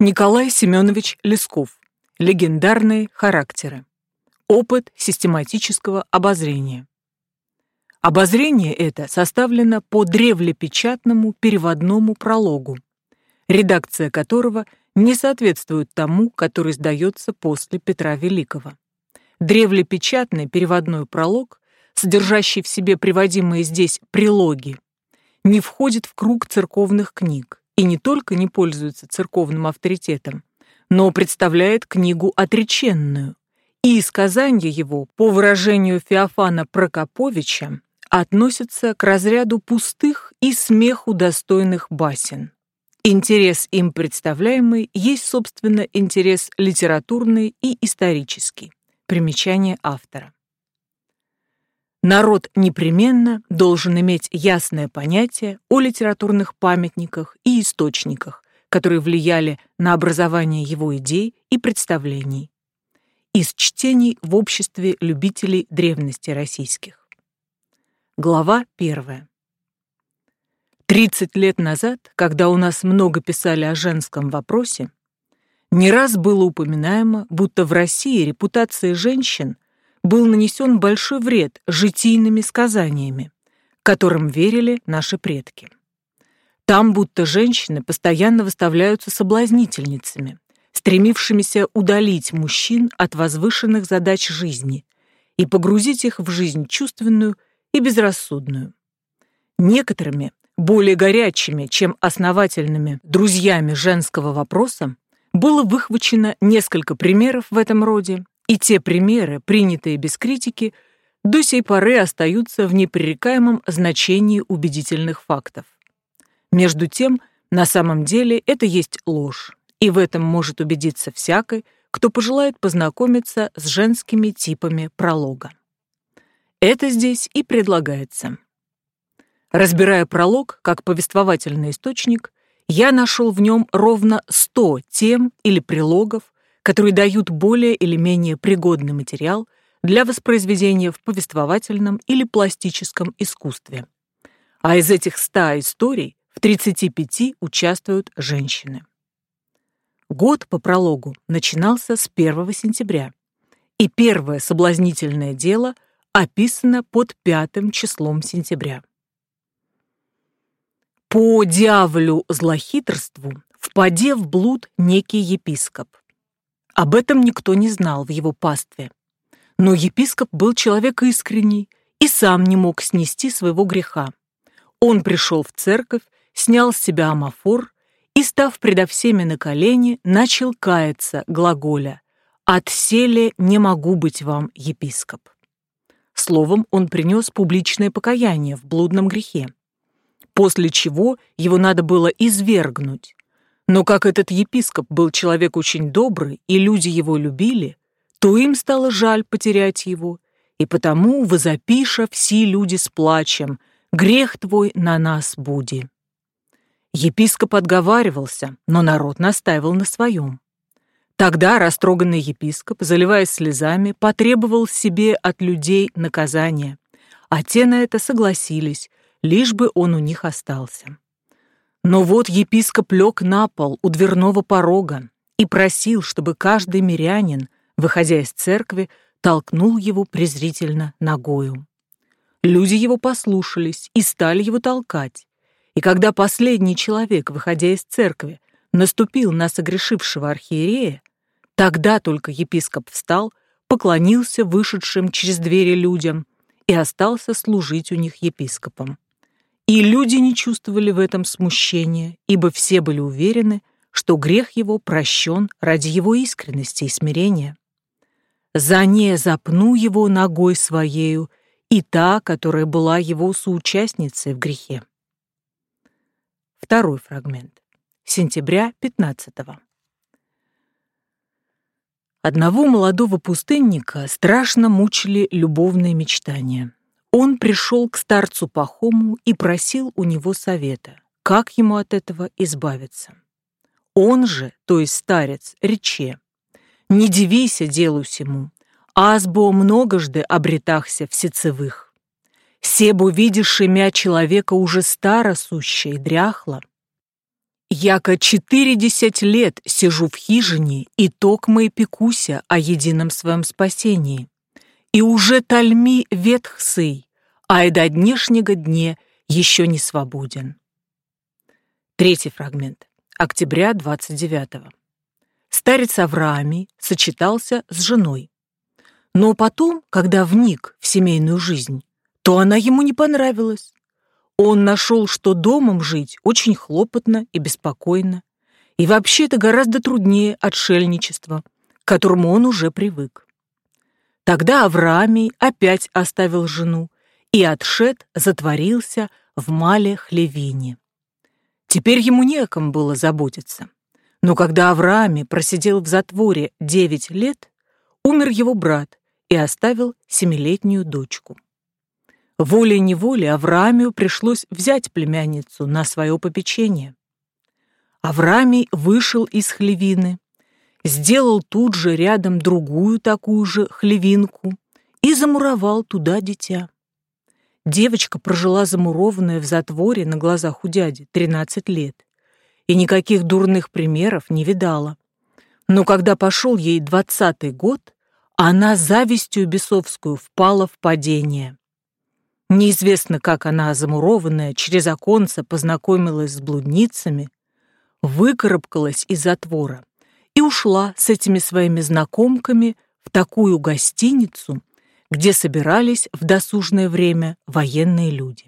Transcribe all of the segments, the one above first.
Николай Семенович Лесков. Легендарные характеры. Опыт систематического обозрения. Обозрение это составлено по древлепечатному переводному прологу, редакция которого не соответствует тому, который сдается после Петра Великого. Древлепечатный переводной пролог, содержащий в себе приводимые здесь прилоги, не входит в круг церковных книг и не только не пользуется церковным авторитетом, но представляет книгу отреченную, и сказания его, по выражению Феофана Прокоповича, относятся к разряду пустых и смеху достойных басен. Интерес им представляемый есть, собственно, интерес литературный и исторический. Примечание автора. Народ непременно должен иметь ясное понятие о литературных памятниках и источниках, которые влияли на образование его идей и представлений. Из чтений в обществе любителей древности российских. Глава первая. 30 лет назад, когда у нас много писали о женском вопросе, не раз было упоминаемо, будто в России репутация женщин – был нанесен большой вред житийными сказаниями, которым верили наши предки. Там будто женщины постоянно выставляются соблазнительницами, стремившимися удалить мужчин от возвышенных задач жизни и погрузить их в жизнь чувственную и безрассудную. Некоторыми, более горячими, чем основательными друзьями женского вопроса, было выхвачено несколько примеров в этом роде и те примеры, принятые без критики, до сей поры остаются в непререкаемом значении убедительных фактов. Между тем, на самом деле это есть ложь, и в этом может убедиться всякий, кто пожелает познакомиться с женскими типами пролога. Это здесь и предлагается. Разбирая пролог как повествовательный источник, я нашел в нем ровно 100 тем или прилогов, которые дают более или менее пригодный материал для воспроизведения в повествовательном или пластическом искусстве. А из этих ста историй в 35 участвуют женщины. Год по прологу начинался с 1 сентября, и первое соблазнительное дело описано под пятым числом сентября. По дьяволю злохитрству впаде в блуд некий епископ, об этом никто не знал в его пастве. Но епископ был человек искренний и сам не мог снести своего греха. Он пришел в церковь, снял с себя амафор и, став предо всеми на колени, начал каяться глаголя «Отселе не могу быть вам, епископ». Словом, он принес публичное покаяние в блудном грехе, после чего его надо было извергнуть, но как этот епископ был человек очень добрый, и люди его любили, то им стало жаль потерять его, и потому, возопиша, все люди с плачем, «Грех твой на нас буди». Епископ отговаривался, но народ настаивал на своем. Тогда растроганный епископ, заливаясь слезами, потребовал себе от людей наказания, а те на это согласились, лишь бы он у них остался. Но вот епископ лег на пол у дверного порога и просил, чтобы каждый мирянин, выходя из церкви, толкнул его презрительно ногою. Люди его послушались и стали его толкать. И когда последний человек, выходя из церкви, наступил на согрешившего архиерея, тогда только епископ встал, поклонился вышедшим через двери людям и остался служить у них епископом. И люди не чувствовали в этом смущения, ибо все были уверены, что грех его прощен ради его искренности и смирения. «За не запну его ногой своею, и та, которая была его соучастницей в грехе». Второй фрагмент. Сентября 15 -го. Одного молодого пустынника страшно мучили любовные мечтания. Он пришел к старцу Пахому и просил у него совета, как ему от этого избавиться. Он же, то есть старец, рече, «Не дивися делу сему, азбо многожды обретахся в сецевых. Себу видишь имя человека уже старо сущее, дряхло. Яко четыредесять лет сижу в хижине, и токмо и пекуся о едином своем спасении. И уже тальми ветх сый, а и до днешнего дне еще не свободен. Третий фрагмент. Октября 29 -го. Старец Авраамий сочетался с женой. Но потом, когда вник в семейную жизнь, то она ему не понравилась. Он нашел, что домом жить очень хлопотно и беспокойно, и вообще это гораздо труднее отшельничества, к которому он уже привык. Тогда Авраамий опять оставил жену, и отшед затворился в Мале Хлевине. Теперь ему неком было заботиться. Но когда Авраамий просидел в затворе девять лет, умер его брат и оставил семилетнюю дочку. Волей-неволей Авраамию пришлось взять племянницу на свое попечение. Авраамий вышел из хлевины, сделал тут же рядом другую такую же хлевинку и замуровал туда дитя. Девочка прожила замурованная в затворе на глазах у дяди 13 лет и никаких дурных примеров не видала. Но когда пошел ей двадцатый год, она завистью бесовскую впала в падение. Неизвестно, как она, замурованная, через оконце познакомилась с блудницами, выкарабкалась из затвора и ушла с этими своими знакомками в такую гостиницу, где собирались в досужное время военные люди.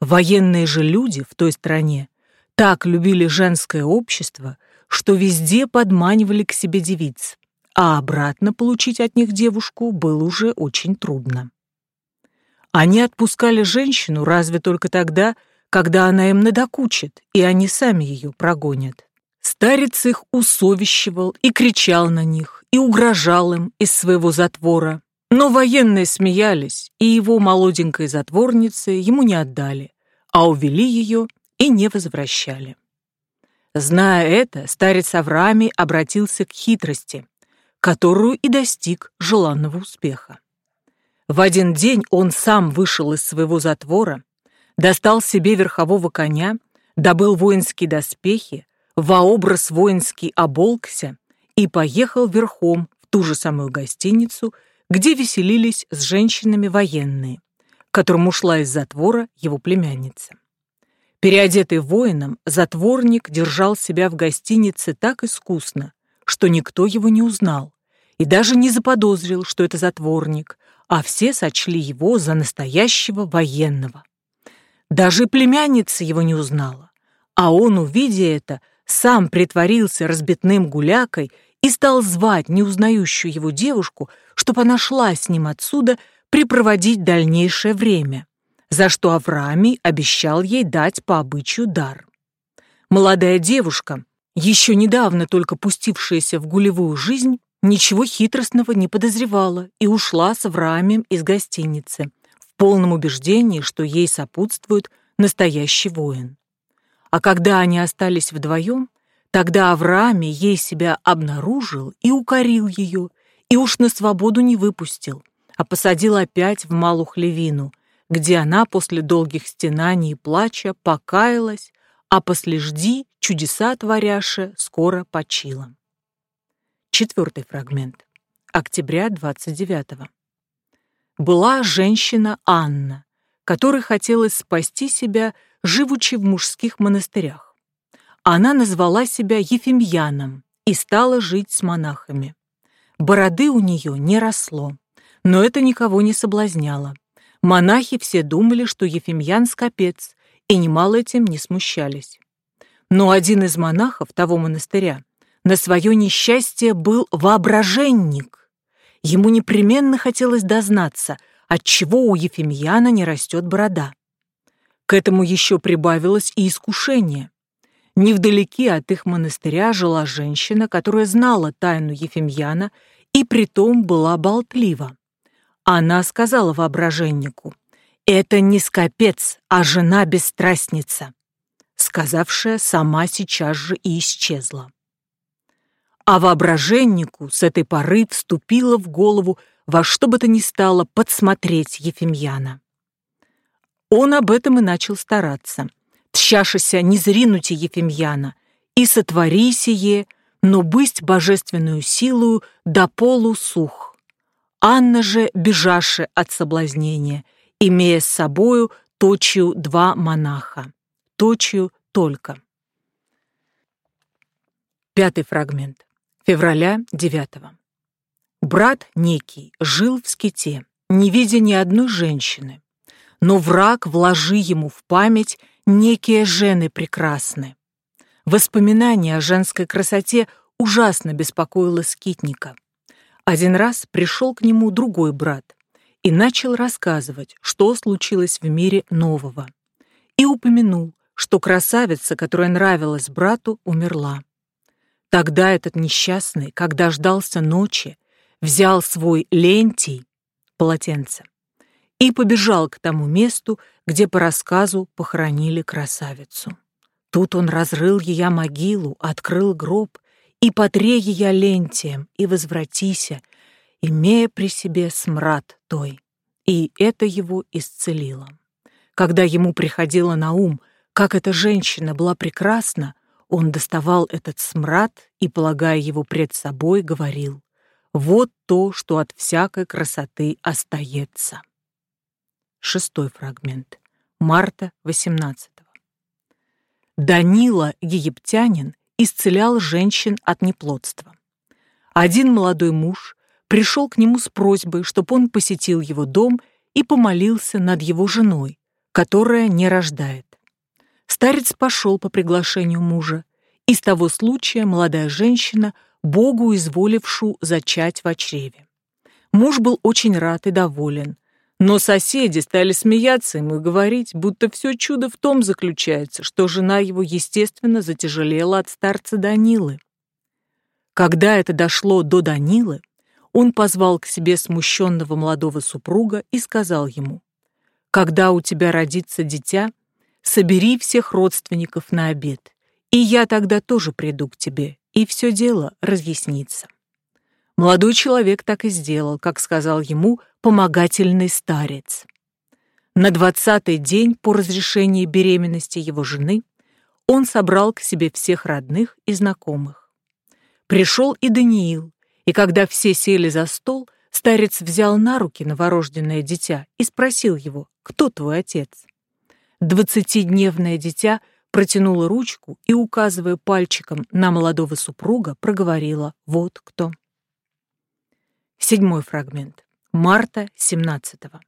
Военные же люди в той стране так любили женское общество, что везде подманивали к себе девиц, а обратно получить от них девушку было уже очень трудно. Они отпускали женщину разве только тогда, когда она им надокучит, и они сами ее прогонят. Старец их усовещивал и кричал на них, и угрожал им из своего затвора. Но военные смеялись, и его молоденькой затворнице ему не отдали, а увели ее и не возвращали. Зная это, старец Авраамий обратился к хитрости, которую и достиг желанного успеха. В один день он сам вышел из своего затвора, достал себе верхового коня, добыл воинские доспехи, во образ воинский оболкся и поехал верхом в ту же самую гостиницу, где веселились с женщинами военные, которым ушла из затвора его племянница. Переодетый воином, затворник держал себя в гостинице так искусно, что никто его не узнал и даже не заподозрил, что это затворник, а все сочли его за настоящего военного. Даже племянница его не узнала, а он, увидя это, сам притворился разбитным гулякой и стал звать неузнающую его девушку, чтобы она шла с ним отсюда припроводить дальнейшее время, за что Авраамий обещал ей дать по обычаю дар. Молодая девушка, еще недавно только пустившаяся в гулевую жизнь, ничего хитростного не подозревала и ушла с Авраамием из гостиницы, в полном убеждении, что ей сопутствует настоящий воин. А когда они остались вдвоем, тогда Авраамий ей себя обнаружил и укорил ее, и уж на свободу не выпустил, а посадил опять в Малу Хлевину, где она после долгих стенаний и плача покаялась, а после жди, чудеса творяша, скоро почила. Четвертый фрагмент. Октября 29-го. Была женщина Анна, которой хотелось спасти себя, живучи в мужских монастырях. Она назвала себя Ефимьяном и стала жить с монахами. Бороды у нее не росло, но это никого не соблазняло. Монахи все думали, что Ефимьян скопец, и немало этим не смущались. Но один из монахов того монастыря на свое несчастье был воображенник. Ему непременно хотелось дознаться, отчего у Ефимьяна не растет борода. К этому еще прибавилось и искушение. Невдалеке от их монастыря жила женщина, которая знала тайну Ефимьяна и притом была болтлива. Она сказала воображеннику, «Это не скопец, а жена-бесстрастница», сказавшая сама сейчас же и исчезла а воображеннику с этой поры вступило в голову во что бы то ни стало подсмотреть Ефимьяна. Он об этом и начал стараться, тщашися не зринути Ефимьяна, и сотвори сие, но бысть божественную силою до полу сух. Анна же, бежаше от соблазнения, имея с собою точью два монаха, точью только. Пятый фрагмент. Февраля 9. Брат некий жил в ските, не видя ни одной женщины, но враг вложи ему в память некие жены прекрасны. Воспоминание о женской красоте ужасно беспокоило скитника. Один раз пришел к нему другой брат и начал рассказывать, что случилось в мире нового. И упомянул, что красавица, которая нравилась брату, умерла. Тогда этот несчастный, когда ждался ночи, взял свой лентий, полотенце, и побежал к тому месту, где по рассказу похоронили красавицу. Тут он разрыл ее могилу, открыл гроб, и потре ее лентием, и возвратися, имея при себе смрад той. И это его исцелило. Когда ему приходило на ум, как эта женщина была прекрасна, он доставал этот смрад и, полагая его пред собой, говорил, «Вот то, что от всякой красоты остается». Шестой фрагмент. Марта 18 -го. Данила, египтянин, исцелял женщин от неплодства. Один молодой муж пришел к нему с просьбой, чтобы он посетил его дом и помолился над его женой, которая не рождает. Старец пошел по приглашению мужа, и с того случая молодая женщина, Богу изволившу зачать в чреве. Муж был очень рад и доволен, но соседи стали смеяться ему и говорить, будто все чудо в том заключается, что жена его, естественно, затяжелела от старца Данилы. Когда это дошло до Данилы, он позвал к себе смущенного молодого супруга и сказал ему, «Когда у тебя родится дитя, собери всех родственников на обед, и я тогда тоже приду к тебе, и все дело разъяснится». Молодой человек так и сделал, как сказал ему помогательный старец. На двадцатый день по разрешении беременности его жены он собрал к себе всех родных и знакомых. Пришел и Даниил, и когда все сели за стол, старец взял на руки новорожденное дитя и спросил его, кто твой отец? Двадцатидневное дитя протянула ручку и, указывая пальчиком на молодого супруга, проговорила «Вот кто». Седьмой фрагмент. Марта 17 -го.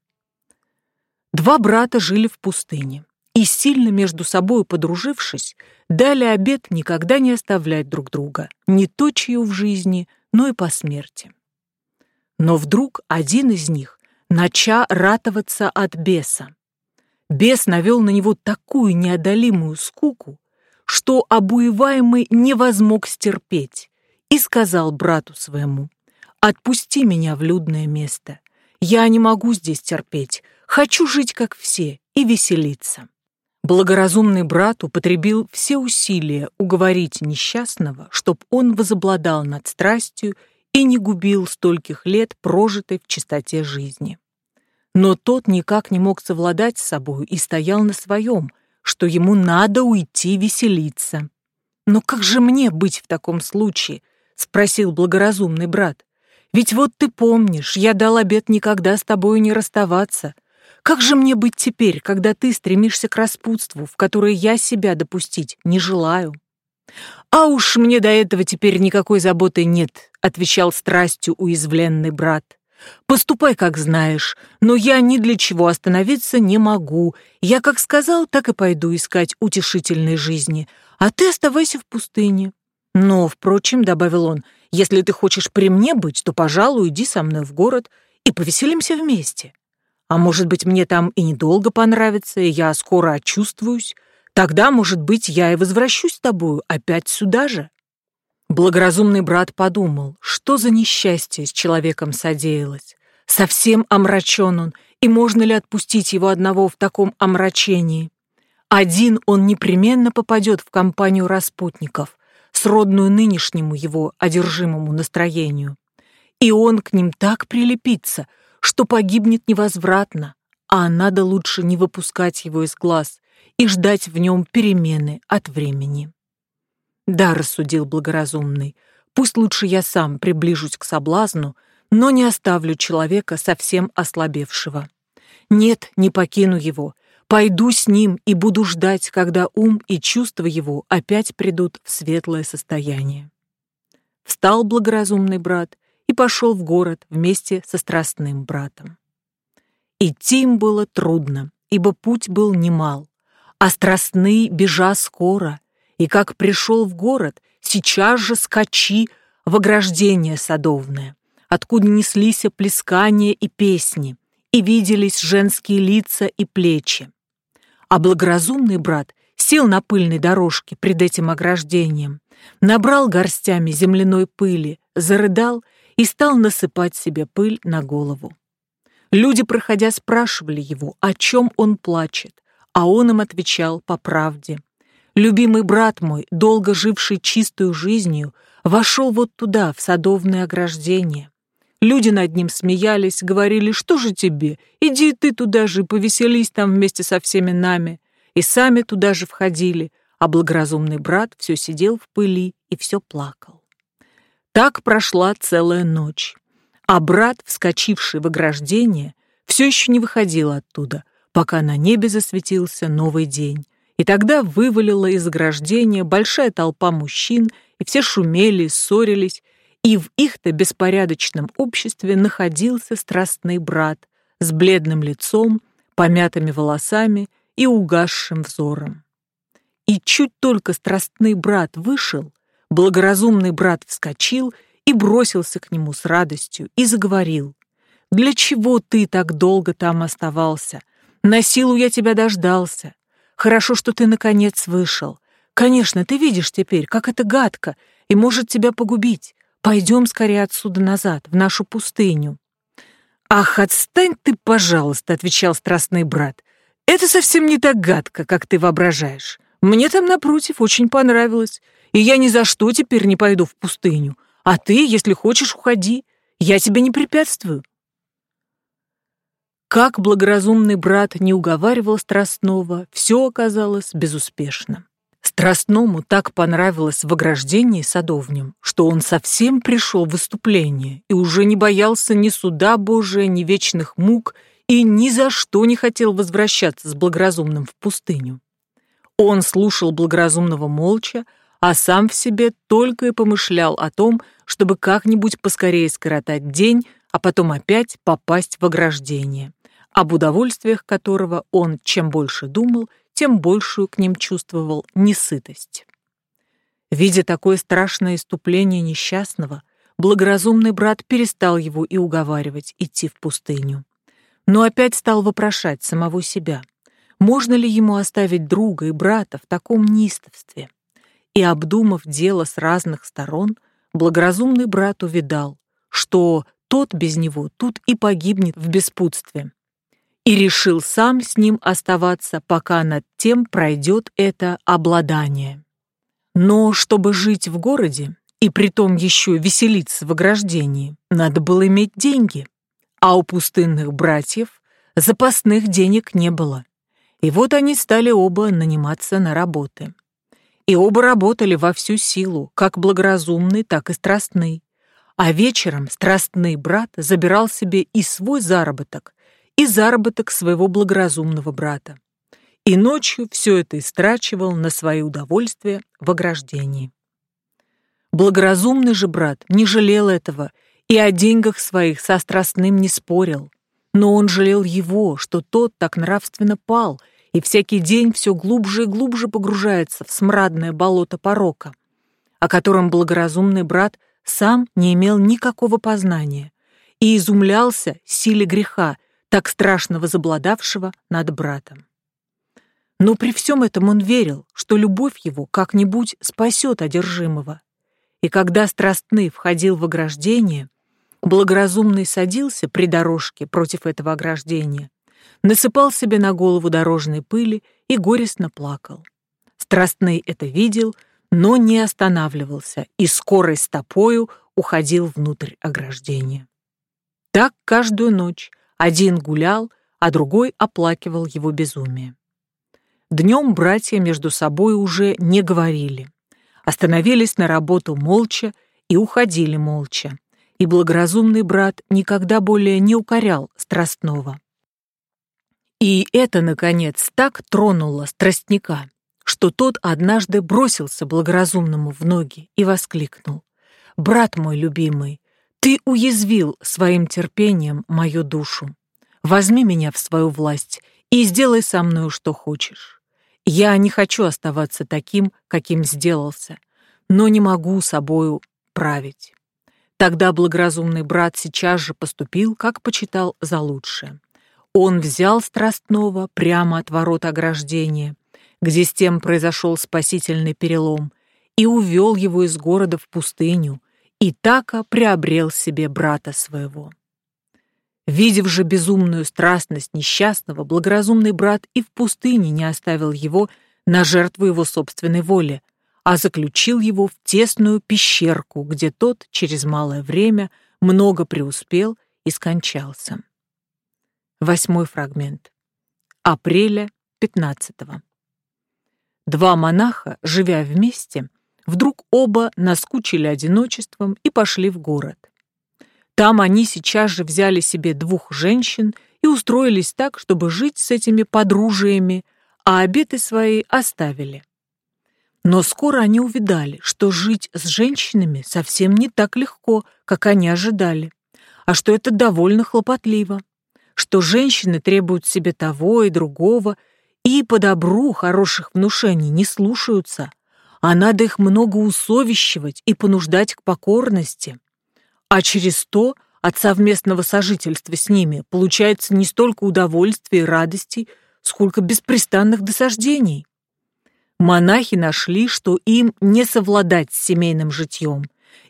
Два брата жили в пустыне и, сильно между собой подружившись, дали обет никогда не оставлять друг друга, не то чью в жизни, но и по смерти. Но вдруг один из них нача ратоваться от беса, Бес навел на него такую неодолимую скуку, что обуеваемый не возмог стерпеть, и сказал брату своему, «Отпусти меня в людное место. Я не могу здесь терпеть. Хочу жить, как все, и веселиться». Благоразумный брат употребил все усилия уговорить несчастного, чтоб он возобладал над страстью и не губил стольких лет, прожитой в чистоте жизни. Но тот никак не мог совладать с собой и стоял на своем, что ему надо уйти веселиться. «Но как же мне быть в таком случае?» — спросил благоразумный брат. «Ведь вот ты помнишь, я дал обет никогда с тобою не расставаться. Как же мне быть теперь, когда ты стремишься к распутству, в которое я себя допустить не желаю?» «А уж мне до этого теперь никакой заботы нет», — отвечал страстью уязвленный брат. Поступай, как знаешь, но я ни для чего остановиться не могу. Я как сказал, так и пойду искать утешительной жизни, а ты оставайся в пустыне. Но, впрочем, — добавил он, — если ты хочешь при мне быть, то, пожалуй, иди со мной в город и повеселимся вместе. А может быть, мне там и недолго понравится, и я скоро очувствуюсь. Тогда, может быть, я и возвращусь с тобою опять сюда же. Благоразумный брат подумал, что за несчастье с человеком содеялось. Совсем омрачен он, и можно ли отпустить его одного в таком омрачении? Один он непременно попадет в компанию распутников, сродную нынешнему его одержимому настроению. И он к ним так прилепится, что погибнет невозвратно, а надо лучше не выпускать его из глаз и ждать в нем перемены от времени. Да, рассудил благоразумный, пусть лучше я сам приближусь к соблазну, но не оставлю человека совсем ослабевшего. Нет, не покину его, пойду с ним и буду ждать, когда ум и чувства его опять придут в светлое состояние. Встал благоразумный брат и пошел в город вместе со страстным братом. Идти им было трудно, ибо путь был немал, а страстный бежа скоро, и как пришел в город, сейчас же скачи в ограждение садовное, откуда неслись плескания и песни, и виделись женские лица и плечи. А благоразумный брат сел на пыльной дорожке пред этим ограждением, набрал горстями земляной пыли, зарыдал и стал насыпать себе пыль на голову. Люди, проходя, спрашивали его, о чем он плачет, а он им отвечал по правде. «Любимый брат мой, долго живший чистую жизнью, вошел вот туда, в садовное ограждение. Люди над ним смеялись, говорили, что же тебе, иди ты туда же, повеселись там вместе со всеми нами. И сами туда же входили, а благоразумный брат все сидел в пыли и все плакал. Так прошла целая ночь, а брат, вскочивший в ограждение, все еще не выходил оттуда, пока на небе засветился новый день. И тогда вывалила из ограждения большая толпа мужчин, и все шумели, ссорились, и в их-то беспорядочном обществе находился страстный брат с бледным лицом, помятыми волосами и угасшим взором. И чуть только страстный брат вышел, благоразумный брат вскочил и бросился к нему с радостью и заговорил. «Для чего ты так долго там оставался? На силу я тебя дождался. Хорошо, что ты наконец вышел. Конечно, ты видишь теперь, как это гадко и может тебя погубить. Пойдем скорее отсюда назад, в нашу пустыню». «Ах, отстань ты, пожалуйста», — отвечал страстный брат. «Это совсем не так гадко, как ты воображаешь. Мне там, напротив, очень понравилось, и я ни за что теперь не пойду в пустыню. А ты, если хочешь, уходи. Я тебе не препятствую». Как благоразумный брат не уговаривал Страстного, все оказалось безуспешно. Страстному так понравилось в ограждении садовнем, что он совсем пришел в выступление и уже не боялся ни суда Божия, ни вечных мук и ни за что не хотел возвращаться с благоразумным в пустыню. Он слушал благоразумного молча, а сам в себе только и помышлял о том, чтобы как-нибудь поскорее скоротать день, а потом опять попасть в ограждение, об удовольствиях которого он чем больше думал, тем большую к ним чувствовал несытость. Видя такое страшное иступление несчастного, благоразумный брат перестал его и уговаривать идти в пустыню. Но опять стал вопрошать самого себя, можно ли ему оставить друга и брата в таком неистовстве. И, обдумав дело с разных сторон, благоразумный брат увидал, что тот без него тут и погибнет в беспутстве, и решил сам с ним оставаться, пока над тем пройдет это обладание. Но чтобы жить в городе, и притом еще веселиться в ограждении, надо было иметь деньги, а у пустынных братьев запасных денег не было. И вот они стали оба наниматься на работы. И оба работали во всю силу, как благоразумный, так и страстный. А вечером страстный брат забирал себе и свой заработок, и заработок своего благоразумного брата. И ночью все это истрачивал на свои удовольствия в ограждении. Благоразумный же брат не жалел этого и о деньгах своих со страстным не спорил. Но он жалел его, что тот так нравственно пал и всякий день все глубже и глубже погружается в смрадное болото порока, о котором благоразумный брат сам не имел никакого познания и изумлялся силе греха, так страшно возобладавшего над братом. Но при всем этом он верил, что любовь его как-нибудь спасет одержимого. И когда страстный входил в ограждение, благоразумный садился при дорожке против этого ограждения, насыпал себе на голову дорожной пыли и горестно плакал. Страстный это видел, но не останавливался и скорой стопою уходил внутрь ограждения. Так каждую ночь один гулял, а другой оплакивал его безумие. Днем братья между собой уже не говорили. Остановились на работу молча и уходили молча. И благоразумный брат никогда более не укорял страстного. И это, наконец, так тронуло страстника, что тот однажды бросился благоразумному в ноги и воскликнул. «Брат мой любимый, ты уязвил своим терпением мою душу. Возьми меня в свою власть и сделай со мною, что хочешь. Я не хочу оставаться таким, каким сделался, но не могу собою править. Тогда благоразумный брат сейчас же поступил, как почитал за лучшее. Он взял Страстного прямо от ворот ограждения, где с тем произошел спасительный перелом, и увел его из города в пустыню, и така приобрел себе брата своего. Видев же безумную страстность несчастного, благоразумный брат и в пустыне не оставил его на жертву его собственной воли, а заключил его в тесную пещерку, где тот через малое время много преуспел и скончался. Восьмой фрагмент. Апреля 15 -го. Два монаха, живя вместе, вдруг оба наскучили одиночеством и пошли в город. Там они сейчас же взяли себе двух женщин и устроились так, чтобы жить с этими подружиями, а обеты свои оставили. Но скоро они увидали, что жить с женщинами совсем не так легко, как они ожидали, а что это довольно хлопотливо, что женщины требуют себе того и другого, и по добру хороших внушений не слушаются, а надо их много усовещивать и понуждать к покорности а через то от совместного сожительства с ними получается не столько удовольствия и радостей, сколько беспрестанных досаждений. Монахи нашли, что им не совладать с семейным житьем,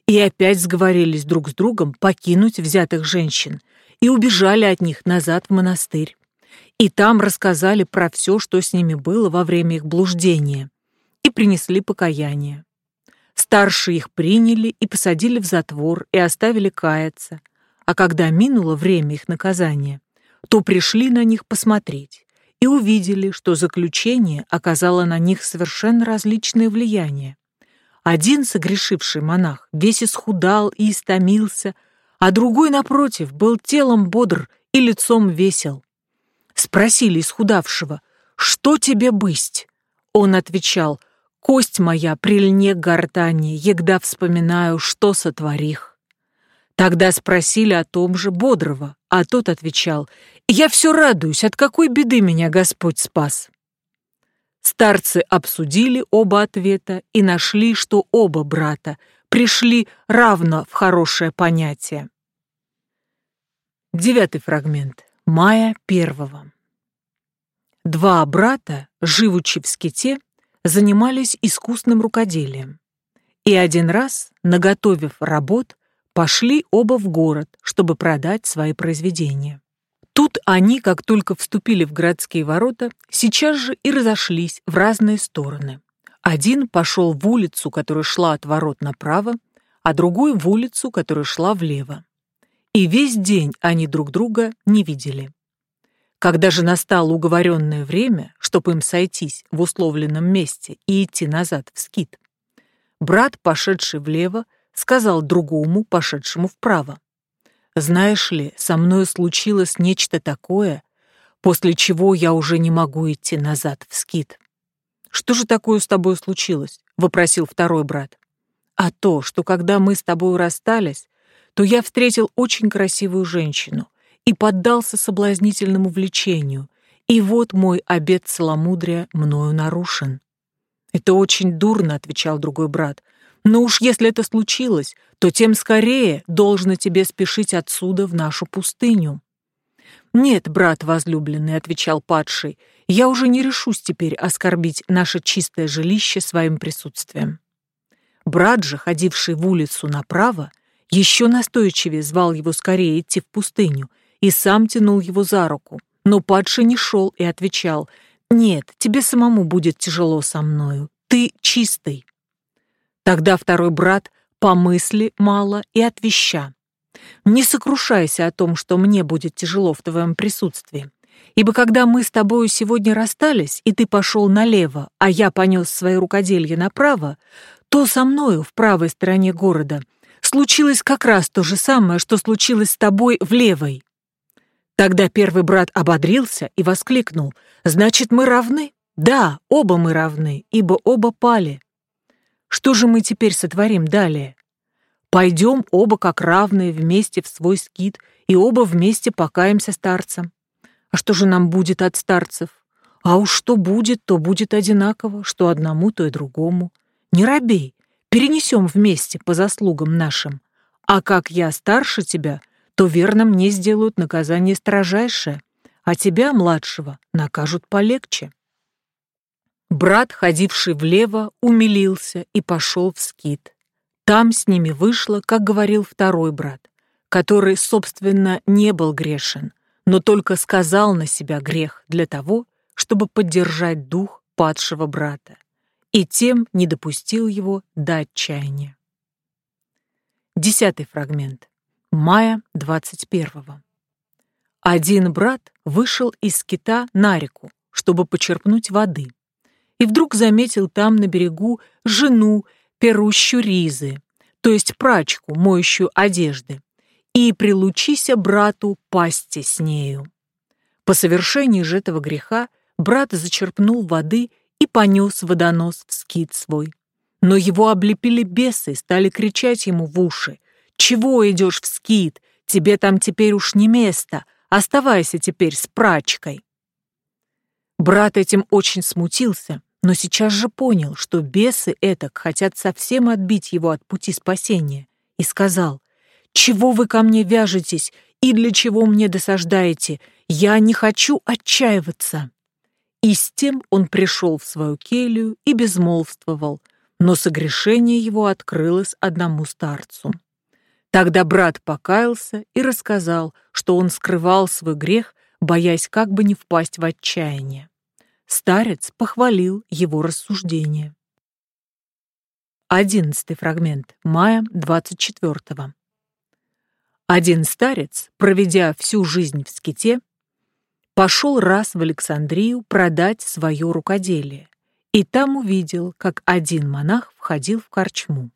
и опять сговорились друг с другом покинуть взятых женщин и убежали от них назад в монастырь. И там рассказали про все, что с ними было во время их блуждения, и принесли покаяние. Старшие их приняли и посадили в затвор и оставили каяться. А когда минуло время их наказания, то пришли на них посмотреть и увидели, что заключение оказало на них совершенно различное влияние. Один согрешивший монах весь исхудал и истомился, а другой, напротив, был телом бодр и лицом весел. Спросили исхудавшего, «Что тебе бысть?» Он отвечал — Кость моя прильне к гортани, егда вспоминаю, что сотворих. Тогда спросили о том же Бодрого, а тот отвечал, «Я все радуюсь, от какой беды меня Господь спас». Старцы обсудили оба ответа и нашли, что оба брата пришли равно в хорошее понятие. Девятый фрагмент. Мая первого. Два брата, живучи в ските, занимались искусным рукоделием. И один раз, наготовив работ, пошли оба в город, чтобы продать свои произведения. Тут они, как только вступили в городские ворота, сейчас же и разошлись в разные стороны. Один пошел в улицу, которая шла от ворот направо, а другой в улицу, которая шла влево. И весь день они друг друга не видели. Когда же настало уговоренное время, чтобы им сойтись в условленном месте и идти назад в скит, брат, пошедший влево, сказал другому, пошедшему вправо. «Знаешь ли, со мной случилось нечто такое, после чего я уже не могу идти назад в скит». «Что же такое с тобой случилось?» — вопросил второй брат. «А то, что когда мы с тобой расстались, то я встретил очень красивую женщину, и поддался соблазнительному влечению, и вот мой обет целомудрия мною нарушен. «Это очень дурно», — отвечал другой брат, «но уж если это случилось, то тем скорее должно тебе спешить отсюда в нашу пустыню». «Нет, брат возлюбленный», — отвечал падший, «я уже не решусь теперь оскорбить наше чистое жилище своим присутствием». Брат же, ходивший в улицу направо, еще настойчивее звал его скорее идти в пустыню и сам тянул его за руку. Но падший не шел и отвечал, «Нет, тебе самому будет тяжело со мною. Ты чистый». Тогда второй брат помысли мало и отвеща. «Не сокрушайся о том, что мне будет тяжело в твоем присутствии. Ибо когда мы с тобою сегодня расстались, и ты пошел налево, а я понес свои рукоделья направо, то со мною в правой стороне города случилось как раз то же самое, что случилось с тобой в левой. Тогда первый брат ободрился и воскликнул, «Значит, мы равны?» «Да, оба мы равны, ибо оба пали». Что же мы теперь сотворим далее? Пойдем оба как равные вместе в свой скит, и оба вместе покаемся старцам. А что же нам будет от старцев? А уж что будет, то будет одинаково, что одному, то и другому. Не робей, перенесем вместе по заслугам нашим. А как я старше тебя, то верно мне сделают наказание строжайшее, а тебя, младшего, накажут полегче. Брат, ходивший влево, умилился и пошел в скит. Там с ними вышло, как говорил второй брат, который, собственно, не был грешен, но только сказал на себя грех для того, чтобы поддержать дух падшего брата, и тем не допустил его до отчаяния. Десятый фрагмент. Мая 21-го. Один брат вышел из кита на реку, чтобы почерпнуть воды, и вдруг заметил там на берегу жену, перущую ризы, то есть прачку, моющую одежды, и прилучися брату пасти с нею. По совершении же этого греха брат зачерпнул воды и понес водонос в скит свой. Но его облепили бесы и стали кричать ему в уши. «Чего идешь в скит? Тебе там теперь уж не место. Оставайся теперь с прачкой». Брат этим очень смутился, но сейчас же понял, что бесы этак хотят совсем отбить его от пути спасения, и сказал, чего вы ко мне вяжетесь и для чего мне досаждаете? Я не хочу отчаиваться». И с тем он пришел в свою келью и безмолвствовал, но согрешение его открылось одному старцу. Тогда брат покаялся и рассказал, что он скрывал свой грех, боясь как бы не впасть в отчаяние. Старец похвалил его рассуждение. Одиннадцатый фрагмент. Мая 24 -го. Один старец, проведя всю жизнь в ските, пошел раз в Александрию продать свое рукоделие, и там увидел, как один монах входил в корчму.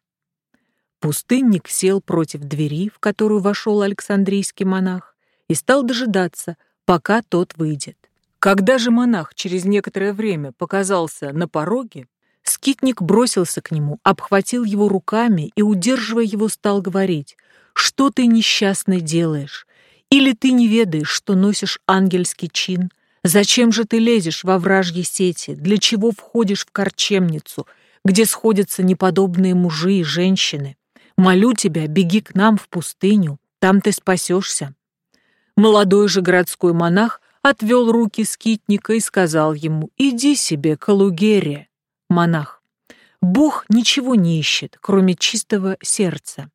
Пустынник сел против двери, в которую вошел Александрийский монах, и стал дожидаться, пока тот выйдет. Когда же монах через некоторое время показался на пороге, скитник бросился к нему, обхватил его руками и, удерживая его, стал говорить что ты несчастный делаешь? Или ты не ведаешь, что носишь ангельский чин? Зачем же ты лезешь во вражьи сети? Для чего входишь в корчемницу, где сходятся неподобные мужи и женщины? Молю тебя, беги к нам в пустыню, там ты спасешься. Молодой же городской монах отвел руки скитника и сказал ему, иди себе, Калугерия. Монах, Бог ничего не ищет, кроме чистого сердца.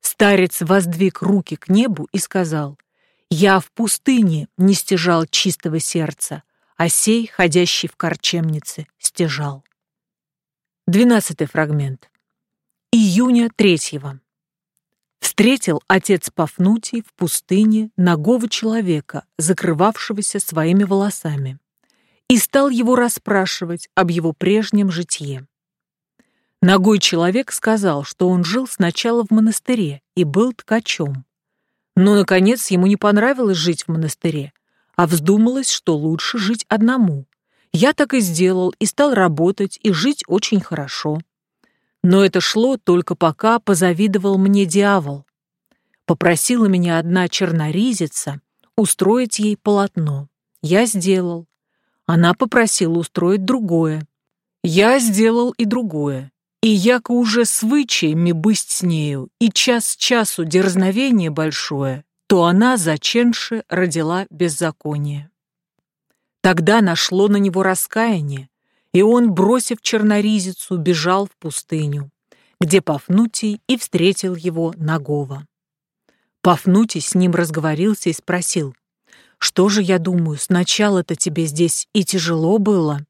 Старец воздвиг руки к небу и сказал, «Я в пустыне не стяжал чистого сердца, а сей, ходящий в корчемнице, стяжал». Двенадцатый фрагмент. Июня третьего. Встретил отец Пафнутий в пустыне нагого человека, закрывавшегося своими волосами, и стал его расспрашивать об его прежнем житье. Ногой человек сказал, что он жил сначала в монастыре и был ткачом. Но, наконец, ему не понравилось жить в монастыре, а вздумалось, что лучше жить одному. Я так и сделал, и стал работать, и жить очень хорошо. Но это шло только пока позавидовал мне дьявол. Попросила меня одна черноризица устроить ей полотно. Я сделал. Она попросила устроить другое. Я сделал и другое. И яко уже свычаями быть с нею, и час часу дерзновение большое, то она заченше родила беззаконие. Тогда нашло на него раскаяние, и он, бросив черноризицу, бежал в пустыню, где Пафнутий и встретил его нагого. Пафнутий с ним разговорился и спросил, «Что же, я думаю, сначала-то тебе здесь и тяжело было?»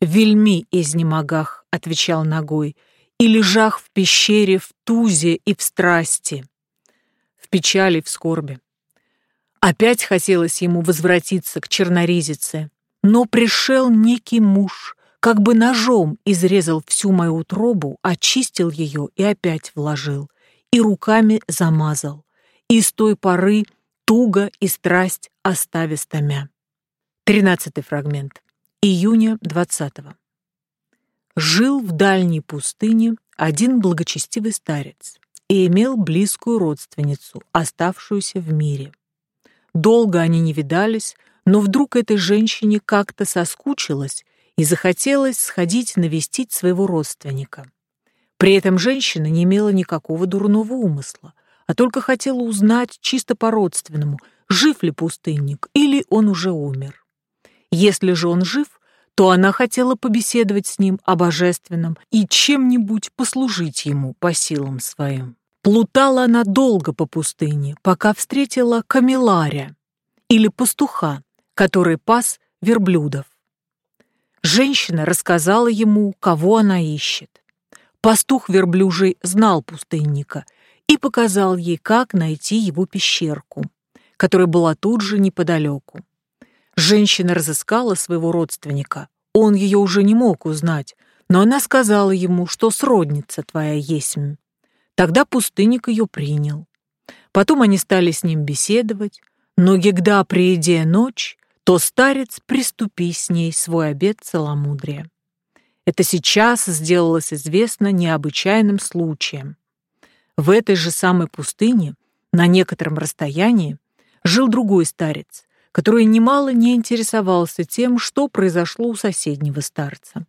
«Вельми изнемогах», — отвечал ногой, «и лежах в пещере в тузе и в страсти, в печали, в скорби. Опять хотелось ему возвратиться к черноризице, но пришел некий муж, как бы ножом изрезал всю мою утробу, очистил ее и опять вложил, и руками замазал, и с той поры туго и страсть оставя стомя. Тринадцатый фрагмент. Июня 20 -го. Жил в дальней пустыне один благочестивый старец и имел близкую родственницу, оставшуюся в мире. Долго они не видались, но вдруг этой женщине как-то соскучилась и захотелось сходить навестить своего родственника. При этом женщина не имела никакого дурного умысла, а только хотела узнать чисто по-родственному, жив ли пустынник или он уже умер. Если же он жив, то она хотела побеседовать с ним о божественном и чем-нибудь послужить ему по силам своим. Плутала она долго по пустыне, пока встретила камеларя или пастуха, который пас верблюдов. Женщина рассказала ему, кого она ищет. Пастух верблюжий знал пустынника и показал ей, как найти его пещерку, которая была тут же неподалеку. Женщина разыскала своего родственника. Он ее уже не мог узнать, но она сказала ему, что сродница твоя есмь. Тогда пустынник ее принял. Потом они стали с ним беседовать, но когда приедя ночь, то старец приступи с ней свой обет целомудрия. Это сейчас сделалось известно необычайным случаем. В этой же самой пустыне, на некотором расстоянии, жил другой старец, который немало не интересовался тем, что произошло у соседнего старца.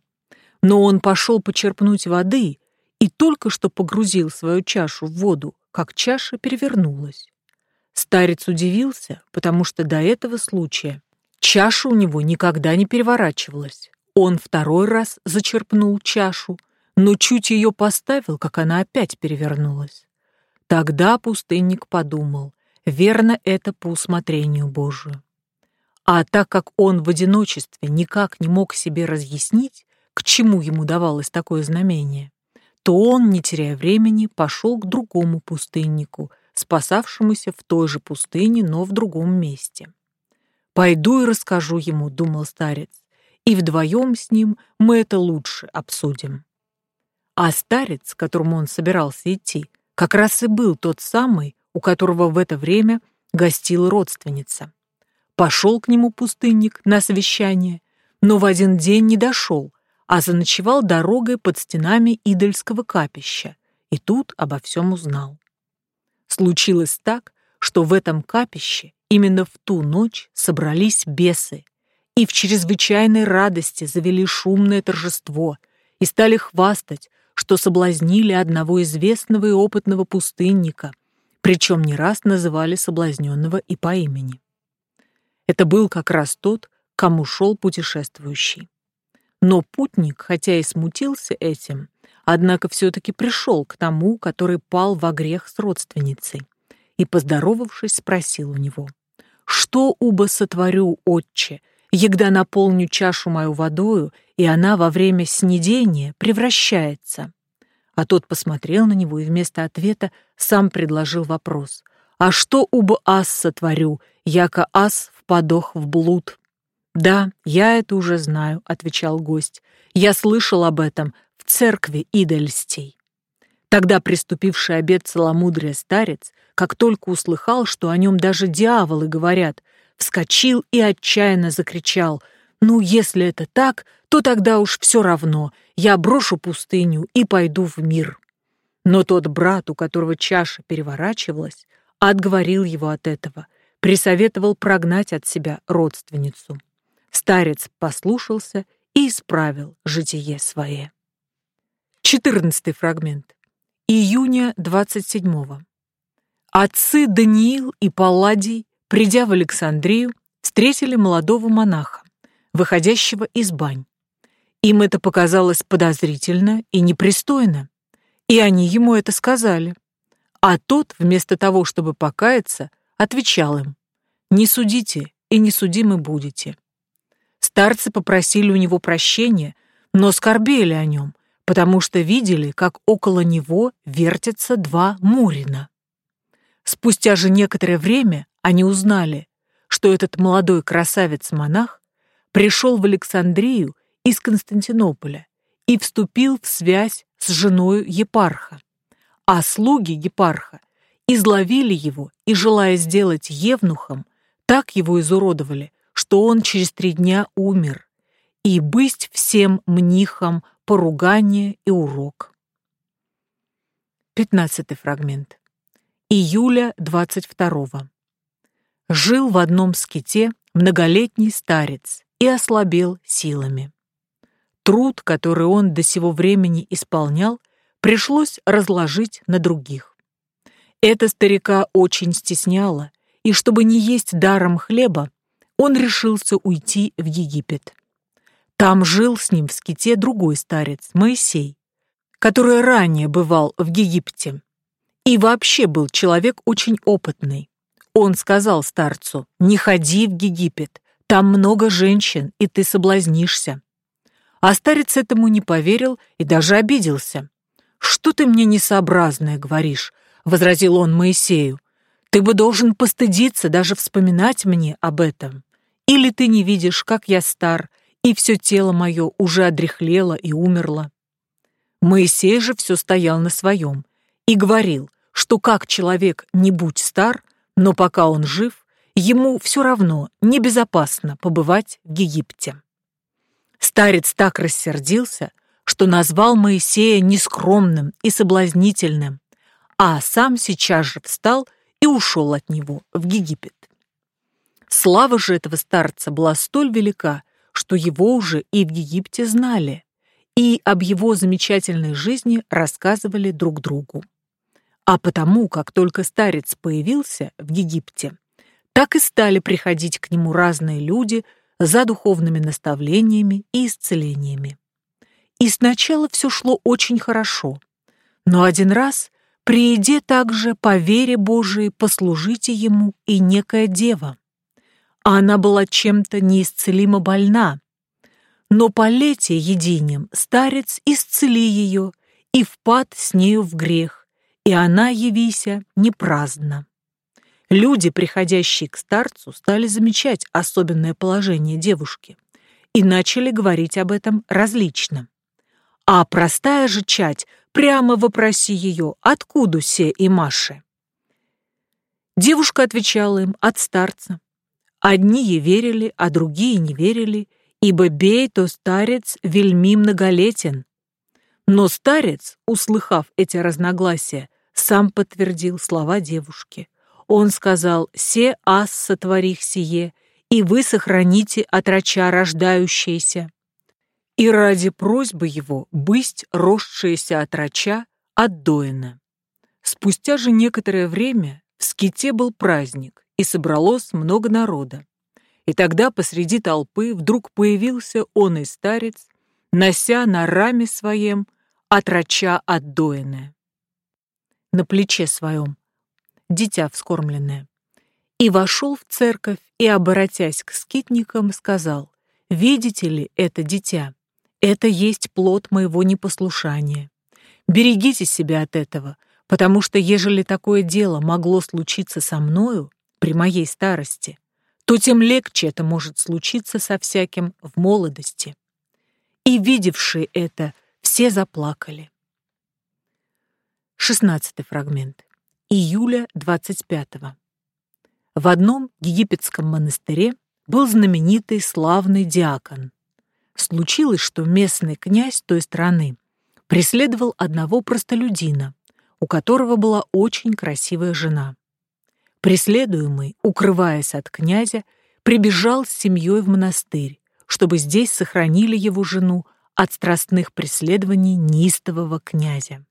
Но он пошел почерпнуть воды и только что погрузил свою чашу в воду, как чаша перевернулась. Старец удивился, потому что до этого случая чаша у него никогда не переворачивалась. Он второй раз зачерпнул чашу, но чуть ее поставил, как она опять перевернулась. Тогда пустынник подумал, верно это по усмотрению Божию. А так как он в одиночестве никак не мог себе разъяснить, к чему ему давалось такое знамение, то он, не теряя времени, пошел к другому пустыннику, спасавшемуся в той же пустыне, но в другом месте. «Пойду и расскажу ему», — думал старец, «и вдвоем с ним мы это лучше обсудим». А старец, к которому он собирался идти, как раз и был тот самый, у которого в это время гостила родственница. Пошел к нему пустынник на совещание, но в один день не дошел, а заночевал дорогой под стенами идольского капища, и тут обо всем узнал. Случилось так, что в этом капище именно в ту ночь собрались бесы и в чрезвычайной радости завели шумное торжество и стали хвастать, что соблазнили одного известного и опытного пустынника, причем не раз называли соблазненного и по имени. Это был как раз тот, кому шел путешествующий. Но путник, хотя и смутился этим, однако все-таки пришел к тому, который пал во грех с родственницей, и, поздоровавшись, спросил у него, «Что уба сотворю, отче, егда наполню чашу мою водою, и она во время снедения превращается?» А тот посмотрел на него и вместо ответа сам предложил вопрос, «А что уба ас сотворю, яко ас подох в блуд. «Да, я это уже знаю», — отвечал гость. «Я слышал об этом в церкви идольстей». Тогда приступивший обед целомудрия старец, как только услыхал, что о нем даже дьяволы говорят, вскочил и отчаянно закричал «Ну, если это так, то тогда уж все равно, я брошу пустыню и пойду в мир». Но тот брат, у которого чаша переворачивалась, отговорил его от этого — присоветовал прогнать от себя родственницу. Старец послушался и исправил житие свое. 14 фрагмент. Июня 27-го. Отцы Даниил и Палладий, придя в Александрию, встретили молодого монаха, выходящего из бань. Им это показалось подозрительно и непристойно, и они ему это сказали. А тот, вместо того, чтобы покаяться, отвечал им, «Не судите и не судимы будете». Старцы попросили у него прощения, но скорбели о нем, потому что видели, как около него вертятся два Мурина. Спустя же некоторое время они узнали, что этот молодой красавец-монах пришел в Александрию из Константинополя и вступил в связь с женой епарха, а слуги епарха изловили его и, желая сделать евнухом, так его изуродовали, что он через три дня умер, и бысть всем мнихам поругание и урок. Пятнадцатый фрагмент. Июля 22-го. Жил в одном ските многолетний старец и ослабел силами. Труд, который он до сего времени исполнял, пришлось разложить на других. Это старика очень стесняло, и чтобы не есть даром хлеба, он решился уйти в Египет. Там жил с ним в ските другой старец, Моисей, который ранее бывал в Египте и вообще был человек очень опытный. Он сказал старцу, «Не ходи в Египет, там много женщин, и ты соблазнишься». А старец этому не поверил и даже обиделся. «Что ты мне несообразное говоришь?» — возразил он Моисею. «Ты бы должен постыдиться даже вспоминать мне об этом. Или ты не видишь, как я стар, и все тело мое уже одряхлело и умерло». Моисей же все стоял на своем и говорил, что как человек не будь стар, но пока он жив, ему все равно небезопасно побывать в Египте. Старец так рассердился, что назвал Моисея нескромным и соблазнительным, а сам сейчас же встал и ушел от него в Египет. Слава же этого старца была столь велика, что его уже и в Египте знали, и об его замечательной жизни рассказывали друг другу. А потому, как только старец появился в Египте, так и стали приходить к нему разные люди за духовными наставлениями и исцелениями. И сначала все шло очень хорошо, но один раз приеде также по вере Божией послужите ему и некая дева. А она была чем-то неисцелимо больна, но по лете единем старец исцели ее и впад с нею в грех, и она, явися, не праздна. Люди, приходящие к старцу, стали замечать особенное положение девушки и начали говорить об этом различно. А простая же чать прямо вопроси ее, откуда се и Маше. Девушка отвечала им от старца. Одни ей верили, а другие не верили, ибо бей, то старец вельми многолетен. Но старец, услыхав эти разногласия, сам подтвердил слова девушки. Он сказал «Се ас сотворих сие, и вы сохраните отрача рождающееся». И ради просьбы его бысть росшаяся отрача отдоена. Спустя же некоторое время в ските был праздник, и собралось много народа. И тогда посреди толпы вдруг появился он и старец, нося на раме своем отрача отдоенное на плече своем, дитя вскормленное. И вошел в церковь и, обратясь к скитникам, сказал, «Видите ли это дитя? Это есть плод моего непослушания. Берегите себя от этого, потому что ежели такое дело могло случиться со мною при моей старости, то тем легче это может случиться со всяким в молодости». И, видевшие это, все заплакали. 16 фрагмент. Июля 25-го. В одном египетском монастыре был знаменитый славный диакон. Случилось, что местный князь той страны преследовал одного простолюдина, у которого была очень красивая жена. Преследуемый, укрываясь от князя, прибежал с семьей в монастырь, чтобы здесь сохранили его жену от страстных преследований неистового князя.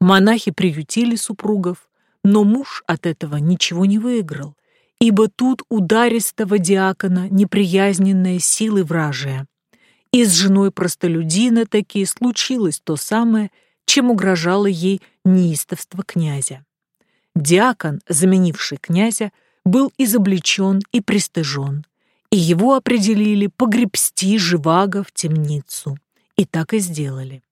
Монахи приютили супругов, но муж от этого ничего не выиграл, ибо тут ударистого диакона неприязненная силы вражия. И с женой простолюдина таки случилось то самое, чем угрожало ей неистовство князя. Диакон, заменивший князя, был изобличен и пристыжен, и его определили погребсти живаго в темницу. И так и сделали.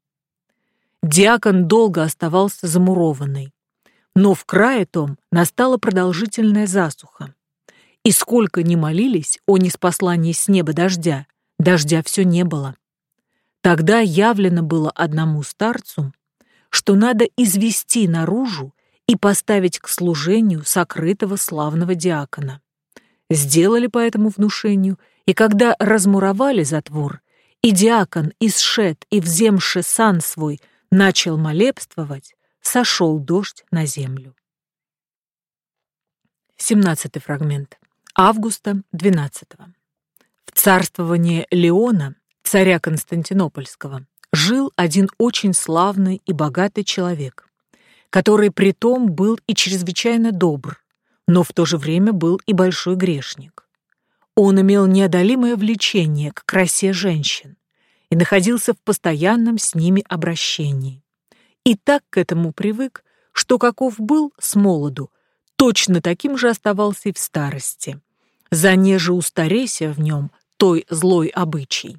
Диакон долго оставался замурованный. Но в крае том настала продолжительная засуха. И сколько ни молились о неспослании с неба дождя, дождя все не было. Тогда явлено было одному старцу, что надо извести наружу и поставить к служению сокрытого славного диакона. Сделали по этому внушению, и когда размуровали затвор, и диакон, исшед и вземши сан свой, начал молебствовать, сошел дождь на землю. 17 фрагмент. Августа 12 -го. В царствовании Леона, царя Константинопольского, жил один очень славный и богатый человек, который притом был и чрезвычайно добр, но в то же время был и большой грешник. Он имел неодолимое влечение к красе женщин и находился в постоянном с ними обращении. И так к этому привык, что каков был с молоду, точно таким же оставался и в старости, за неже устареся в нем той злой обычай.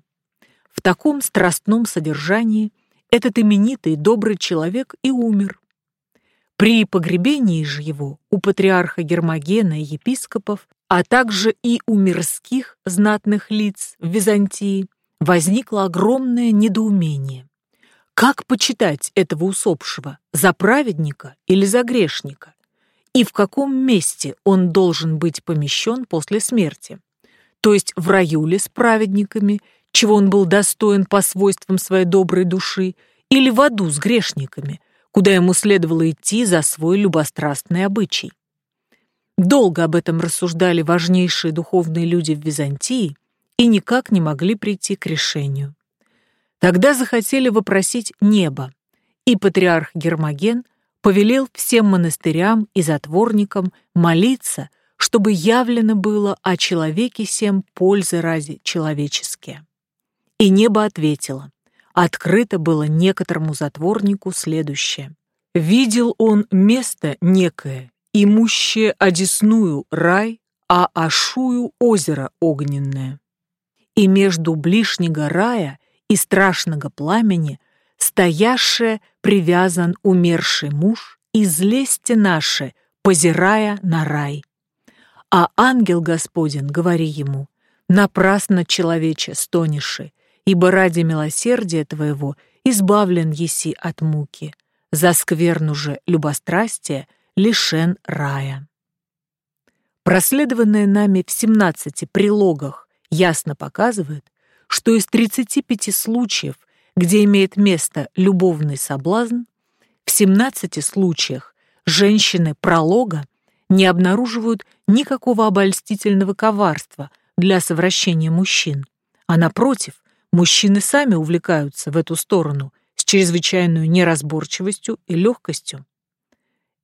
В таком страстном содержании этот именитый добрый человек и умер. При погребении же его у патриарха Гермогена и епископов, а также и у мирских знатных лиц в Византии, возникло огромное недоумение. Как почитать этого усопшего, за праведника или за грешника? И в каком месте он должен быть помещен после смерти? То есть в раю ли с праведниками чего он был достоин по свойствам своей доброй души, или в аду с грешниками, куда ему следовало идти за свой любострастный обычай. Долго об этом рассуждали важнейшие духовные люди в Византии и никак не могли прийти к решению. Тогда захотели вопросить небо, и патриарх Гермоген повелел всем монастырям и затворникам молиться, чтобы явлено было о человеке всем пользы ради человеческие. И небо ответило. Открыто было некоторому затворнику следующее. Видел он место некое, имущее одесную рай, а ашую озеро огненное. И между ближнего рая и страшного пламени стояше привязан умерший муж из лести наше, позирая на рай. А ангел Господень, говори ему, напрасно человече стонеши, ибо ради милосердия твоего избавлен еси от муки, за скверну же любострастия лишен рая. Проследованное нами в 17 прилогах ясно показывает, что из 35 случаев, где имеет место любовный соблазн, в 17 случаях женщины пролога не обнаруживают никакого обольстительного коварства для совращения мужчин, а напротив, Мужчины сами увлекаются в эту сторону с чрезвычайной неразборчивостью и легкостью.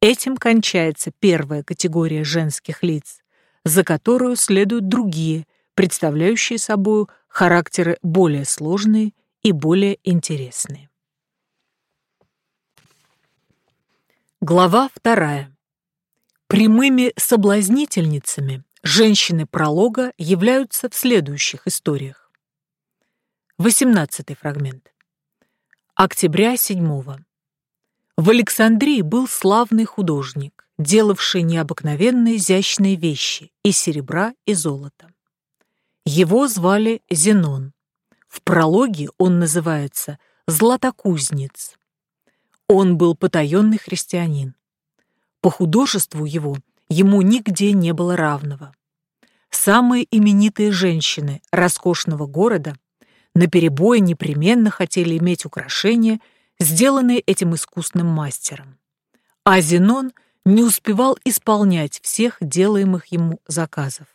Этим кончается первая категория женских лиц, за которую следуют другие, представляющие собой характеры более сложные и более интересные. Глава вторая. Прямыми соблазнительницами женщины пролога являются в следующих историях. 18 фрагмент. Октября 7 -го. В Александрии был славный художник, делавший необыкновенные изящные вещи из серебра и золота. Его звали Зенон. В прологе он называется «Златокузнец». Он был потаенный христианин. По художеству его ему нигде не было равного. Самые именитые женщины роскошного города – наперебой непременно хотели иметь украшения, сделанные этим искусным мастером. А Зенон не успевал исполнять всех делаемых ему заказов.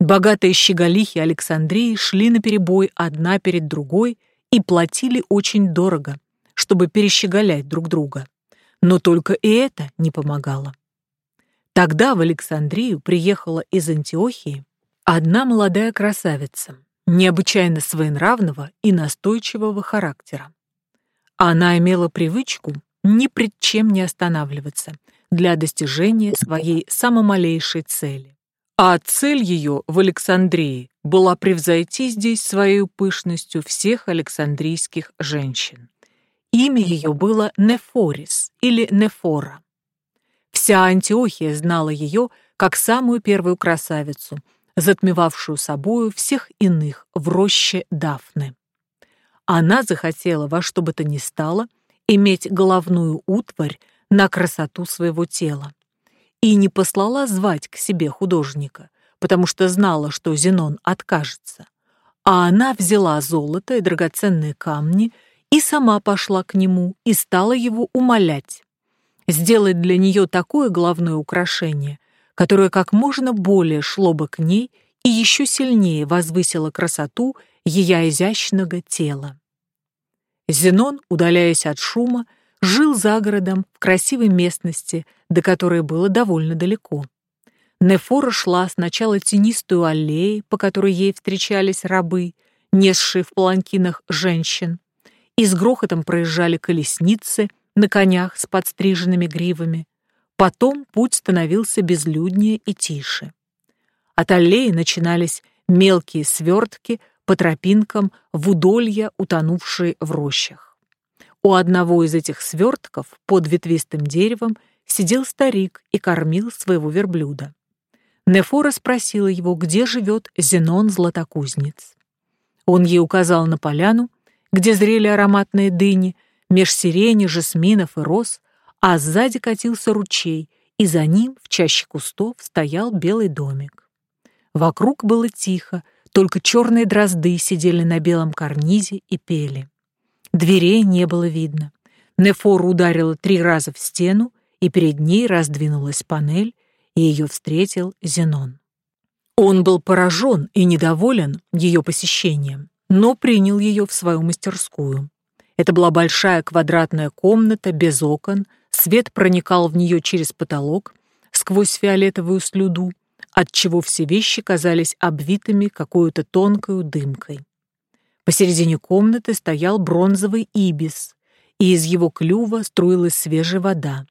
Богатые щеголихи Александрии шли наперебой одна перед другой и платили очень дорого, чтобы перещеголять друг друга. Но только и это не помогало. Тогда в Александрию приехала из Антиохии одна молодая красавица, необычайно своенравного и настойчивого характера. Она имела привычку ни пред чем не останавливаться для достижения своей самомалейшей цели. А цель ее в Александрии была превзойти здесь своей пышностью всех александрийских женщин. Имя ее было Нефорис или Нефора, Вся Антиохия знала ее как самую первую красавицу, затмевавшую собою всех иных в роще Дафны. Она захотела во что бы то ни стало иметь головную утварь на красоту своего тела и не послала звать к себе художника, потому что знала, что Зенон откажется. А она взяла золото и драгоценные камни и сама пошла к нему и стала его умолять. Сделать для нее такое главное украшение, которое как можно более шло бы к ней и еще сильнее возвысило красоту ее изящного тела. Зенон, удаляясь от шума, жил за городом в красивой местности, до которой было довольно далеко. Нефора шла сначала тенистую аллеей, по которой ей встречались рабы, несшие в паланкинах женщин, и с грохотом проезжали колесницы на конях с подстриженными гривами. Потом путь становился безлюднее и тише. От аллеи начинались мелкие свертки по тропинкам в удолья, утонувшие в рощах. У одного из этих свертков под ветвистым деревом сидел старик и кормил своего верблюда. Нефора спросила его, где живет Зенон Златокузнец. Он ей указал на поляну, где зрели ароматные дыни, меж сирени, жасминов и роз, а сзади катился ручей, и за ним в чаще кустов стоял белый домик. Вокруг было тихо, только черные дрозды сидели на белом карнизе и пели. Дверей не было видно. Нефора ударила три раза в стену, и перед ней раздвинулась панель, и ее встретил Зенон. Он был поражен и недоволен ее посещением, но принял ее в свою мастерскую. Это была большая квадратная комната без окон, свет проникал в нее через потолок, сквозь фиолетовую слюду, отчего все вещи казались обвитыми какой-то тонкой дымкой. Посередине комнаты стоял бронзовый ибис, и из его клюва струилась свежая вода.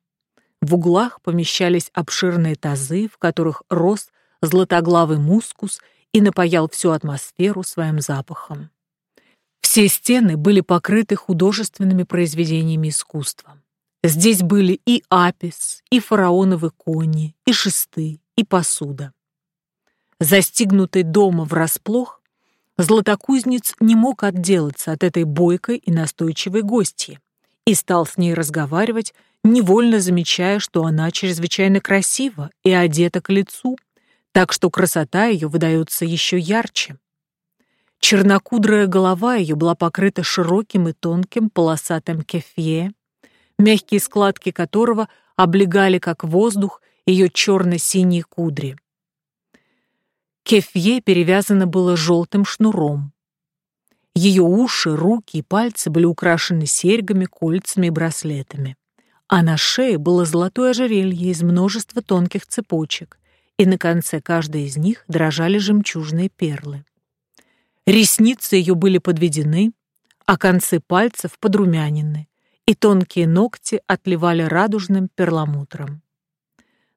В углах помещались обширные тазы, в которых рос златоглавый мускус и напаял всю атмосферу своим запахом. Все стены были покрыты художественными произведениями искусства. Здесь были и апис, и фараоновы кони, и шесты, и посуда. Застигнутый дома врасплох, златокузнец не мог отделаться от этой бойкой и настойчивой гостьи и стал с ней разговаривать, невольно замечая, что она чрезвычайно красива и одета к лицу, так что красота ее выдается еще ярче. Чернокудрая голова ее была покрыта широким и тонким полосатым кефье, мягкие складки которого облегали, как воздух, ее черно-синие кудри. Кефье перевязано было желтым шнуром. Ее уши, руки и пальцы были украшены серьгами, кольцами и браслетами. А на шее было золотое ожерелье из множества тонких цепочек, и на конце каждой из них дрожали жемчужные перлы. Ресницы ее были подведены, а концы пальцев подрумянены, и тонкие ногти отливали радужным перламутром.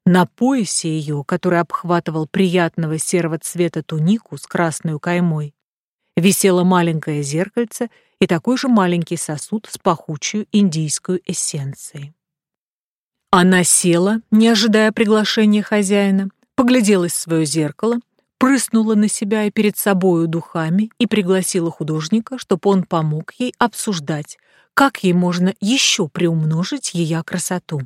На поясе ее, который обхватывал приятного серого цвета тунику с красной каймой, висело маленькое зеркальце и такой же маленький сосуд с пахучей индийской эссенцией. Она села, не ожидая приглашения хозяина, погляделась в свое зеркало, прыснула на себя и перед собою духами и пригласила художника, чтобы он помог ей обсуждать, как ей можно еще приумножить ее красоту.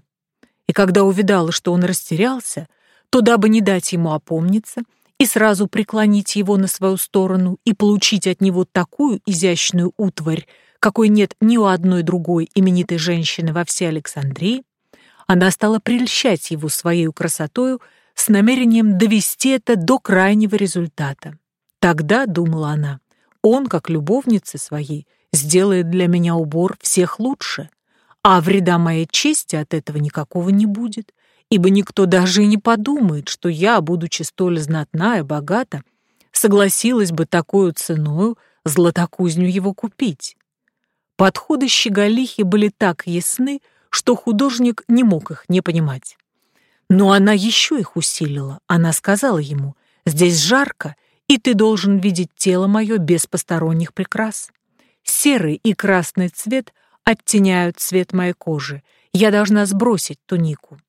И когда увидала, что он растерялся, то, дабы не дать ему опомниться, и сразу преклонить его на свою сторону и получить от него такую изящную утварь, какой нет ни у одной другой именитой женщины во всей Александрии, она стала прельщать его своей красотою с намерением довести это до крайнего результата. Тогда, думала она, он, как любовница своей, сделает для меня убор всех лучше, а вреда моей чести от этого никакого не будет, ибо никто даже и не подумает, что я, будучи столь знатна и богата, согласилась бы такую ценою златокузню его купить. Подходы щеголихи были так ясны, что художник не мог их не понимать. Но она еще их усилила. Она сказала ему, «Здесь жарко, и ты должен видеть тело мое без посторонних прикрас. Серый и красный цвет оттеняют цвет моей кожи. Я должна сбросить тунику.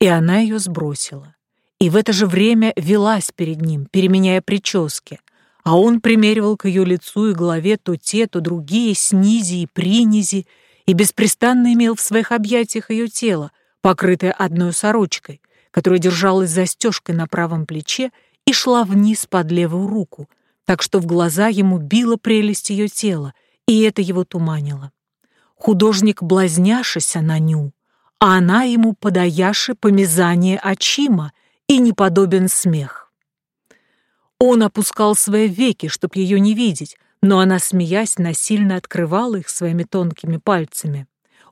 и она ее сбросила. И в это же время велась перед ним, переменяя прически, а он примеривал к ее лицу и голове то те, то другие, снизи и принизи, и беспрестанно имел в своих объятиях ее тело, покрытое одной сорочкой, которая держалась застежкой на правом плече и шла вниз под левую руку, так что в глаза ему била прелесть ее тела, и это его туманило. Художник блазняшися на ню, а она ему подаяши помязание очима и неподобен смех. Он опускал свои веки, чтоб ее не видеть, но она, смеясь, насильно открывала их своими тонкими пальцами.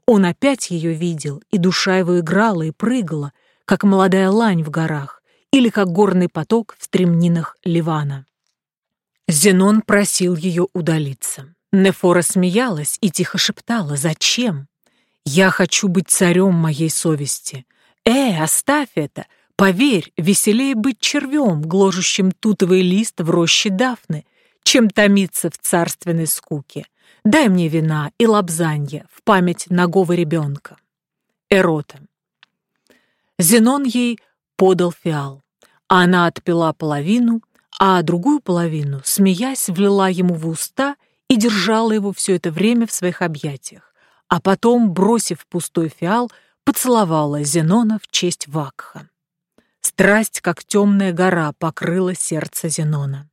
Он опять ее видел, и душа его играла и прыгала, как молодая лань в горах или как горный поток в стремнинах Ливана. Зенон просил ее удалиться. Нефора смеялась и тихо шептала «Зачем? Я хочу быть царем моей совести. Э, оставь это! Поверь, веселее быть червем, гложущим тутовый лист в роще Дафны, чем томиться в царственной скуке. Дай мне вина и лапзанья в память ногого ребенка. Эрота. Зенон ей подал фиал, она отпила половину, а другую половину, смеясь, влила ему в уста и держала его все это время в своих объятиях, а потом, бросив пустой фиал, поцеловала Зенона в честь Вакха. Страсть, как темная гора, покрыла сердце Зенона.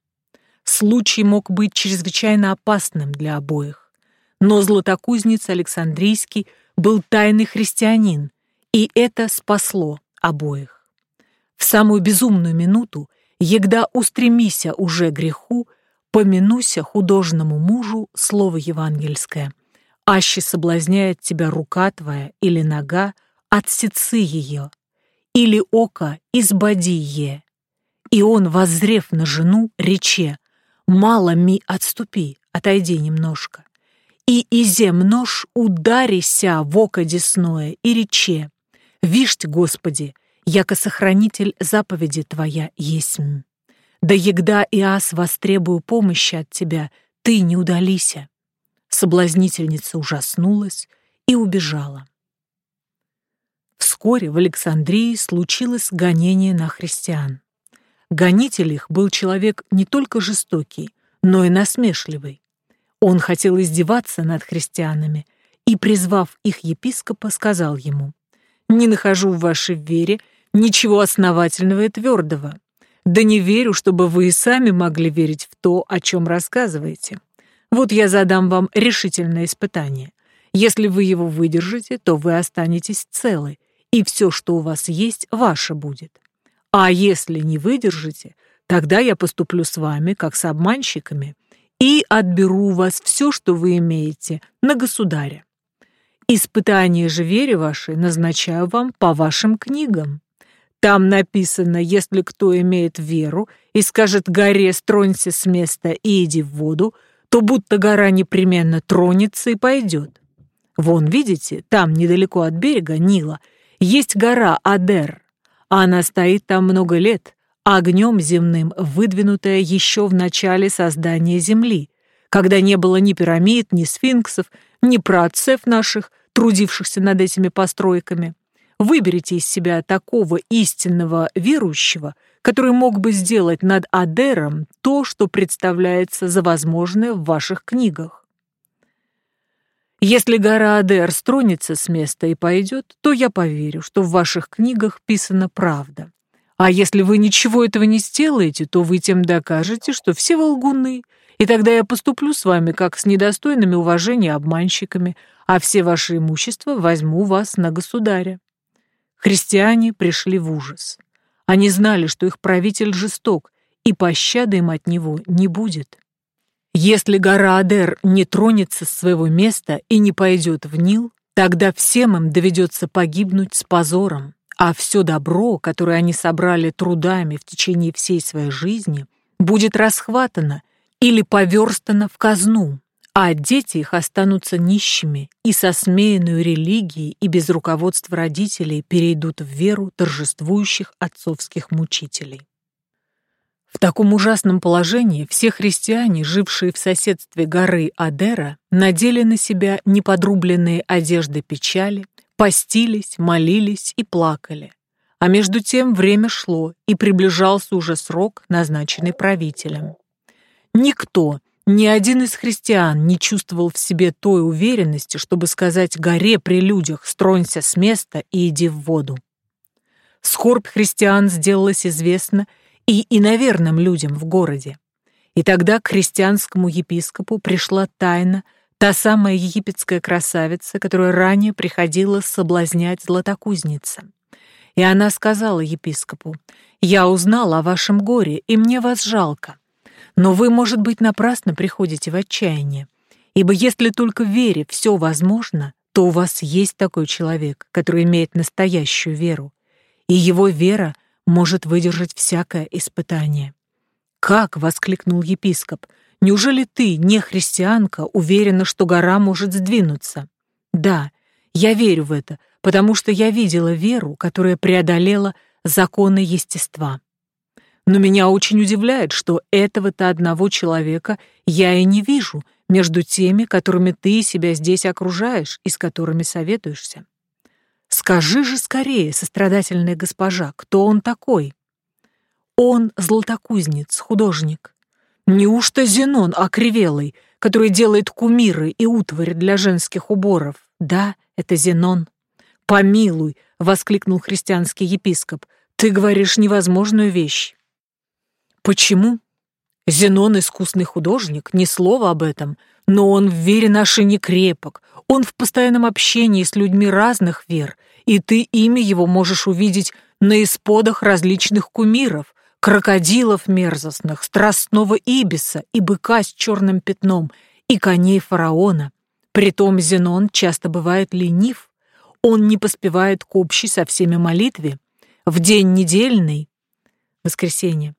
Случай мог быть чрезвычайно опасным для обоих, но златокузнец Александрийский был тайный христианин, и это спасло обоих. В самую безумную минуту, егда устремися уже греху, помянуся художному мужу слово евангельское, аще соблазняет тебя рука твоя или нога, отсецы ее, или око избади е. И он, воззрев на жену, рече, мало ми отступи, отойди немножко. И изем нож ударися в око десное и рече, Вишь, Господи, яко сохранитель заповеди Твоя есмь. Да егда и ас востребую помощи от Тебя, Ты не удалися. Соблазнительница ужаснулась и убежала. Вскоре в Александрии случилось гонение на христиан. Гонитель их был человек не только жестокий, но и насмешливый. Он хотел издеваться над христианами и, призвав их епископа, сказал ему, не нахожу в вашей вере ничего основательного и твердого. Да не верю, чтобы вы и сами могли верить в то, о чем рассказываете. Вот я задам вам решительное испытание. Если вы его выдержите, то вы останетесь целы, и все, что у вас есть, ваше будет. А если не выдержите, тогда я поступлю с вами, как с обманщиками, и отберу у вас все, что вы имеете, на государя. Испытание же вере вашей назначаю вам по вашим книгам. Там написано, если кто имеет веру и скажет горе «стронься с места и иди в воду», то будто гора непременно тронется и пойдет. Вон, видите, там, недалеко от берега Нила, есть гора Адер. Она стоит там много лет, огнем земным выдвинутая еще в начале создания Земли, когда не было ни пирамид, ни сфинксов, ни праотцев наших, трудившихся над этими постройками. Выберите из себя такого истинного верующего, который мог бы сделать над Адером то, что представляется за возможное в ваших книгах. Если гора Адер стронется с места и пойдет, то я поверю, что в ваших книгах писана правда. А если вы ничего этого не сделаете, то вы тем докажете, что все волгуны, и тогда я поступлю с вами как с недостойными уважения обманщиками, а все ваши имущества возьму вас на государя». Христиане пришли в ужас. Они знали, что их правитель жесток, и пощады им от него не будет. Если гора Адер не тронется с своего места и не пойдет в Нил, тогда всем им доведется погибнуть с позором, а все добро, которое они собрали трудами в течение всей своей жизни, будет расхватано или поверстано в казну, а дети их останутся нищими и со смеянной религией и без руководства родителей перейдут в веру торжествующих отцовских мучителей. В таком ужасном положении все христиане, жившие в соседстве горы Адера, надели на себя неподрубленные одежды печали, постились, молились и плакали. А между тем время шло, и приближался уже срок, назначенный правителем. Никто, ни один из христиан не чувствовал в себе той уверенности, чтобы сказать горе при людях «стронься с места и иди в воду». Скорбь христиан сделалась известна и иноверным людям в городе. И тогда к христианскому епископу пришла тайна, та самая египетская красавица, которая ранее приходила соблазнять златокузница. И она сказала епископу, «Я узнала о вашем горе, и мне вас жалко. Но вы, может быть, напрасно приходите в отчаяние, ибо если только в вере все возможно, то у вас есть такой человек, который имеет настоящую веру, и его вера может выдержать всякое испытание». «Как?» — воскликнул епископ. «Неужели ты, не христианка, уверена, что гора может сдвинуться?» «Да, я верю в это, потому что я видела веру, которая преодолела законы естества. Но меня очень удивляет, что этого-то одного человека я и не вижу между теми, которыми ты себя здесь окружаешь и с которыми советуешься. Скажи же скорее, сострадательная госпожа, кто он такой? Он златокузнец, художник. Неужто Зенон окривелый, который делает кумиры и утварь для женских уборов? Да, это Зенон. «Помилуй!» — воскликнул христианский епископ. «Ты говоришь невозможную вещь». «Почему?» Зенон — искусный художник, ни слова об этом, но он в вере нашей не крепок, он в постоянном общении с людьми разных вер, и ты имя его можешь увидеть на исподах различных кумиров, крокодилов мерзостных, страстного ибиса и быка с черным пятном, и коней фараона. Притом Зенон часто бывает ленив, он не поспевает к общей со всеми молитве. В день недельный, воскресенье,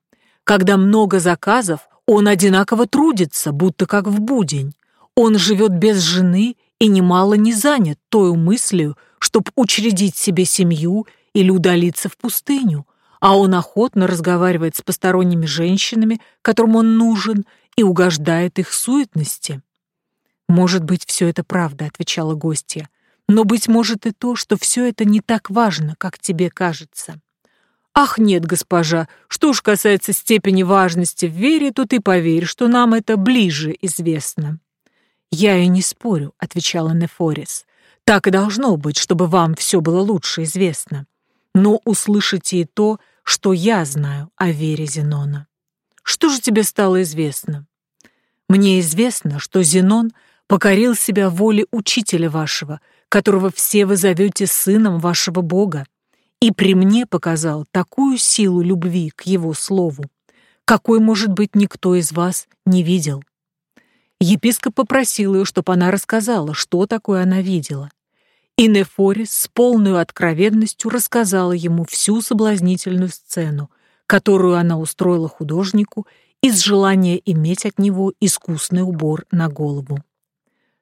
когда много заказов, он одинаково трудится, будто как в будень. Он живет без жены и немало не занят той мыслью, чтобы учредить себе семью или удалиться в пустыню, а он охотно разговаривает с посторонними женщинами, которым он нужен, и угождает их суетности. «Может быть, все это правда», — отвечала гостья. Но, быть может, и то, что все это не так важно, как тебе кажется. Ах, нет, госпожа, что уж касается степени важности в вере, то ты поверь, что нам это ближе известно. Я и не спорю, отвечала Нефорис. Так и должно быть, чтобы вам все было лучше известно. Но услышите и то, что я знаю о вере Зенона. Что же тебе стало известно? Мне известно, что Зенон покорил себя воле учителя вашего, которого все вы зовете сыном вашего Бога, и при мне показал такую силу любви к его слову, какой, может быть, никто из вас не видел. Епископ попросил ее, чтобы она рассказала, что такое она видела. И Нефорис с полной откровенностью рассказала ему всю соблазнительную сцену, которую она устроила художнику из желания иметь от него искусный убор на голову.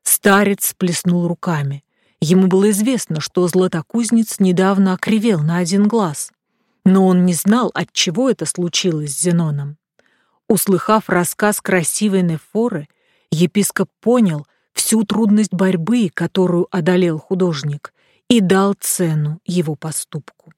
Старец сплеснул руками. Ему было известно, что златокузнец недавно окривел на один глаз, но он не знал, от чего это случилось с Зеноном. Услыхав рассказ красивой Нефоры, епископ понял всю трудность борьбы, которую одолел художник, и дал цену его поступку.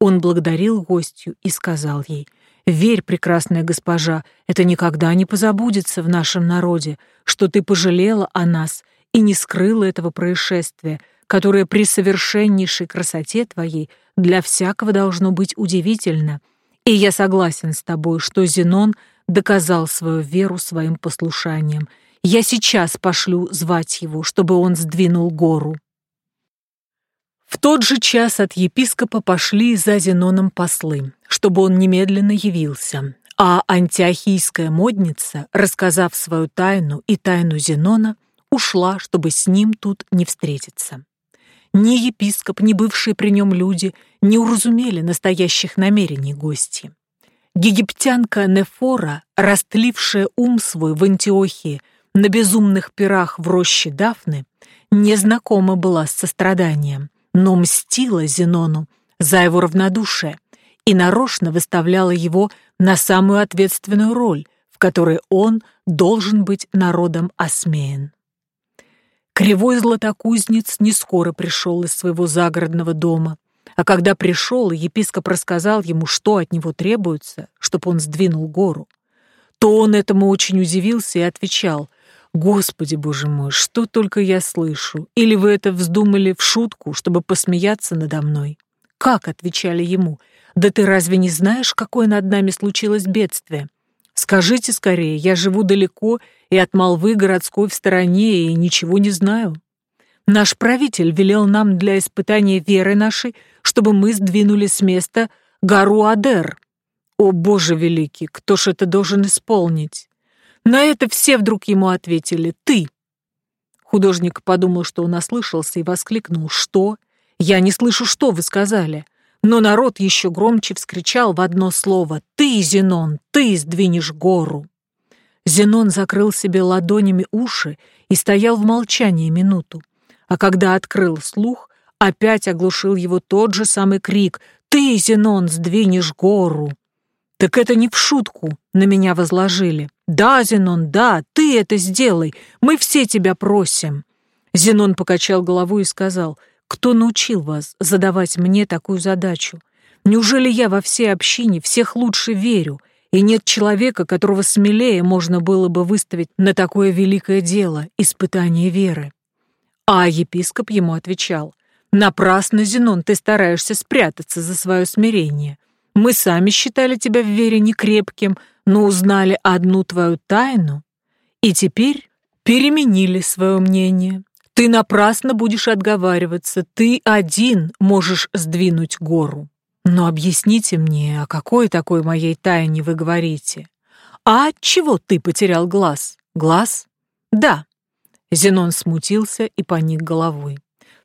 Он благодарил гостью и сказал ей, «Верь, прекрасная госпожа, это никогда не позабудется в нашем народе, что ты пожалела о нас и не скрыла этого происшествия, которое при совершеннейшей красоте твоей для всякого должно быть удивительно. И я согласен с тобой, что Зенон доказал свою веру своим послушанием. Я сейчас пошлю звать его, чтобы он сдвинул гору». В тот же час от епископа пошли за Зеноном послы, чтобы он немедленно явился, а антиохийская модница, рассказав свою тайну и тайну Зенона, ушла, чтобы с ним тут не встретиться. Ни епископ, ни бывшие при нем люди не уразумели настоящих намерений гости. Египтянка Нефора, растлившая ум свой в Антиохии на безумных пирах в роще Дафны, не знакома была с состраданием, но мстила Зенону за его равнодушие и нарочно выставляла его на самую ответственную роль, в которой он должен быть народом осмеян. Кривой златокузнец не скоро пришел из своего загородного дома, А когда пришел, епископ рассказал ему, что от него требуется, чтобы он сдвинул гору, то он этому очень удивился и отвечал, «Господи, Боже мой, что только я слышу! Или вы это вздумали в шутку, чтобы посмеяться надо мной?» «Как?» — отвечали ему, «Да ты разве не знаешь, какое над нами случилось бедствие? Скажите скорее, я живу далеко и от молвы городской в стороне и ничего не знаю». Наш правитель велел нам для испытания веры нашей, чтобы мы сдвинули с места гору Адер. О, Боже великий, кто ж это должен исполнить? На это все вдруг ему ответили «ты». Художник подумал, что он ослышался, и воскликнул «Что? Я не слышу, что вы сказали». Но народ еще громче вскричал в одно слово «Ты, Зенон, ты сдвинешь гору». Зенон закрыл себе ладонями уши и стоял в молчании минуту а когда открыл слух, опять оглушил его тот же самый крик «Ты, Зенон, сдвинешь гору!» «Так это не в шутку на меня возложили. Да, Зенон, да, ты это сделай, мы все тебя просим». Зенон покачал головой и сказал, «Кто научил вас задавать мне такую задачу? Неужели я во всей общине всех лучше верю, и нет человека, которого смелее можно было бы выставить на такое великое дело — испытание веры?» А епископ ему отвечал, «Напрасно, Зенон, ты стараешься спрятаться за свое смирение. Мы сами считали тебя в вере некрепким, но узнали одну твою тайну, и теперь переменили свое мнение. Ты напрасно будешь отговариваться, ты один можешь сдвинуть гору. Но объясните мне, о какой такой моей тайне вы говорите? А от чего ты потерял глаз? Глаз? Да, Зенон смутился и поник головой.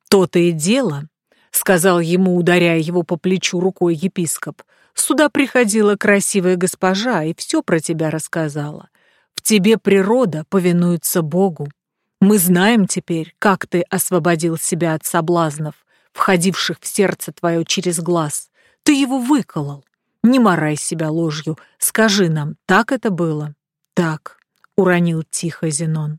«То-то и дело», — сказал ему, ударяя его по плечу рукой епископ, «сюда приходила красивая госпожа и все про тебя рассказала. В тебе природа повинуется Богу. Мы знаем теперь, как ты освободил себя от соблазнов, входивших в сердце твое через глаз. Ты его выколол. Не морай себя ложью. Скажи нам, так это было?» «Так», — уронил тихо Зенон.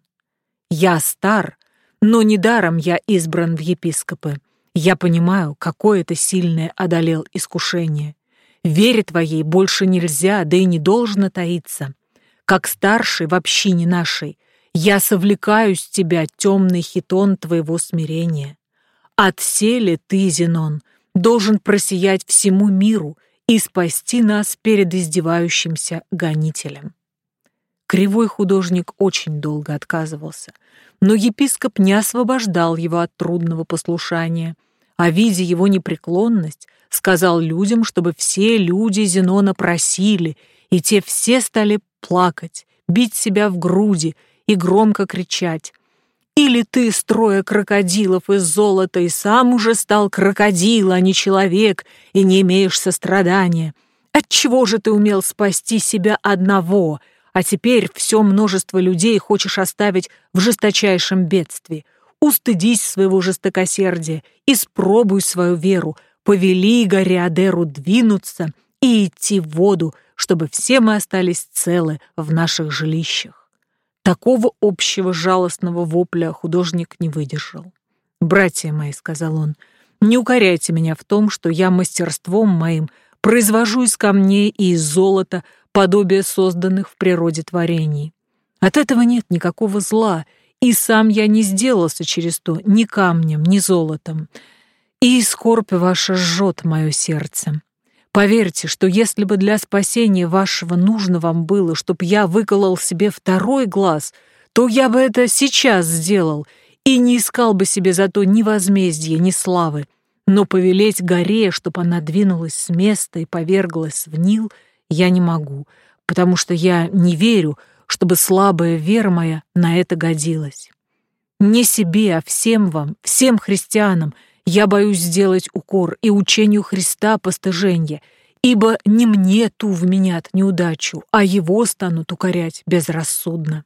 Я стар, но недаром я избран в епископы. Я понимаю, какое это сильное одолел искушение. Вере твоей больше нельзя, да и не должно таиться. Как старший в общине нашей, я совлекаю с тебя темный хитон твоего смирения. Отселе ты, Зенон, должен просиять всему миру и спасти нас перед издевающимся гонителем. Кривой художник очень долго отказывался, но епископ не освобождал его от трудного послушания, а, видя его непреклонность, сказал людям, чтобы все люди Зенона просили, и те все стали плакать, бить себя в груди и громко кричать. «Или ты, строя крокодилов из золота, и сам уже стал крокодил, а не человек, и не имеешь сострадания? Отчего же ты умел спасти себя одного?» а теперь все множество людей хочешь оставить в жесточайшем бедствии. Устыдись своего жестокосердия, испробуй свою веру, повели Гориадеру двинуться и идти в воду, чтобы все мы остались целы в наших жилищах. Такого общего жалостного вопля художник не выдержал. «Братья мои», — сказал он, — «не укоряйте меня в том, что я мастерством моим произвожу из камней и из золота подобие созданных в природе творений. От этого нет никакого зла, и сам я не сделался через то ни камнем, ни золотом. И скорбь ваша жжет мое сердце. Поверьте, что если бы для спасения вашего нужно вам было, чтоб я выколол себе второй глаз, то я бы это сейчас сделал и не искал бы себе зато ни возмездия, ни славы. Но повелеть горе, чтоб она двинулась с места и поверглась в Нил — я не могу, потому что я не верю, чтобы слабая вера моя на это годилась. Не себе, а всем вам, всем христианам, я боюсь сделать укор и учению Христа постыженье, ибо не мне ту вменят неудачу, а его станут укорять безрассудно.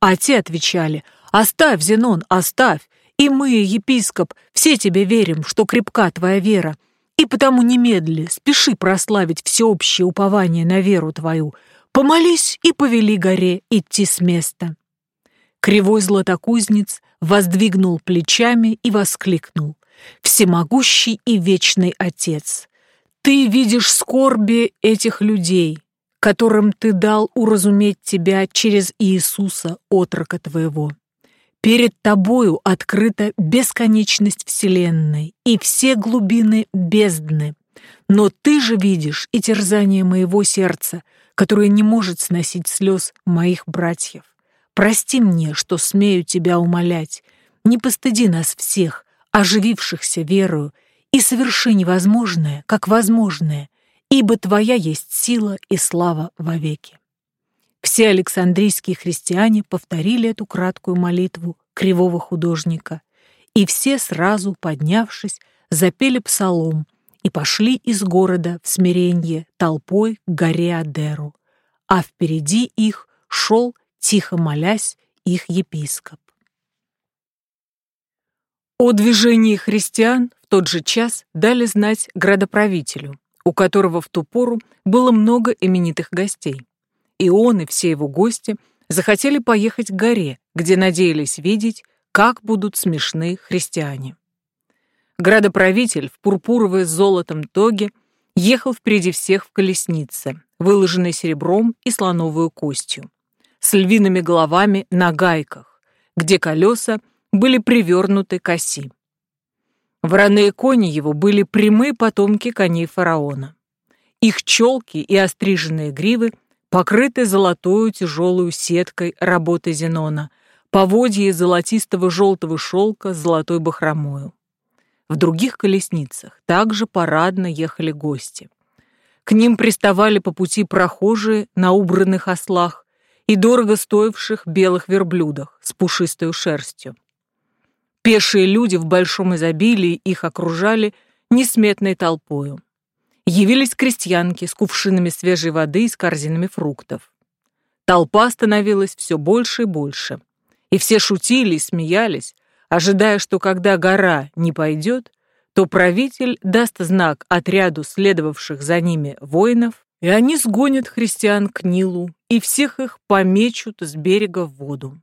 А те отвечали, «Оставь, Зенон, оставь, и мы, епископ, все тебе верим, что крепка твоя вера, и потому немедли, спеши прославить всеобщее упование на веру твою. Помолись и повели горе идти с места». Кривой златокузнец воздвигнул плечами и воскликнул. Всемогущий и вечный Отец, ты видишь скорби этих людей, которым ты дал уразуметь тебя через Иисуса, отрока твоего. Перед тобою открыта бесконечность Вселенной и все глубины бездны. Но ты же видишь и терзание моего сердца, которое не может сносить слез моих братьев. Прости мне, что смею тебя умолять. Не постыди нас всех, оживившихся верою, и соверши невозможное, как возможное, ибо Твоя есть сила и слава вовеки. Все Александрийские христиане повторили эту краткую молитву кривого художника, и все сразу, поднявшись, запели псалом и пошли из города в смиренье толпой к горе Адеру, а впереди их шел, тихо молясь, их епископ. О движении христиан в тот же час дали знать градоправителю, у которого в ту пору было много именитых гостей. И он, и все его гости захотели поехать к горе, где надеялись видеть, как будут смешны христиане. Градоправитель в пурпуровой с золотом тоге ехал впереди всех в колеснице, выложенной серебром и слоновую костью, с львиными головами на гайках, где колеса были привернуты к оси. Вороные кони его были прямые потомки коней фараона. Их челки и остриженные гривы покрыты золотою тяжелую сеткой работы Зенона, поводья золотистого желтого шелка с золотой бахромою. В других колесницах также парадно ехали гости. К ним приставали по пути прохожие на убранных ослах и дорого стоивших белых верблюдах с пушистой шерстью. Пешие люди в большом изобилии их окружали несметной толпою. Явились крестьянки с кувшинами свежей воды и с корзинами фруктов. Толпа становилась все больше и больше. И все шутили и смеялись, ожидая, что когда гора не пойдет, то правитель даст знак отряду следовавших за ними воинов, и они сгонят христиан к Нилу и всех их помечут с берега в воду.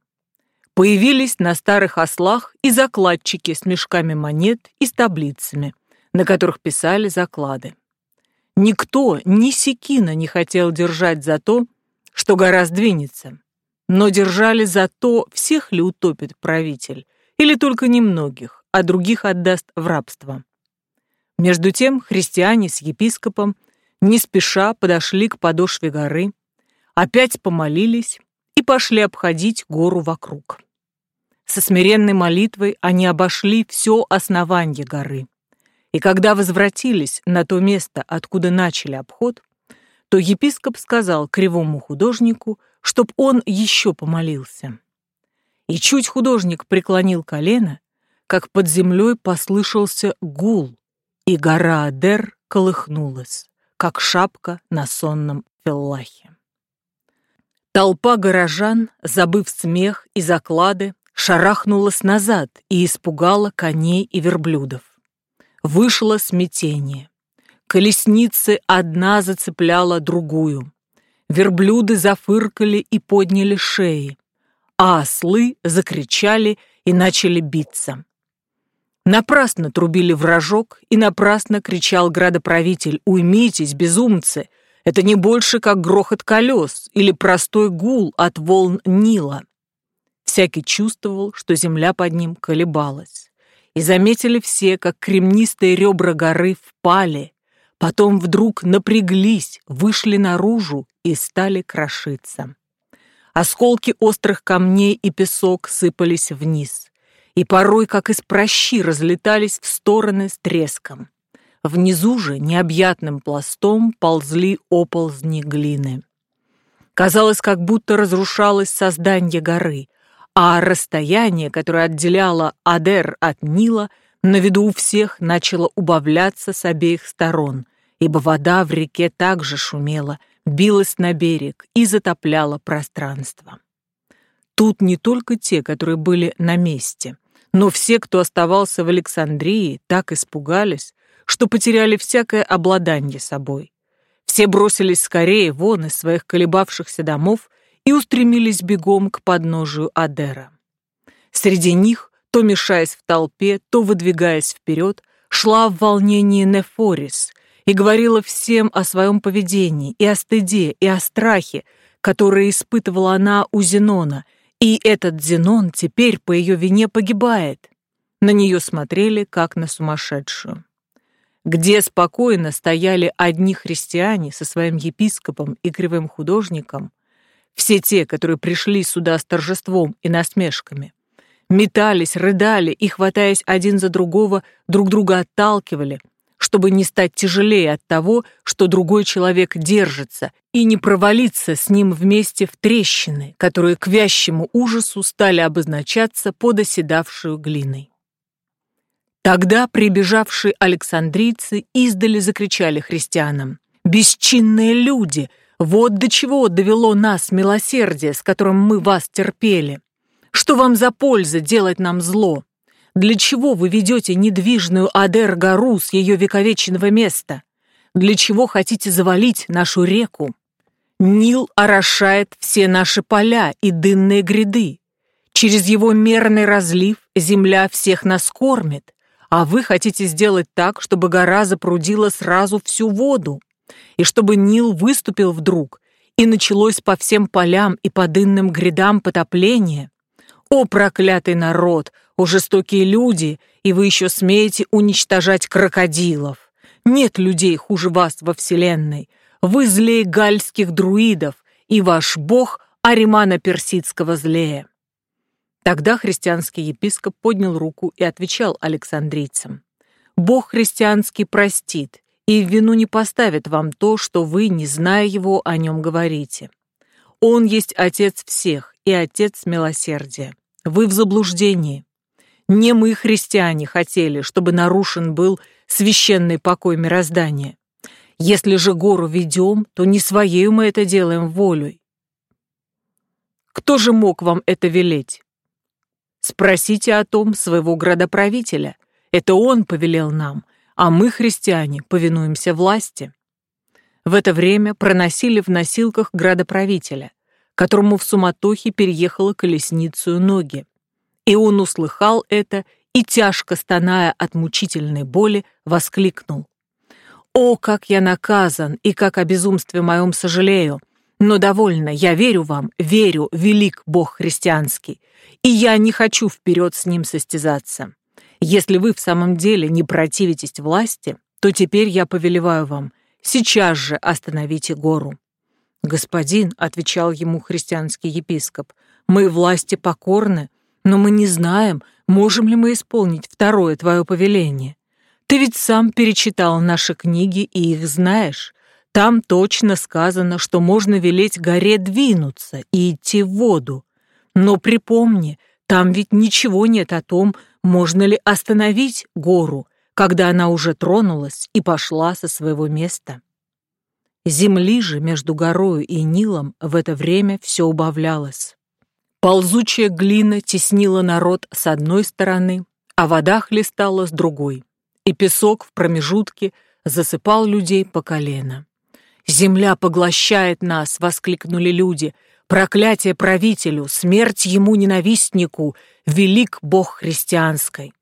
Появились на старых ослах и закладчики с мешками монет и с таблицами, на которых писали заклады. Никто, ни секина не хотел держать за то, что гора сдвинется, но держали за то, всех ли утопит правитель, или только немногих, а других отдаст в рабство. Между тем христиане с епископом не спеша подошли к подошве горы, опять помолились и пошли обходить гору вокруг. Со смиренной молитвой они обошли все основание горы. И когда возвратились на то место, откуда начали обход, то епископ сказал кривому художнику, чтоб он еще помолился. И чуть художник преклонил колено, как под землей послышался гул, и гора Адер колыхнулась, как шапка на сонном феллахе. Толпа горожан, забыв смех и заклады, шарахнулась назад и испугала коней и верблюдов. Вышло смятение. Колесницы одна зацепляла другую. Верблюды зафыркали и подняли шеи, а ослы закричали и начали биться. Напрасно трубили вражок, и напрасно кричал градоправитель «Уймитесь, безумцы! Это не больше, как грохот колес или простой гул от волн Нила». Всякий чувствовал, что земля под ним колебалась. И заметили все, как кремнистые ребра горы впали, потом вдруг напряглись, вышли наружу и стали крошиться. Осколки острых камней и песок сыпались вниз, и порой, как из прощи, разлетались в стороны с треском. Внизу же необъятным пластом ползли оползни глины. Казалось, как будто разрушалось создание горы, а расстояние, которое отделяло Адер от Нила, на виду у всех начало убавляться с обеих сторон, ибо вода в реке также шумела, билась на берег и затопляла пространство. Тут не только те, которые были на месте, но все, кто оставался в Александрии, так испугались, что потеряли всякое обладание собой. Все бросились скорее вон из своих колебавшихся домов и устремились бегом к подножию Адера. Среди них то мешаясь в толпе, то выдвигаясь вперед, шла в волнении Нефорис и говорила всем о своем поведении, и о стыде, и о страхе, которые испытывала она у Зенона, и этот Зенон теперь по ее вине погибает. На нее смотрели, как на сумасшедшую. Где спокойно стояли одни христиане со своим епископом и кривым художником, все те, которые пришли сюда с торжеством и насмешками, метались, рыдали и, хватаясь один за другого, друг друга отталкивали, чтобы не стать тяжелее от того, что другой человек держится, и не провалиться с ним вместе в трещины, которые к вящему ужасу стали обозначаться под оседавшую глиной. Тогда прибежавшие александрийцы издали закричали христианам «Бесчинные люди! Вот до чего довело нас милосердие, с которым мы вас терпели! Что вам за польза делать нам зло? Для чего вы ведете недвижную Адер-гору с ее вековечного места? Для чего хотите завалить нашу реку? Нил орошает все наши поля и дынные гряды. Через его мерный разлив земля всех нас кормит, а вы хотите сделать так, чтобы гора запрудила сразу всю воду, и чтобы Нил выступил вдруг, и началось по всем полям и по дынным грядам потопление, «О, проклятый народ! О, жестокие люди! И вы еще смеете уничтожать крокодилов! Нет людей хуже вас во Вселенной! Вы злее гальских друидов, и ваш бог Аримана Персидского злее!» Тогда христианский епископ поднял руку и отвечал александрийцам. «Бог христианский простит, и в вину не поставит вам то, что вы, не зная его, о нем говорите. Он есть Отец всех и Отец милосердия. Вы в заблуждении. Не мы, христиане, хотели, чтобы нарушен был священный покой мироздания. Если же гору ведем, то не своею мы это делаем волей. Кто же мог вам это велеть? Спросите о том своего градоправителя. Это он повелел нам, а мы, христиане, повинуемся власти. В это время проносили в носилках градоправителя – которому в суматохе переехала колесницу ноги. И он услыхал это и, тяжко стоная от мучительной боли, воскликнул. «О, как я наказан и как о безумстве моем сожалею! Но довольно, я верю вам, верю, велик Бог христианский, и я не хочу вперед с ним состязаться. Если вы в самом деле не противитесь власти, то теперь я повелеваю вам, сейчас же остановите гору. «Господин», — отвечал ему христианский епископ, — «мы власти покорны, но мы не знаем, можем ли мы исполнить второе твое повеление. Ты ведь сам перечитал наши книги и их знаешь. Там точно сказано, что можно велеть горе двинуться и идти в воду. Но припомни, там ведь ничего нет о том, можно ли остановить гору, когда она уже тронулась и пошла со своего места. Земли же между горою и Нилом в это время все убавлялось. Ползучая глина теснила народ с одной стороны, а вода хлестала с другой, и песок в промежутке засыпал людей по колено. «Земля поглощает нас!» — воскликнули люди. «Проклятие правителю! Смерть ему ненавистнику! Велик Бог христианской!»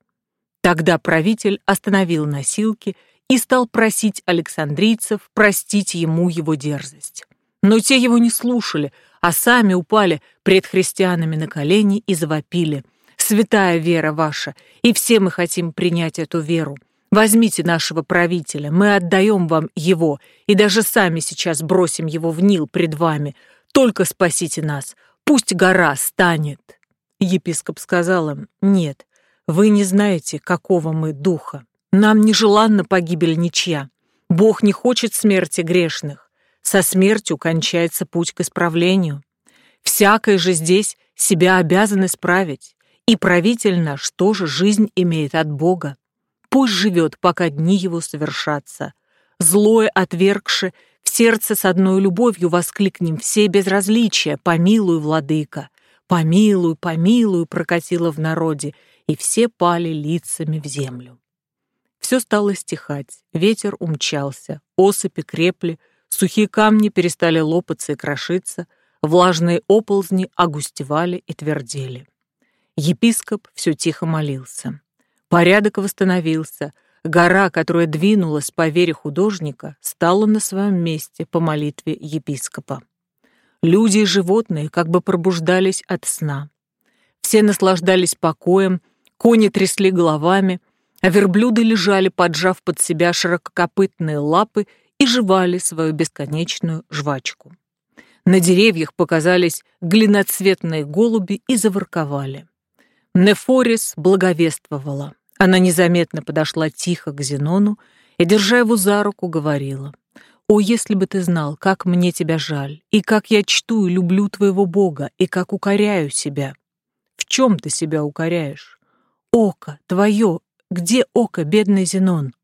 Тогда правитель остановил носилки и стал просить александрийцев простить ему его дерзость. Но те его не слушали, а сами упали пред христианами на колени и завопили. «Святая вера ваша, и все мы хотим принять эту веру. Возьмите нашего правителя, мы отдаем вам его, и даже сами сейчас бросим его в Нил пред вами. Только спасите нас, пусть гора станет». Епископ сказал им, «Нет, вы не знаете, какого мы духа. Нам нежеланна погибель ничья. Бог не хочет смерти грешных. Со смертью кончается путь к исправлению. Всякое же здесь себя обязан исправить. И правитель наш тоже жизнь имеет от Бога. Пусть живет, пока дни его совершатся. Злое отвергши, сердце с одной любовью воскликнем все безразличия, помилуй, владыка. Помилуй, помилуй, прокатило в народе, и все пали лицами в землю. Все стало стихать, ветер умчался, осыпи крепли, сухие камни перестали лопаться и крошиться, влажные оползни огустевали и твердели. Епископ все тихо молился. Порядок восстановился. Гора, которая двинулась по вере художника, стала на своем месте по молитве епископа. Люди и животные как бы пробуждались от сна. Все наслаждались покоем, кони трясли головами, а верблюды лежали, поджав под себя ширококопытные лапы и жевали свою бесконечную жвачку. На деревьях показались глиноцветные голуби и заворковали. Нефорис благовествовала. Она незаметно подошла тихо к Зенону и, держа его за руку, говорила. «О, если бы ты знал, как мне тебя жаль, и как я чту и люблю твоего Бога, и как укоряю себя!» «В чем ты себя укоряешь?» «Око, твое! Где око, бедный Зенон?»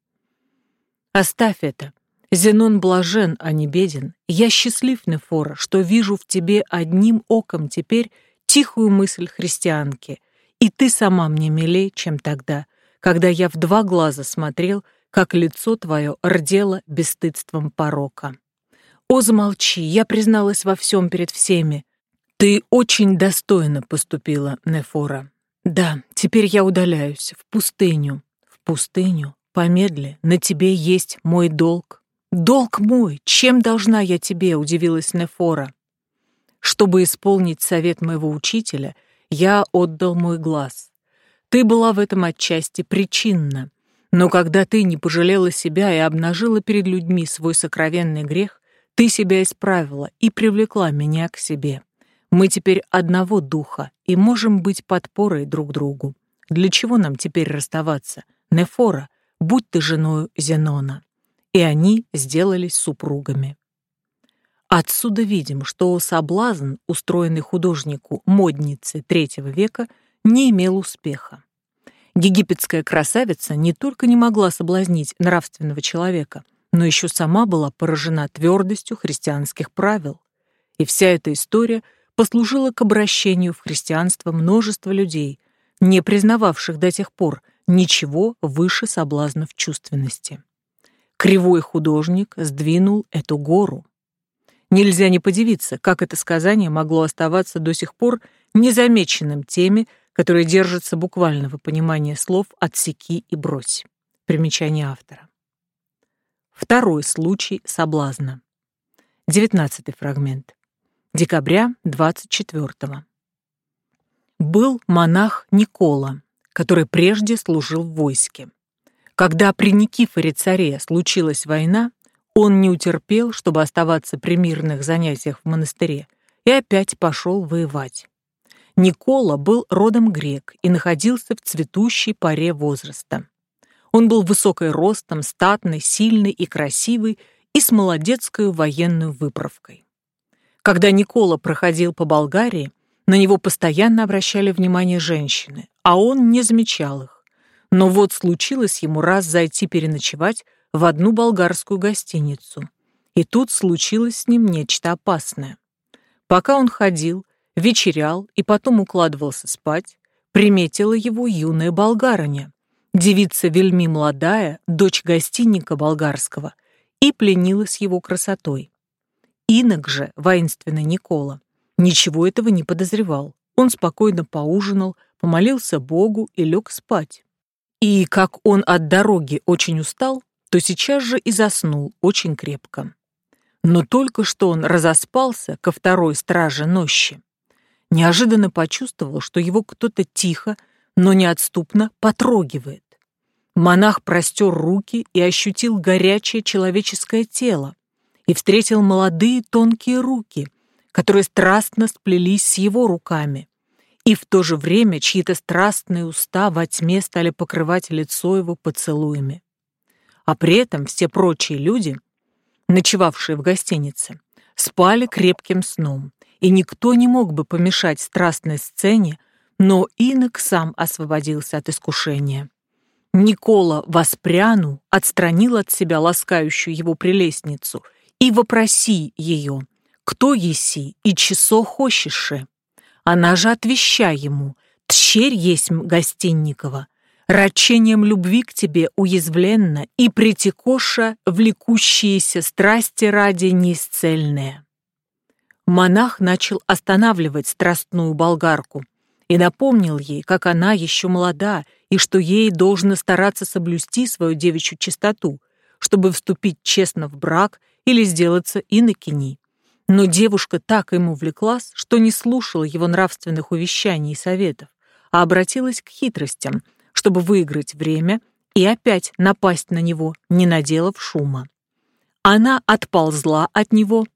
«Оставь это. Зенон блажен, а не беден. Я счастлив, Нефора, что вижу в тебе одним оком теперь тихую мысль христианки — и ты сама мне милей, чем тогда, когда я в два глаза смотрел, как лицо твое рдело бесстыдством порока. О, замолчи, я призналась во всем перед всеми. Ты очень достойно поступила, Нефора. Да, теперь я удаляюсь, в пустыню. В пустыню, помедли, на тебе есть мой долг. Долг мой, чем должна я тебе, удивилась Нефора. Чтобы исполнить совет моего учителя — я отдал мой глаз. Ты была в этом отчасти причинна, но когда ты не пожалела себя и обнажила перед людьми свой сокровенный грех, ты себя исправила и привлекла меня к себе. Мы теперь одного духа и можем быть подпорой друг другу. Для чего нам теперь расставаться? Нефора, будь ты женою Зенона. И они сделались супругами. Отсюда видим, что соблазн, устроенный художнику модницы третьего века, не имел успеха. Египетская красавица не только не могла соблазнить нравственного человека, но еще сама была поражена твердостью христианских правил. И вся эта история послужила к обращению в христианство множества людей, не признававших до тех пор ничего выше соблазнов чувственности. Кривой художник сдвинул эту гору. Нельзя не подивиться, как это сказание могло оставаться до сих пор незамеченным теми, которые держатся буквального понимания слов «отсеки» и «брось». Примечание автора. Второй случай соблазна. Девятнадцатый фрагмент. Декабря 24 -го. Был монах Никола, который прежде служил в войске. Когда при Никифоре царе случилась война, он не утерпел, чтобы оставаться при мирных занятиях в монастыре, и опять пошел воевать. Никола был родом грек и находился в цветущей паре возраста. Он был высокой ростом, статный, сильный и красивый, и с молодецкой военной выправкой. Когда Никола проходил по Болгарии, на него постоянно обращали внимание женщины, а он не замечал их. Но вот случилось ему раз зайти переночевать в одну болгарскую гостиницу. И тут случилось с ним нечто опасное. Пока он ходил, вечерял и потом укладывался спать, приметила его юная болгарыня, девица вельми молодая, дочь гостинника болгарского, и пленилась его красотой. Инок же, воинственный Никола, ничего этого не подозревал. Он спокойно поужинал, помолился Богу и лег спать. И, как он от дороги очень устал, то сейчас же и заснул очень крепко. Но только что он разоспался ко второй страже нощи, неожиданно почувствовал, что его кто-то тихо, но неотступно потрогивает. Монах простер руки и ощутил горячее человеческое тело и встретил молодые тонкие руки, которые страстно сплелись с его руками, и в то же время чьи-то страстные уста во тьме стали покрывать лицо его поцелуями. А при этом все прочие люди, ночевавшие в гостинице, спали крепким сном, и никто не мог бы помешать страстной сцене, но инок сам освободился от искушения. Никола воспряну, отстранил от себя ласкающую его прелестницу и вопроси ее, кто еси и часо хочеше. Она же отвеща ему, тщерь есть гостинникова, рачением любви к тебе уязвленно и притекоша влекущиеся страсти ради неисцельные. Монах начал останавливать страстную болгарку, и напомнил ей, как она еще молода, и что ей должно стараться соблюсти свою девичью чистоту, чтобы вступить честно в брак или сделаться инокиней. Но девушка так ему влеклась, что не слушала его нравственных увещаний и советов, а обратилась к хитростям, чтобы выиграть время и опять напасть на него, не наделав шума. Она отползла от него,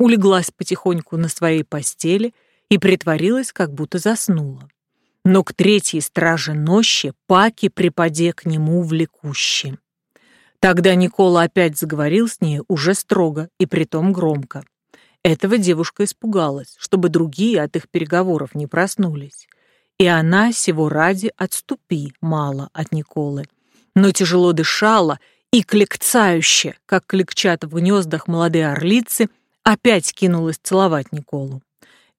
улеглась потихоньку на своей постели и притворилась, как будто заснула. Но к третьей страже нощи Паки припаде к нему влекуще. Тогда Никола опять заговорил с ней уже строго и притом громко. Этого девушка испугалась, чтобы другие от их переговоров не проснулись. И она, сего ради, отступи мало от Николы. Но тяжело дышала и, клекцающе, как кликчат в гнездах молодые орлицы, опять кинулась целовать Николу.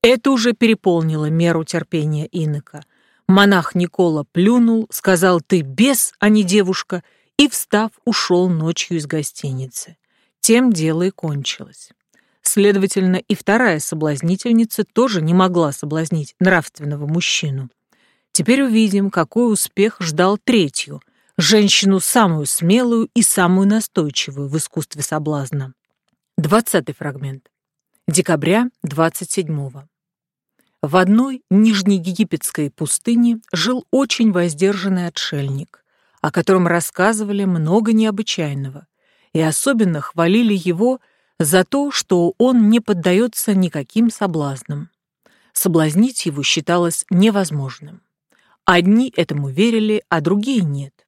Это уже переполнило меру терпения инока. Монах Никола плюнул, сказал «ты бес, а не девушка», и, встав, ушел ночью из гостиницы. Тем дело и кончилось. Следовательно, и вторая соблазнительница тоже не могла соблазнить нравственного мужчину. Теперь увидим, какой успех ждал третью, женщину самую смелую и самую настойчивую в искусстве соблазна. Двадцатый фрагмент. Декабря 27-го. В одной нижнеегипетской пустыне жил очень воздержанный отшельник, о котором рассказывали много необычайного, и особенно хвалили его за то, что он не поддается никаким соблазнам. Соблазнить его считалось невозможным. Одни этому верили, а другие нет.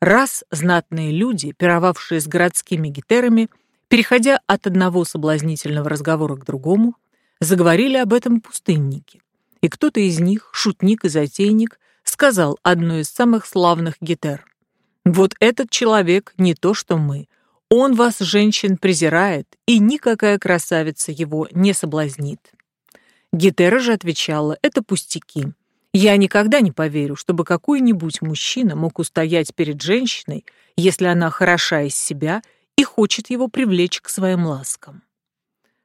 Раз знатные люди, пировавшие с городскими гетерами, переходя от одного соблазнительного разговора к другому, заговорили об этом пустынники. И кто-то из них, шутник и затейник, сказал одной из самых славных гетер. «Вот этот человек не то, что мы, он вас, женщин, презирает, и никакая красавица его не соблазнит. Гетера же отвечала, это пустяки. Я никогда не поверю, чтобы какой-нибудь мужчина мог устоять перед женщиной, если она хороша из себя и хочет его привлечь к своим ласкам.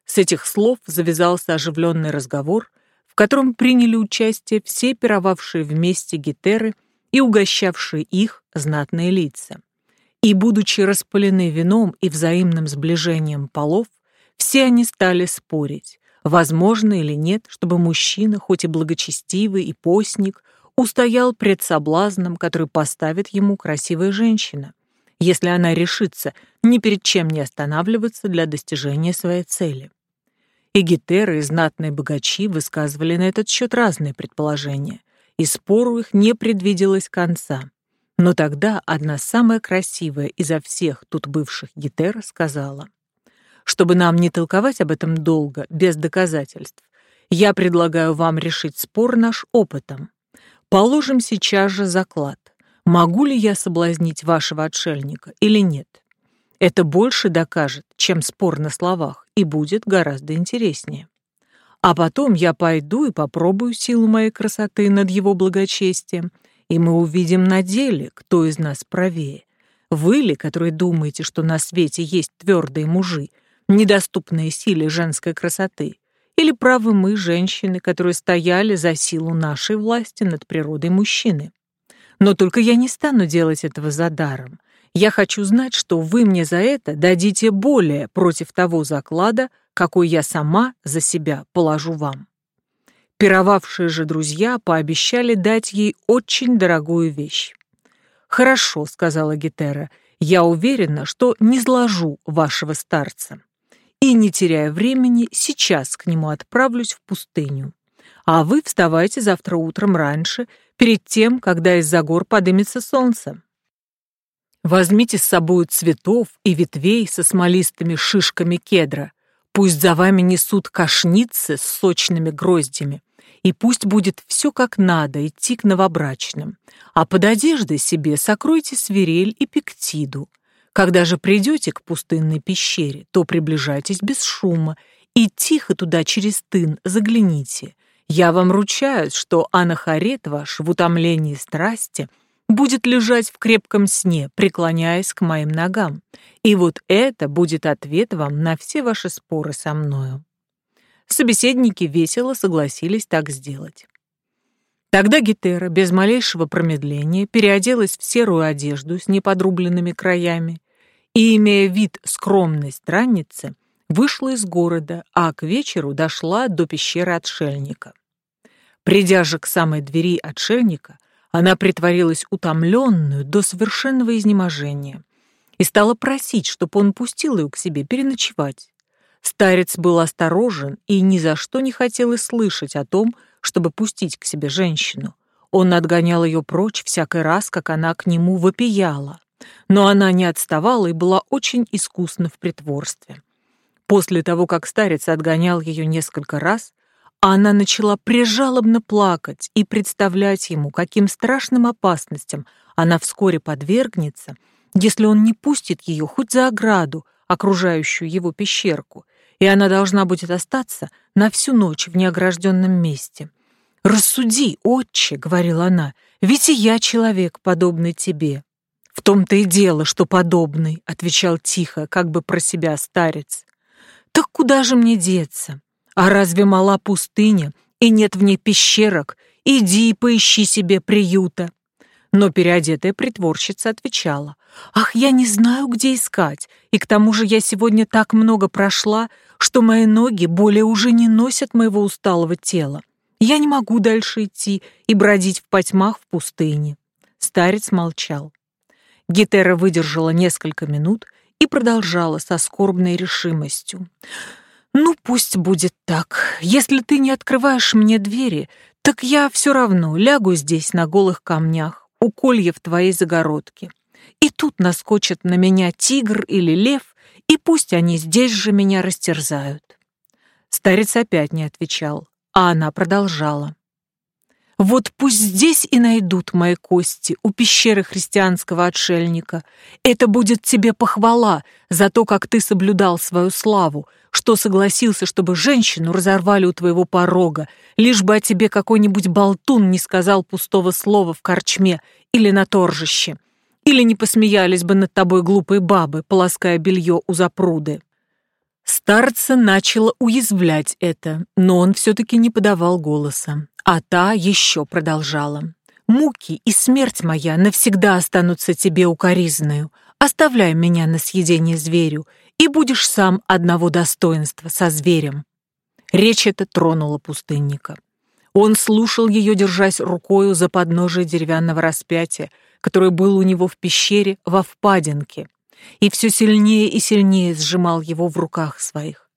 С этих слов завязался оживленный разговор, в котором приняли участие все пировавшие вместе гетеры и угощавшие их знатные лица. И, будучи распылены вином и взаимным сближением полов, все они стали спорить, возможно или нет, чтобы мужчина, хоть и благочестивый и постник, устоял пред соблазном, который поставит ему красивая женщина, если она решится ни перед чем не останавливаться для достижения своей цели. И и знатные богачи высказывали на этот счет разные предположения, и спору их не предвиделось конца. Но тогда одна самая красивая изо всех тут бывших гитер сказала, «Чтобы нам не толковать об этом долго, без доказательств, я предлагаю вам решить спор наш опытом. Положим сейчас же заклад. Могу ли я соблазнить вашего отшельника или нет? Это больше докажет, чем спор на словах, и будет гораздо интереснее. А потом я пойду и попробую силу моей красоты над его благочестием — и мы увидим на деле, кто из нас правее. Вы ли, которые думаете, что на свете есть твердые мужи, недоступные силе женской красоты, или правы мы, женщины, которые стояли за силу нашей власти над природой мужчины? Но только я не стану делать этого за даром. Я хочу знать, что вы мне за это дадите более против того заклада, какой я сама за себя положу вам. Пировавшие же друзья пообещали дать ей очень дорогую вещь. «Хорошо», — сказала Гетера, — «я уверена, что не зложу вашего старца. И, не теряя времени, сейчас к нему отправлюсь в пустыню. А вы вставайте завтра утром раньше, перед тем, когда из-за гор подымется солнце. Возьмите с собой цветов и ветвей со смолистыми шишками кедра. Пусть за вами несут кашницы с сочными гроздями, и пусть будет все как надо идти к новобрачным, а под одеждой себе сокройте свирель и пектиду. Когда же придете к пустынной пещере, то приближайтесь без шума и тихо туда через тын загляните. Я вам ручаюсь, что анахарет ваш в утомлении страсти будет лежать в крепком сне, преклоняясь к моим ногам. И вот это будет ответ вам на все ваши споры со мною. Собеседники весело согласились так сделать. Тогда Гетера без малейшего промедления переоделась в серую одежду с неподрубленными краями и, имея вид скромной странницы, вышла из города, а к вечеру дошла до пещеры отшельника. Придя же к самой двери отшельника, она притворилась утомленную до совершенного изнеможения и стала просить, чтобы он пустил ее к себе переночевать. Старец был осторожен и ни за что не хотел и слышать о том, чтобы пустить к себе женщину. Он отгонял ее прочь всякий раз, как она к нему вопияла. Но она не отставала и была очень искусна в притворстве. После того, как старец отгонял ее несколько раз, она начала прижалобно плакать и представлять ему, каким страшным опасностям она вскоре подвергнется, если он не пустит ее хоть за ограду, окружающую его пещерку, и она должна будет остаться на всю ночь в неогражденном месте. «Рассуди, отче», — говорила она, — «ведь и я человек, подобный тебе». «В том-то и дело, что подобный», — отвечал тихо, как бы про себя старец. «Так куда же мне деться? А разве мала пустыня, и нет в ней пещерок? Иди и поищи себе приюта». Но переодетая притворщица отвечала, «Ах, я не знаю, где искать, и к тому же я сегодня так много прошла, что мои ноги более уже не носят моего усталого тела. Я не могу дальше идти и бродить в потьмах в пустыне». Старец молчал. Гетера выдержала несколько минут и продолжала со скорбной решимостью. «Ну, пусть будет так. Если ты не открываешь мне двери, так я все равно лягу здесь на голых камнях, у колья в твоей загородке. И тут наскочит на меня тигр или лев, и пусть они здесь же меня растерзают». Старец опять не отвечал, а она продолжала. Вот пусть здесь и найдут мои кости у пещеры христианского отшельника. Это будет тебе похвала за то, как ты соблюдал свою славу, что согласился, чтобы женщину разорвали у твоего порога, лишь бы о тебе какой-нибудь болтун не сказал пустого слова в корчме или на торжище, или не посмеялись бы над тобой глупые бабы, полоская белье у запруды. Старца начало уязвлять это, но он все-таки не подавал голоса. А та еще продолжала. «Муки и смерть моя навсегда останутся тебе укоризною. Оставляй меня на съедение зверю, и будешь сам одного достоинства со зверем». Речь эта тронула пустынника. Он слушал ее, держась рукою за подножие деревянного распятия, которое было у него в пещере во впадинке, и все сильнее и сильнее сжимал его в руках своих.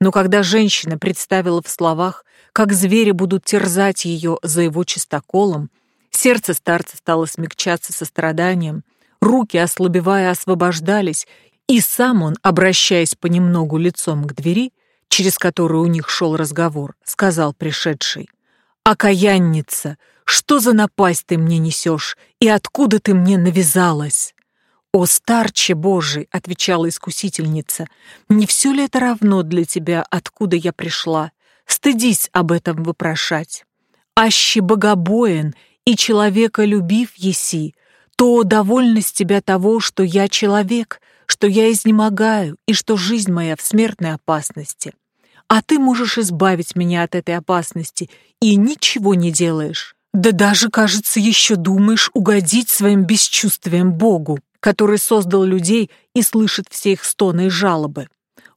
Но когда женщина представила в словах как звери будут терзать ее за его чистоколом, сердце старца стало смягчаться состраданием, руки, ослабевая, освобождались, и сам он, обращаясь понемногу лицом к двери, через которую у них шел разговор, сказал пришедший, «Окаянница, что за напасть ты мне несешь, и откуда ты мне навязалась?» «О, старче Божий!» — отвечала искусительница. «Не все ли это равно для тебя, откуда я пришла? Стыдись об этом вопрошать. Аще богобоен и человека любив еси, то довольно с тебя того, что я человек, что я изнемогаю и что жизнь моя в смертной опасности. А ты можешь избавить меня от этой опасности и ничего не делаешь. Да даже, кажется, еще думаешь угодить своим бесчувствием Богу, который создал людей и слышит все их стоны и жалобы.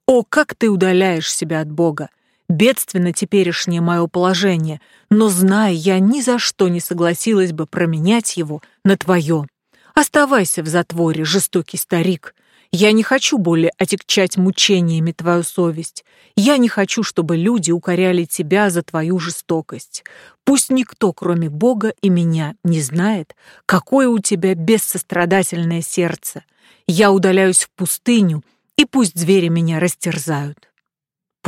О, как ты удаляешь себя от Бога! Бедственно теперешнее мое положение, но, зная, я ни за что не согласилась бы променять его на твое. Оставайся в затворе, жестокий старик. Я не хочу более отягчать мучениями твою совесть. Я не хочу, чтобы люди укоряли тебя за твою жестокость. Пусть никто, кроме Бога и меня, не знает, какое у тебя бессострадательное сердце. Я удаляюсь в пустыню, и пусть звери меня растерзают.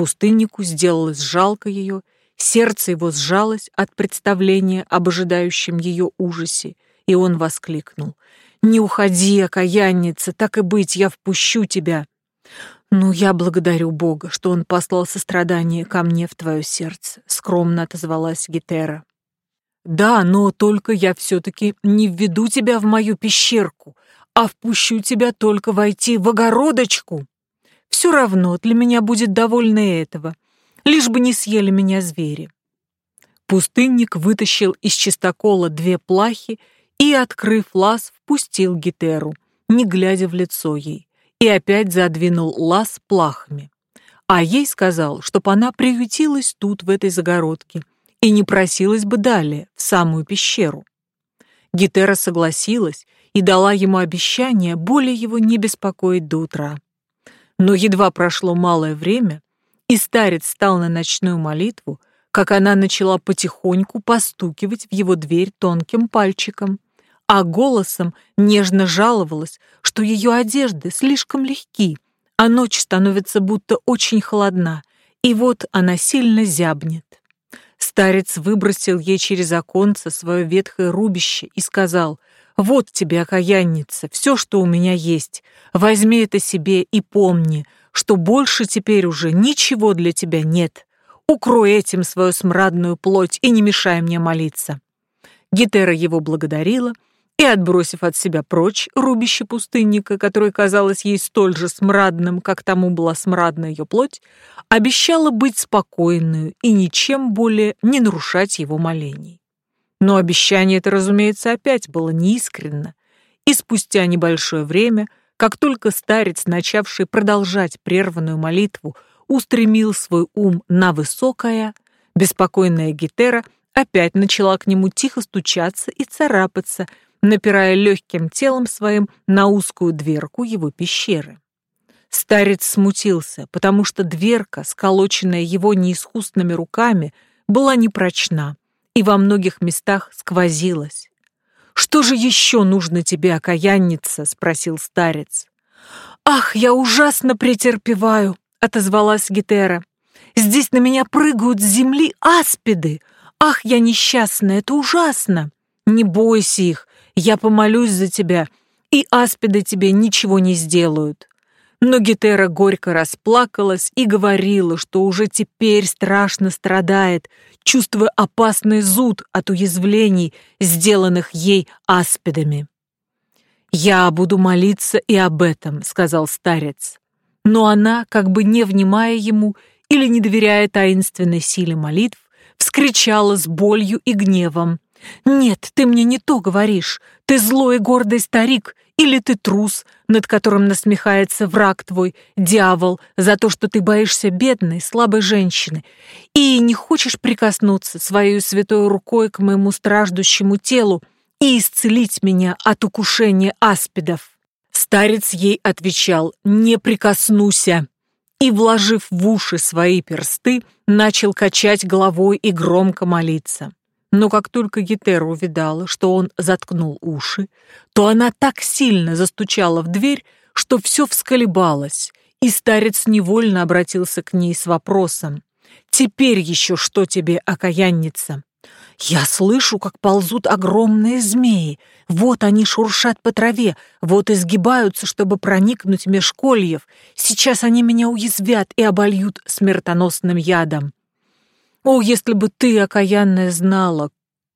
Пустыннику сделалось жалко ее, сердце его сжалось от представления об ожидающем ее ужасе, и он воскликнул. «Не уходи, окаянница, так и быть, я впущу тебя». «Ну, я благодарю Бога, что Он послал сострадание ко мне в твое сердце», — скромно отозвалась Гетера. «Да, но только я все-таки не введу тебя в мою пещерку, а впущу тебя только войти в огородочку». Все равно для меня будет довольно этого, лишь бы не съели меня звери. Пустынник вытащил из чистокола две плахи и, открыв лаз, впустил Гетеру, не глядя в лицо ей, и опять задвинул лаз плахами. А ей сказал, чтоб она приютилась тут, в этой загородке, и не просилась бы далее, в самую пещеру. Гетера согласилась и дала ему обещание более его не беспокоить до утра. Но едва прошло малое время, и старец стал на ночную молитву, как она начала потихоньку постукивать в его дверь тонким пальчиком, а голосом нежно жаловалась, что ее одежды слишком легки, а ночь становится будто очень холодна, и вот она сильно зябнет. Старец выбросил ей через оконце свое ветхое рубище и сказал, «Вот тебе, окаянница, все, что у меня есть. Возьми это себе и помни, что больше теперь уже ничего для тебя нет. Укрой этим свою смрадную плоть и не мешай мне молиться». Гетера его благодарила, и, отбросив от себя прочь рубище пустынника, которое казалось ей столь же смрадным, как тому была смрадна ее плоть, обещала быть спокойную и ничем более не нарушать его молений. Но обещание это, разумеется, опять было неискренно, и спустя небольшое время, как только старец, начавший продолжать прерванную молитву, устремил свой ум на высокое, беспокойная Гетера опять начала к нему тихо стучаться и царапаться, напирая легким телом своим на узкую дверку его пещеры. Старец смутился, потому что дверка, сколоченная его неискусными руками, была непрочна и во многих местах сквозилась. «Что же еще нужно тебе, окаянница?» — спросил старец. «Ах, я ужасно претерпеваю!» — отозвалась Гетера. «Здесь на меня прыгают с земли аспиды! Ах, я несчастная, это ужасно! Не бойся их, я помолюсь за тебя, и аспиды тебе ничего не сделают». Но Гетера горько расплакалась и говорила, что уже теперь страшно страдает, чувствуя опасный зуд от уязвлений, сделанных ей аспидами. «Я буду молиться и об этом», — сказал старец. Но она, как бы не внимая ему или не доверяя таинственной силе молитв, вскричала с болью и гневом. «Нет, ты мне не то говоришь. Ты злой и гордый старик, или ты трус, над которым насмехается враг твой, дьявол, за то, что ты боишься бедной, слабой женщины, и не хочешь прикоснуться своей святой рукой к моему страждущему телу и исцелить меня от укушения аспидов». Старец ей отвечал «Не прикоснуся» и, вложив в уши свои персты, начал качать головой и громко молиться. Но как только Гетера увидала, что он заткнул уши, то она так сильно застучала в дверь, что все всколебалось, и старец невольно обратился к ней с вопросом. «Теперь еще что тебе, окаянница?» «Я слышу, как ползут огромные змеи. Вот они шуршат по траве, вот изгибаются, чтобы проникнуть меж кольев. Сейчас они меня уязвят и обольют смертоносным ядом. О, если бы ты, окаянная, знала,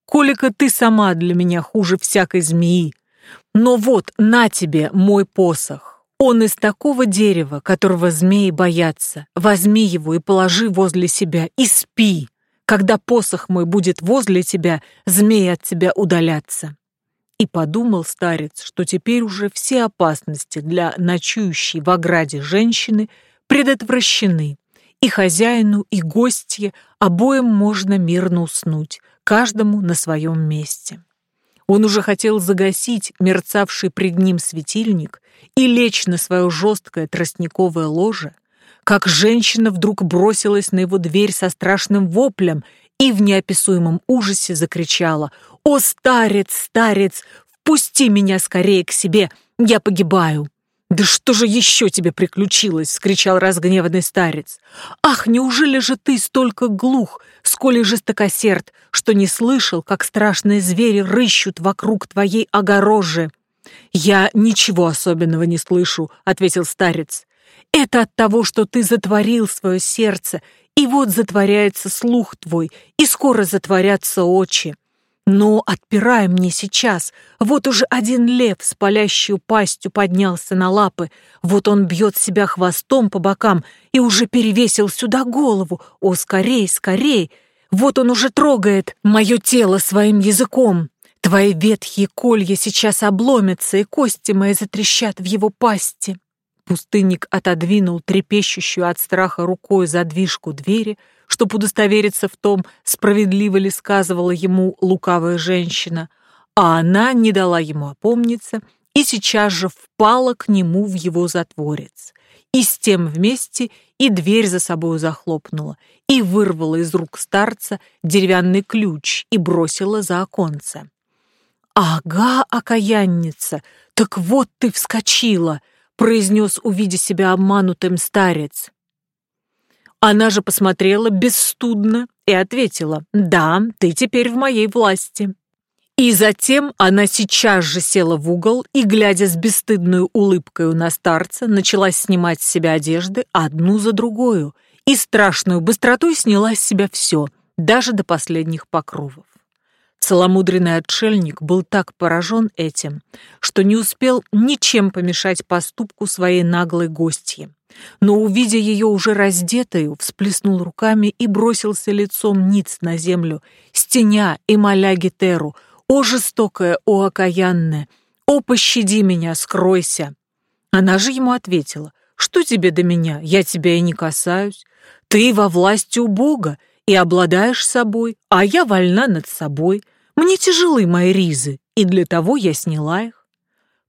колика ты сама для меня хуже всякой змеи. Но вот, на тебе мой посох. Он из такого дерева, которого змеи боятся. Возьми его и положи возле себя, и спи. Когда посох мой будет возле тебя, змеи от тебя удалятся. И подумал старец, что теперь уже все опасности для ночующей в ограде женщины предотвращены, и хозяину, и гостье обоим можно мирно уснуть, каждому на своем месте. Он уже хотел загасить мерцавший пред ним светильник и лечь на свое жесткое тростниковое ложе, как женщина вдруг бросилась на его дверь со страшным воплем и в неописуемом ужасе закричала «О, старец, старец, впусти меня скорее к себе, я погибаю!» «Да что же еще тебе приключилось?» — скричал разгневанный старец. «Ах, неужели же ты столько глух, сколь и жестокосерд, что не слышал, как страшные звери рыщут вокруг твоей огорожи?» «Я ничего особенного не слышу», — ответил старец. «Это от того, что ты затворил свое сердце, и вот затворяется слух твой, и скоро затворятся очи. Но отпирай мне сейчас. Вот уже один лев с палящей пастью поднялся на лапы. Вот он бьет себя хвостом по бокам и уже перевесил сюда голову. О, скорей, скорей! Вот он уже трогает мое тело своим языком. Твои ветхие колья сейчас обломятся, и кости мои затрещат в его пасти. Пустынник отодвинул трепещущую от страха рукой задвижку двери, чтобы удостовериться в том, справедливо ли сказывала ему лукавая женщина, а она не дала ему опомниться и сейчас же впала к нему в его затворец. И с тем вместе и дверь за собою захлопнула, и вырвала из рук старца деревянный ключ и бросила за оконце. «Ага, окаянница, так вот ты вскочила!» произнес, увидя себя обманутым старец. Она же посмотрела бесстудно и ответила, «Да, ты теперь в моей власти». И затем она сейчас же села в угол и, глядя с бесстыдной улыбкой на старца, начала снимать с себя одежды одну за другую и страшную быстротой сняла с себя все, даже до последних покровов. Целомудренный отшельник был так поражен этим, что не успел ничем помешать поступку своей наглой гостьи. Но, увидя ее уже раздетую, всплеснул руками и бросился лицом ниц на землю, стеня и моля Гетеру, «О, жестокая, о, окаянная! О, пощади меня, скройся!» Она же ему ответила, «Что тебе до меня? Я тебя и не касаюсь. Ты во власти у Бога и обладаешь собой, а я вольна над собой. Мне тяжелы мои ризы, и для того я сняла их».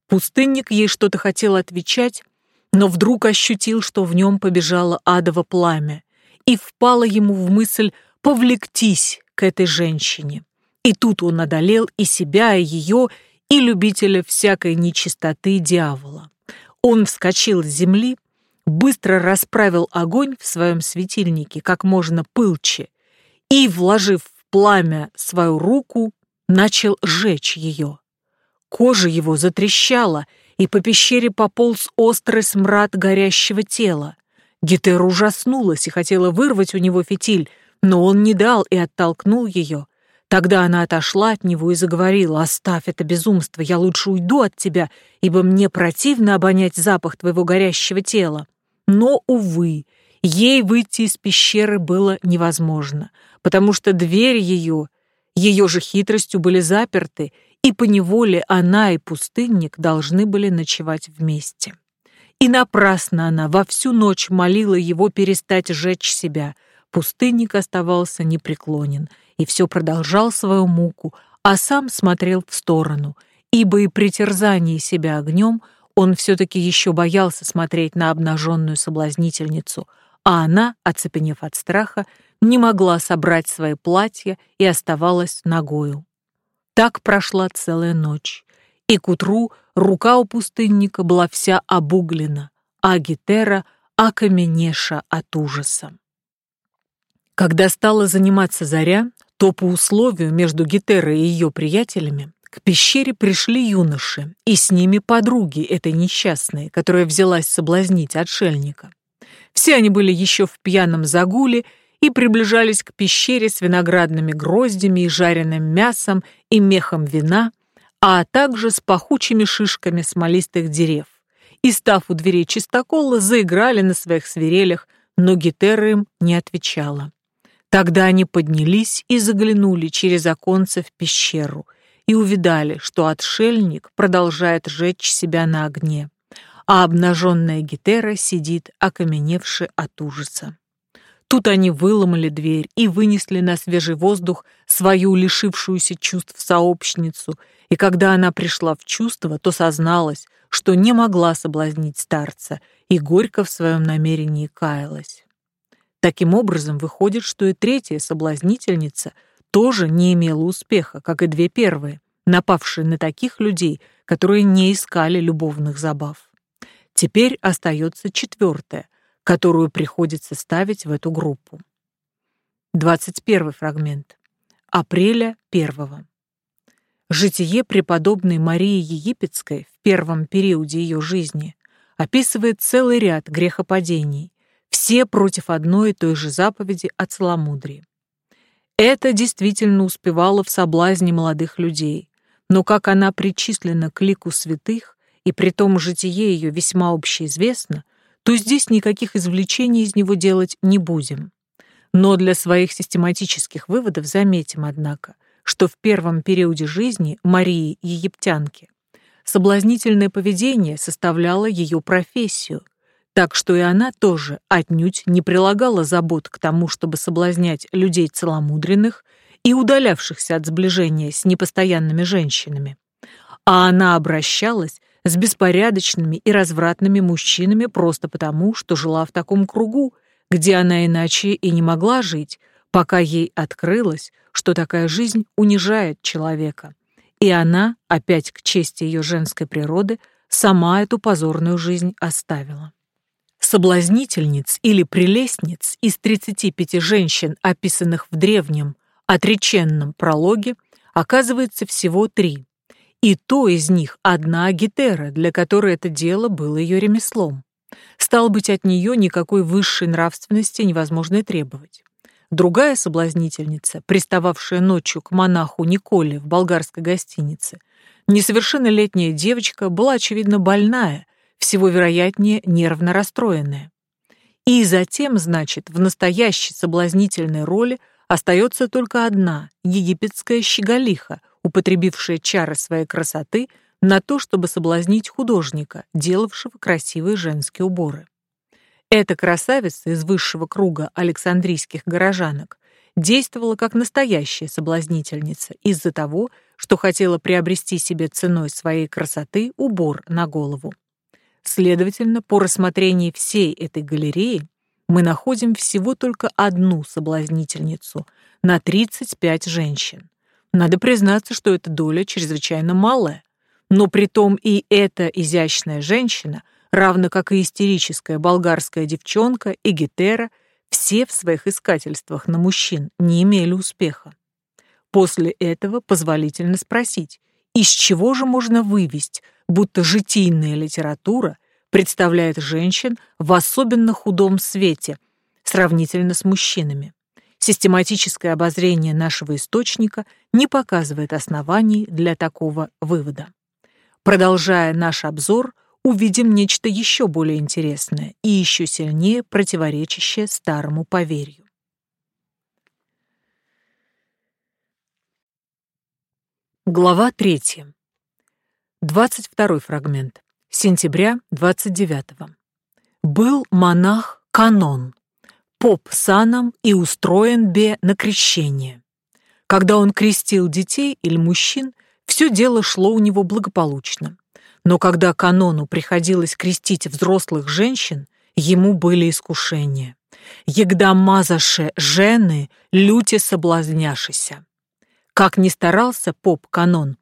Пустынник ей что-то хотел отвечать, но вдруг ощутил, что в нем побежало адово пламя, и впало ему в мысль повлектись к этой женщине. И тут он одолел и себя, и ее, и любителя всякой нечистоты дьявола. Он вскочил с земли, быстро расправил огонь в своем светильнике как можно пылче и, вложив в пламя свою руку, начал жечь ее. Кожа его затрещала, и по пещере пополз острый смрад горящего тела. Гетера ужаснулась и хотела вырвать у него фитиль, но он не дал и оттолкнул ее. Тогда она отошла от него и заговорила, «Оставь это безумство, я лучше уйду от тебя, ибо мне противно обонять запах твоего горящего тела». Но, увы, ей выйти из пещеры было невозможно, потому что дверь ее, ее же хитростью были заперты, и поневоле она и пустынник должны были ночевать вместе. И напрасно она во всю ночь молила его перестать жечь себя. Пустынник оставался непреклонен — и все продолжал свою муку, а сам смотрел в сторону, ибо и при терзании себя огнем он все-таки еще боялся смотреть на обнаженную соблазнительницу, а она, оцепенев от страха, не могла собрать свои платья и оставалась ногою. Так прошла целая ночь, и к утру рука у пустынника была вся обуглена, а Гетера окаменеша от ужаса. Когда стала заниматься заря, то по условию между Гетерой и ее приятелями к пещере пришли юноши, и с ними подруги этой несчастной, которая взялась соблазнить отшельника. Все они были еще в пьяном загуле и приближались к пещере с виноградными гроздями и жареным мясом и мехом вина, а также с пахучими шишками смолистых дерев. И, став у дверей чистокола, заиграли на своих свирелях, но Гетера им не отвечала. Тогда они поднялись и заглянули через оконце в пещеру и увидали, что отшельник продолжает жечь себя на огне, а обнаженная Гетера сидит, окаменевши от ужаса. Тут они выломали дверь и вынесли на свежий воздух свою лишившуюся чувств сообщницу, и когда она пришла в чувство, то созналась, что не могла соблазнить старца, и горько в своем намерении каялась. Таким образом, выходит, что и третья соблазнительница тоже не имела успеха, как и две первые, напавшие на таких людей, которые не искали любовных забав. Теперь остается четвертая, которую приходится ставить в эту группу. 21 фрагмент. Апреля 1. Житие преподобной Марии Египетской в первом периоде ее жизни описывает целый ряд грехопадений, все против одной и той же заповеди о целомудрии. Это действительно успевало в соблазне молодых людей, но как она причислена к лику святых, и при том житие ее весьма общеизвестно, то здесь никаких извлечений из него делать не будем. Но для своих систематических выводов заметим, однако, что в первом периоде жизни Марии Египтянки соблазнительное поведение составляло ее профессию, так что и она тоже отнюдь не прилагала забот к тому, чтобы соблазнять людей целомудренных и удалявшихся от сближения с непостоянными женщинами. А она обращалась с беспорядочными и развратными мужчинами просто потому, что жила в таком кругу, где она иначе и не могла жить, пока ей открылось, что такая жизнь унижает человека. И она, опять к чести ее женской природы, сама эту позорную жизнь оставила. Соблазнительниц или прелестниц из 35 женщин, описанных в древнем, отреченном прологе, оказывается всего три. И то из них одна Гетера, для которой это дело было ее ремеслом. Стал быть, от нее никакой высшей нравственности невозможно требовать. Другая соблазнительница, пристававшая ночью к монаху Николе в болгарской гостинице, несовершеннолетняя девочка, была, очевидно, больная, всего вероятнее нервно расстроенная. И затем, значит, в настоящей соблазнительной роли остается только одна египетская щеголиха, употребившая чары своей красоты на то, чтобы соблазнить художника, делавшего красивые женские уборы. Эта красавица из высшего круга александрийских горожанок действовала как настоящая соблазнительница из-за того, что хотела приобрести себе ценой своей красоты убор на голову. Следовательно, по рассмотрении всей этой галереи мы находим всего только одну соблазнительницу на 35 женщин. Надо признаться, что эта доля чрезвычайно малая, но при том и эта изящная женщина – равно как и истерическая болгарская девчонка и Гетера, все в своих искательствах на мужчин не имели успеха. После этого позволительно спросить, из чего же можно вывести, будто житийная литература представляет женщин в особенно худом свете, сравнительно с мужчинами. Систематическое обозрение нашего источника не показывает оснований для такого вывода. Продолжая наш обзор, увидим нечто еще более интересное и еще сильнее противоречащее старому поверью. Глава 3. 22 фрагмент. Сентября 29 -го. Был монах Канон, поп саном и устроен бе на крещение. Когда он крестил детей или мужчин, все дело шло у него благополучно. Но когда канону приходилось крестить взрослых женщин, ему были искушения. «Егда мазаше жены, люте соблазняшися». Как ни старался поп-канон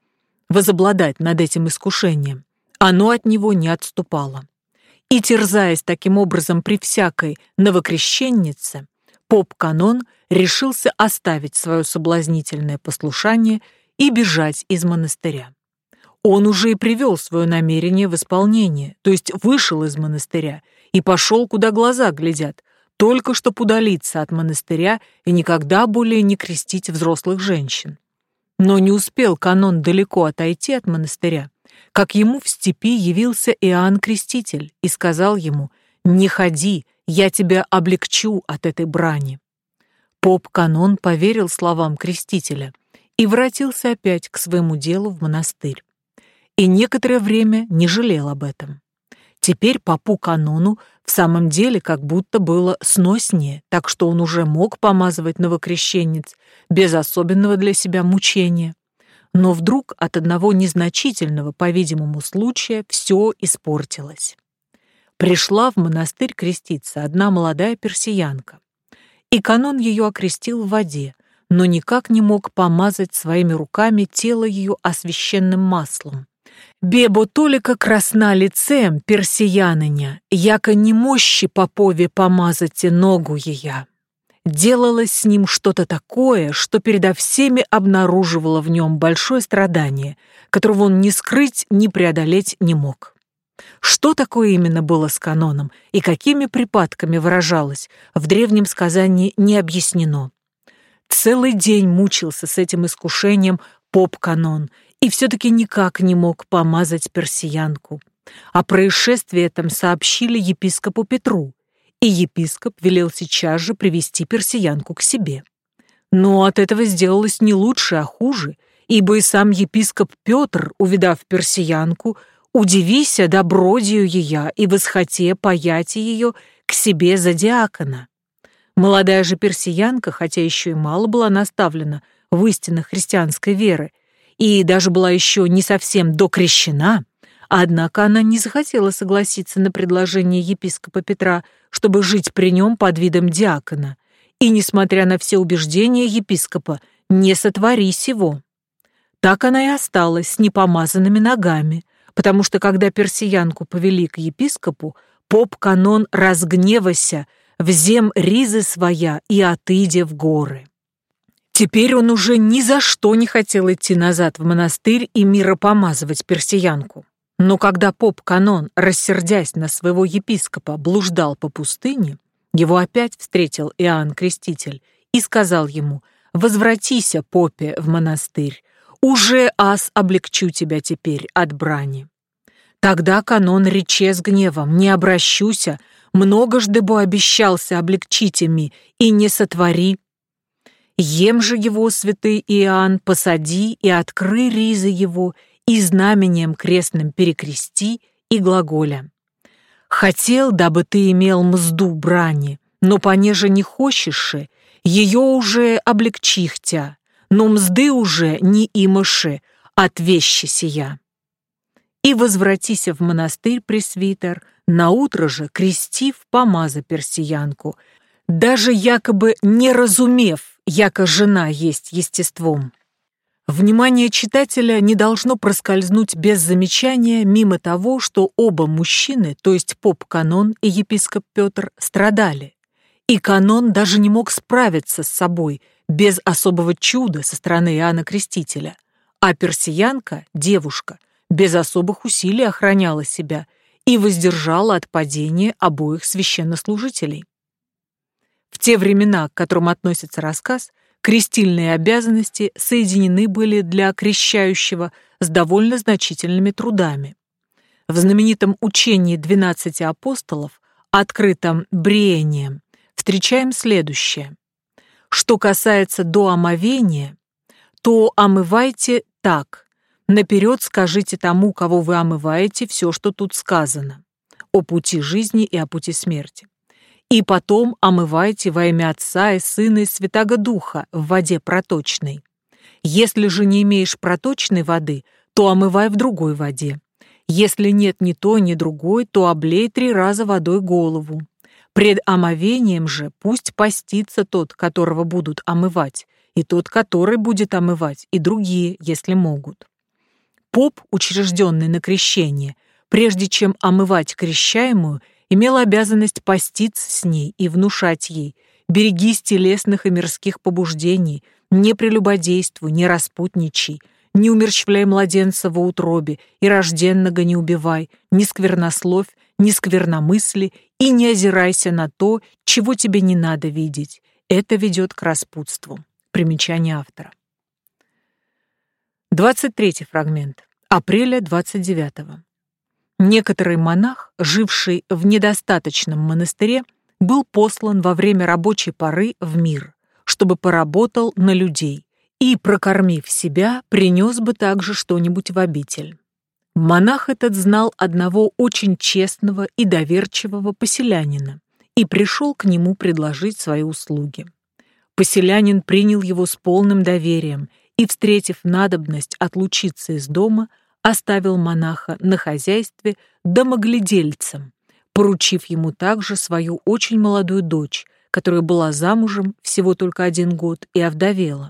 возобладать над этим искушением, оно от него не отступало. И терзаясь таким образом при всякой новокрещеннице, поп-канон решился оставить свое соблазнительное послушание и бежать из монастыря. Он уже и привел свое намерение в исполнение, то есть вышел из монастыря и пошел, куда глаза глядят, только чтобы удалиться от монастыря и никогда более не крестить взрослых женщин. Но не успел канон далеко отойти от монастыря, как ему в степи явился Иоанн Креститель и сказал ему «Не ходи, я тебя облегчу от этой брани». Поп-канон поверил словам Крестителя и воротился опять к своему делу в монастырь и некоторое время не жалел об этом. Теперь папу канону в самом деле как будто было сноснее, так что он уже мог помазывать новокрещенниц без особенного для себя мучения. Но вдруг от одного незначительного, по-видимому, случая все испортилось. Пришла в монастырь креститься одна молодая персиянка, и канон ее окрестил в воде, но никак не мог помазать своими руками тело ее освященным маслом. Бебо толика красна лицем персияныня, яко не мощи попове помазати ногу ея. Делалось с ним что-то такое, что передо всеми обнаруживало в нем большое страдание, которого он ни скрыть, ни преодолеть не мог. Что такое именно было с каноном и какими припадками выражалось, в древнем сказании не объяснено. Целый день мучился с этим искушением поп-канон и все-таки никак не мог помазать персиянку. О происшествии этом сообщили епископу Петру, и епископ велел сейчас же привести персиянку к себе. Но от этого сделалось не лучше, а хуже, ибо и сам епископ Петр, увидав персиянку, удивися добродию ее и восхоте паяти ее к себе за диакона. Молодая же персиянка, хотя еще и мало была наставлена в истинах христианской веры, и даже была еще не совсем докрещена, однако она не захотела согласиться на предложение епископа Петра, чтобы жить при нем под видом диакона, и, несмотря на все убеждения епископа, не сотвори сего. Так она и осталась с непомазанными ногами, потому что когда персиянку повели к епископу, поп-канон разгневася, взем ризы своя и отыдя в горы. Теперь он уже ни за что не хотел идти назад в монастырь и миропомазывать персиянку. Но когда поп-канон, рассердясь на своего епископа, блуждал по пустыне, его опять встретил Иоанн Креститель и сказал ему «Возвратися, попе, в монастырь, уже ас облегчу тебя теперь от брани». Тогда канон рече с гневом «Не обращуся, многожды бы обещался облегчить ими, и не сотвори». Ем же его, святый Иоанн, посади и откры ризы его, и знаменем крестным перекрести, и глаголя. Хотел, дабы ты имел мзду брани, но понеже не хочешь, ее уже облегчихтя, но мзды уже не имыши от вещи сия. И возвратися в монастырь, пресвитер, наутро же, крестив, помаза персиянку, даже якобы не разумев, яко жена есть естеством. Внимание читателя не должно проскользнуть без замечания мимо того, что оба мужчины, то есть поп-канон и епископ Петр, страдали. И канон даже не мог справиться с собой без особого чуда со стороны Иоанна Крестителя. А персиянка, девушка, без особых усилий охраняла себя и воздержала от падения обоих священнослужителей. В те времена, к которым относится рассказ, крестильные обязанности соединены были для крещающего с довольно значительными трудами. В знаменитом учении двенадцати апостолов, открытом Бриением, встречаем следующее. Что касается до омовения, то омывайте так. Наперед скажите тому, кого вы омываете, все, что тут сказано. О пути жизни и о пути смерти и потом омывайте во имя Отца и Сына и Святаго Духа в воде проточной. Если же не имеешь проточной воды, то омывай в другой воде. Если нет ни той, ни другой, то облей три раза водой голову. Пред омовением же пусть постится тот, которого будут омывать, и тот, который будет омывать, и другие, если могут. Поп, учрежденный на крещение, прежде чем омывать крещаемую, имел обязанность поститься с ней и внушать ей «берегись телесных и мирских побуждений, не прелюбодействуй, не распутничай, не умерщвляй младенца во утробе и рожденного не убивай, не сквернословь, не скверномысли и не озирайся на то, чего тебе не надо видеть. Это ведет к распутству». Примечание автора. 23 фрагмент. Апреля 29 -го. Некоторый монах, живший в недостаточном монастыре, был послан во время рабочей поры в мир, чтобы поработал на людей и, прокормив себя, принес бы также что-нибудь в обитель. Монах этот знал одного очень честного и доверчивого поселянина и пришел к нему предложить свои услуги. Поселянин принял его с полным доверием и, встретив надобность отлучиться из дома, оставил монаха на хозяйстве домоглядельцем, поручив ему также свою очень молодую дочь, которая была замужем всего только один год и овдовела.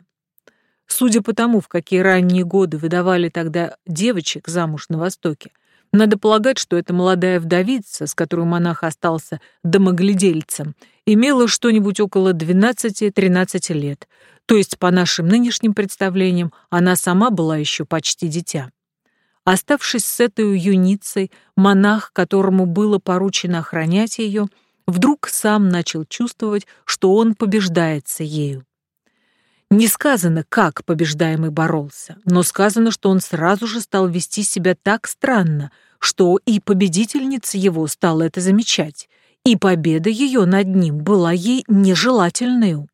Судя по тому, в какие ранние годы выдавали тогда девочек замуж на Востоке, надо полагать, что эта молодая вдовица, с которой монах остался домоглядельцем, имела что-нибудь около 12-13 лет, то есть, по нашим нынешним представлениям, она сама была еще почти дитя. Оставшись с этой юницей, монах, которому было поручено охранять ее, вдруг сам начал чувствовать, что он побеждается ею. Не сказано, как побеждаемый боролся, но сказано, что он сразу же стал вести себя так странно, что и победительница его стала это замечать, и победа ее над ним была ей нежелательной.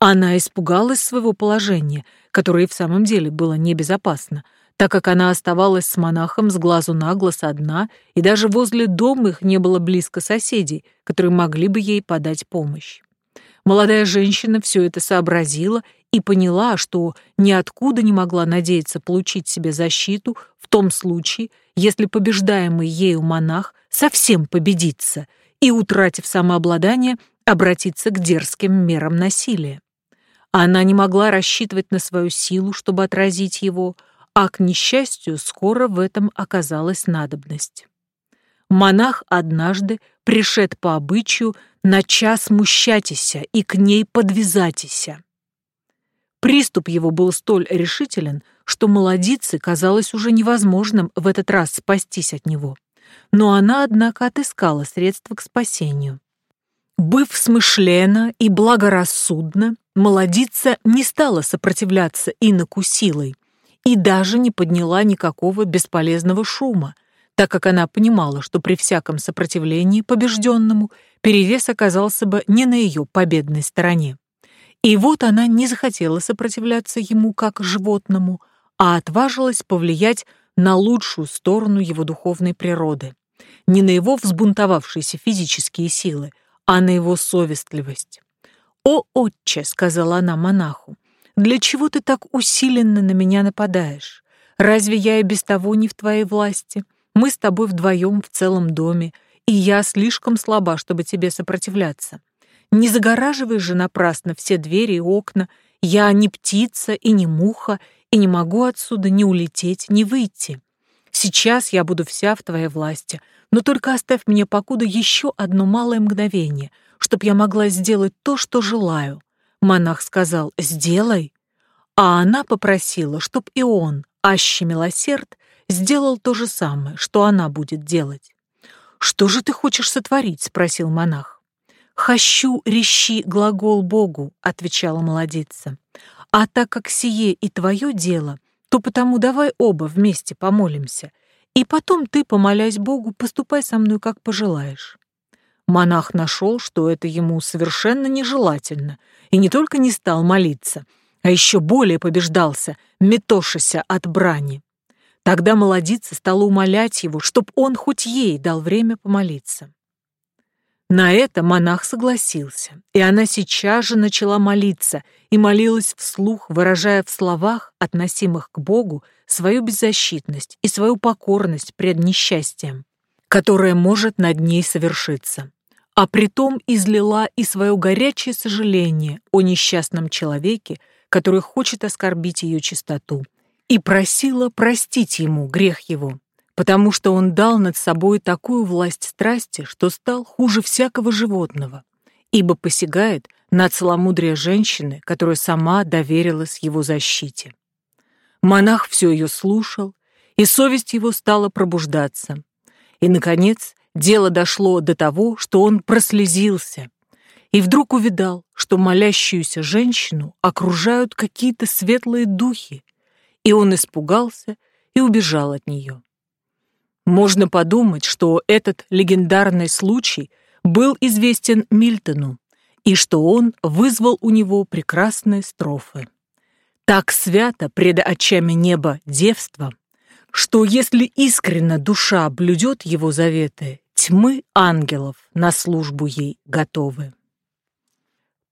Она испугалась своего положения, которое и в самом деле было небезопасно, так как она оставалась с монахом с глазу на глаз одна, и даже возле дома их не было близко соседей, которые могли бы ей подать помощь. Молодая женщина все это сообразила и поняла, что ниоткуда не могла надеяться получить себе защиту в том случае, если побеждаемый ею монах совсем победится и, утратив самообладание, обратится к дерзким мерам насилия. Она не могла рассчитывать на свою силу, чтобы отразить его, а, к несчастью, скоро в этом оказалась надобность. Монах однажды, пришед по обычаю, на час мущатися и к ней подвязатися. Приступ его был столь решителен, что молодице казалось уже невозможным в этот раз спастись от него. Но она, однако, отыскала средства к спасению. Быв смышлена и благорассудна, молодица не стала сопротивляться иноку силой и даже не подняла никакого бесполезного шума, так как она понимала, что при всяком сопротивлении побежденному перевес оказался бы не на ее победной стороне. И вот она не захотела сопротивляться ему как животному, а отважилась повлиять на лучшую сторону его духовной природы, не на его взбунтовавшиеся физические силы, а на его совестливость. «О, отче!» — сказала она монаху, — «для чего ты так усиленно на меня нападаешь? Разве я и без того не в твоей власти? Мы с тобой вдвоем в целом доме, и я слишком слаба, чтобы тебе сопротивляться. Не загораживай же напрасно все двери и окна. Я не птица и не муха, и не могу отсюда ни улететь, ни выйти. Сейчас я буду вся в твоей власти, но только оставь мне покуда еще одно малое мгновение, чтоб я могла сделать то, что желаю. Монах сказал «сделай», а она попросила, чтоб и он, аще милосерд, сделал то же самое, что она будет делать. «Что же ты хочешь сотворить?» — спросил монах. «Хощу рещи глагол Богу», — отвечала молодица. «А так как сие и твое дело, то потому давай оба вместе помолимся, и потом ты, помолясь Богу, поступай со мной, как пожелаешь». Монах нашел, что это ему совершенно нежелательно, и не только не стал молиться, а еще более побеждался, метошася от брани. Тогда молодица стала умолять его, чтоб он хоть ей дал время помолиться. На это монах согласился, и она сейчас же начала молиться и молилась вслух, выражая в словах, относимых к Богу, свою беззащитность и свою покорность пред несчастьем, которое может над ней совершиться. А притом излила и свое горячее сожаление о несчастном человеке, который хочет оскорбить ее чистоту, и просила простить ему грех его, потому что он дал над собой такую власть страсти, что стал хуже всякого животного, ибо посягает на целомудрие женщины, которая сама доверилась его защите. Монах все ее слушал, и совесть его стала пробуждаться. И, наконец, дело дошло до того, что он прослезился, и вдруг увидал, что молящуюся женщину окружают какие-то светлые духи, и он испугался и убежал от нее. Можно подумать, что этот легендарный случай был известен Мильтону, и что он вызвал у него прекрасные строфы. Так свято пред очами неба девство, что если искренно душа блюдет его заветы, тьмы ангелов на службу ей готовы.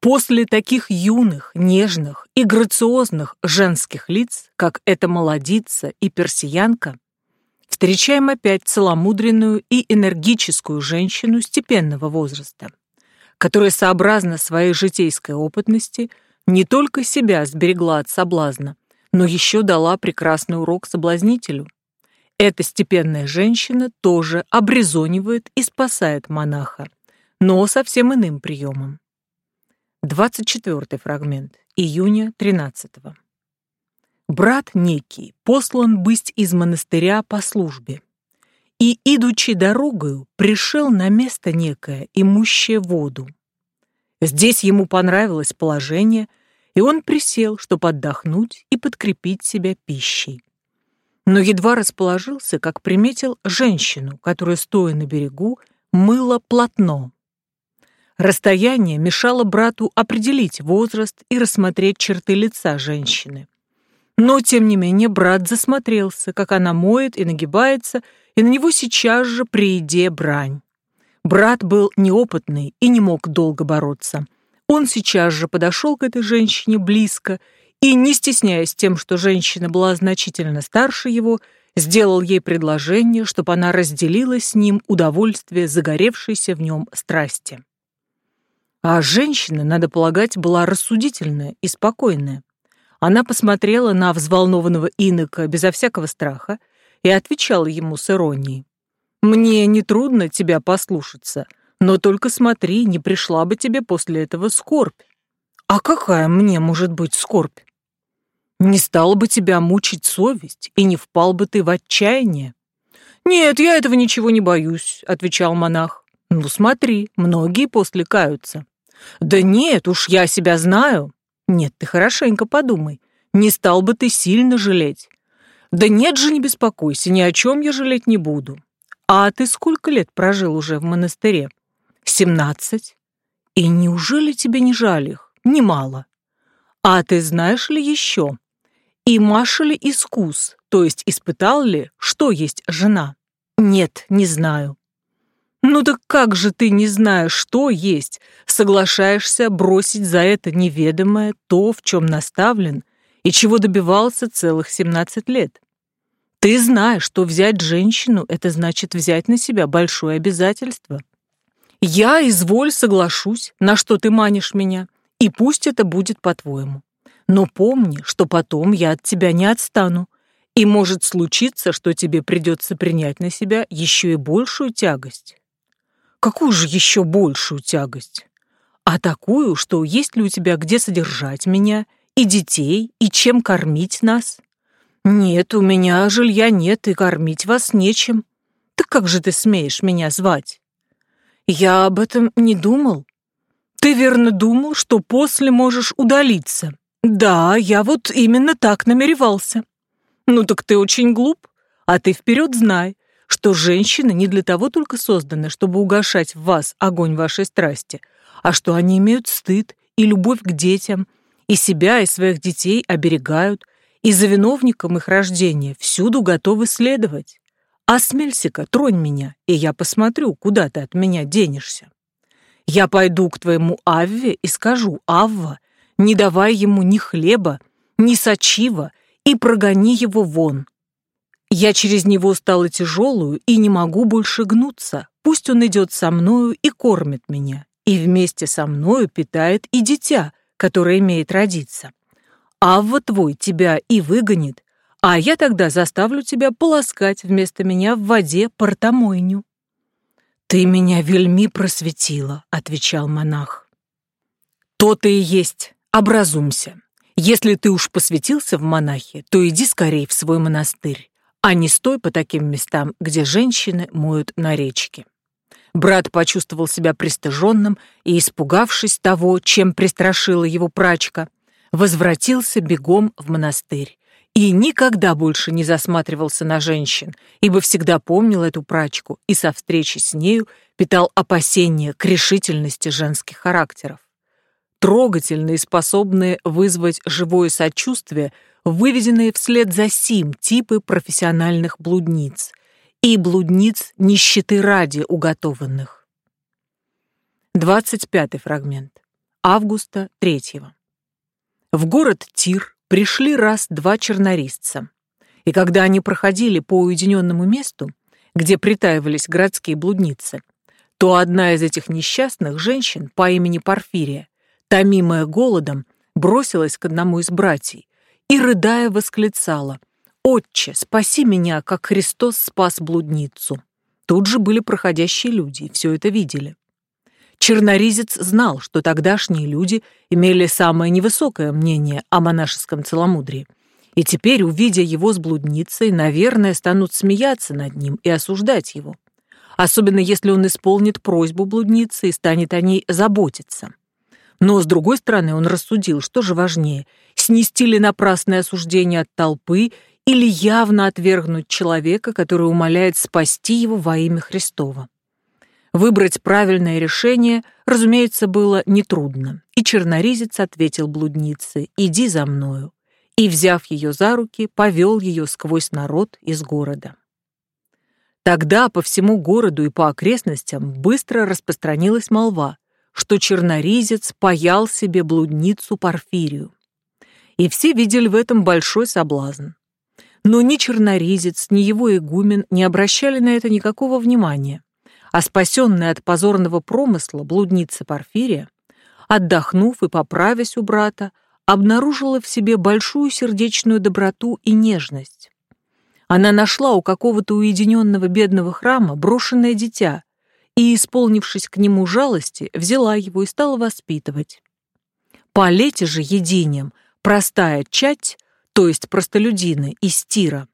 После таких юных, нежных и грациозных женских лиц, как эта молодица и персиянка, встречаем опять целомудренную и энергическую женщину степенного возраста, которая, сообразно своей житейской опытности, не только себя сберегла от соблазна, но еще дала прекрасный урок соблазнителю. Эта степенная женщина тоже обрезонивает и спасает монаха, но совсем иным приемом. 24 фрагмент. Июня 13 -го. Брат некий послан быть из монастыря по службе. И, идучи дорогою, пришел на место некое, имущее воду. Здесь ему понравилось положение, и он присел, чтобы отдохнуть и подкрепить себя пищей. Но едва расположился, как приметил женщину, которая, стоя на берегу, мыла полотно. Расстояние мешало брату определить возраст и рассмотреть черты лица женщины. Но, тем не менее, брат засмотрелся, как она моет и нагибается, и на него сейчас же при еде брань. Брат был неопытный и не мог долго бороться. Он сейчас же подошел к этой женщине близко и, не стесняясь тем, что женщина была значительно старше его, сделал ей предложение, чтобы она разделила с ним удовольствие загоревшейся в нем страсти. А женщина, надо полагать, была рассудительная и спокойная. Она посмотрела на взволнованного инока безо всякого страха и отвечала ему с иронией. «Мне нетрудно тебя послушаться, но только смотри, не пришла бы тебе после этого скорбь». «А какая мне может быть скорбь?» «Не стала бы тебя мучить совесть, и не впал бы ты в отчаяние». «Нет, я этого ничего не боюсь», — отвечал монах. «Ну смотри, многие после каются». «Да нет, уж я себя знаю. Нет, ты хорошенько подумай. Не стал бы ты сильно жалеть. Да нет же, не беспокойся, ни о чем я жалеть не буду. А ты сколько лет прожил уже в монастыре? Семнадцать. И неужели тебе не жаль их? Немало. А ты знаешь ли еще? И Маша ли искус, то есть испытал ли, что есть жена? Нет, не знаю. Ну так как же ты, не зная, что есть, соглашаешься бросить за это неведомое то, в чем наставлен, и чего добивался целых 17 лет? Ты знаешь, что взять женщину — это значит взять на себя большое обязательство. Я, изволь, соглашусь, на что ты манишь меня, и пусть это будет по-твоему. Но помни, что потом я от тебя не отстану, и может случиться, что тебе придется принять на себя еще и большую тягость. Какую же еще большую тягость? А такую, что есть ли у тебя где содержать меня, и детей, и чем кормить нас? Нет, у меня жилья нет, и кормить вас нечем. Так как же ты смеешь меня звать? Я об этом не думал. Ты верно думал, что после можешь удалиться? Да, я вот именно так намеревался. Ну так ты очень глуп, а ты вперед знай, что женщины не для того только созданы, чтобы угошать в вас огонь вашей страсти, а что они имеют стыд и любовь к детям, и себя, и своих детей оберегают, и за виновником их рождения всюду готовы следовать. Осмелься-ка, тронь меня, и я посмотрю, куда ты от меня денешься. Я пойду к твоему Авве и скажу, Авва, не давай ему ни хлеба, ни сочива, и прогони его вон, я через него стала тяжелую и не могу больше гнуться. Пусть он идет со мною и кормит меня, и вместе со мною питает и дитя, которое имеет родиться. Авва твой тебя и выгонит, а я тогда заставлю тебя полоскать вместо меня в воде портомойню». «Ты меня вельми просветила», — отвечал монах. «То-то и есть. Образумся. Если ты уж посвятился в монахи, то иди скорей в свой монастырь а не стой по таким местам, где женщины моют на речке. Брат почувствовал себя пристыженным и, испугавшись того, чем пристрашила его прачка, возвратился бегом в монастырь и никогда больше не засматривался на женщин, ибо всегда помнил эту прачку и со встречи с нею питал опасения к решительности женских характеров. Трогательные, способные вызвать живое сочувствие – выведенные вслед за сим типы профессиональных блудниц и блудниц нищеты ради уготованных. 25 фрагмент. Августа 3. В город Тир пришли раз два чернорисца, и когда они проходили по уединенному месту, где притаивались городские блудницы, то одна из этих несчастных женщин по имени Порфирия, томимая голодом, бросилась к одному из братьев и, рыдая, восклицала «Отче, спаси меня, как Христос спас блудницу». Тут же были проходящие люди, и все это видели. Черноризец знал, что тогдашние люди имели самое невысокое мнение о монашеском целомудрии, и теперь, увидя его с блудницей, наверное, станут смеяться над ним и осуждать его, особенно если он исполнит просьбу блудницы и станет о ней заботиться. Но, с другой стороны, он рассудил, что же важнее – снести ли напрасное осуждение от толпы или явно отвергнуть человека, который умоляет спасти его во имя Христова. Выбрать правильное решение, разумеется, было нетрудно, и черноризец ответил блуднице «иди за мною», и, взяв ее за руки, повел ее сквозь народ из города. Тогда по всему городу и по окрестностям быстро распространилась молва, что черноризец паял себе блудницу Порфирию. И все видели в этом большой соблазн. Но ни черноризец, ни его игумен не обращали на это никакого внимания, а спасенная от позорного промысла блудница Порфирия, отдохнув и поправясь у брата, обнаружила в себе большую сердечную доброту и нежность. Она нашла у какого-то уединенного бедного храма брошенное дитя и, исполнившись к нему жалости, взяла его и стала воспитывать. По лете же единием простая чать, то есть простолюдины из Тира,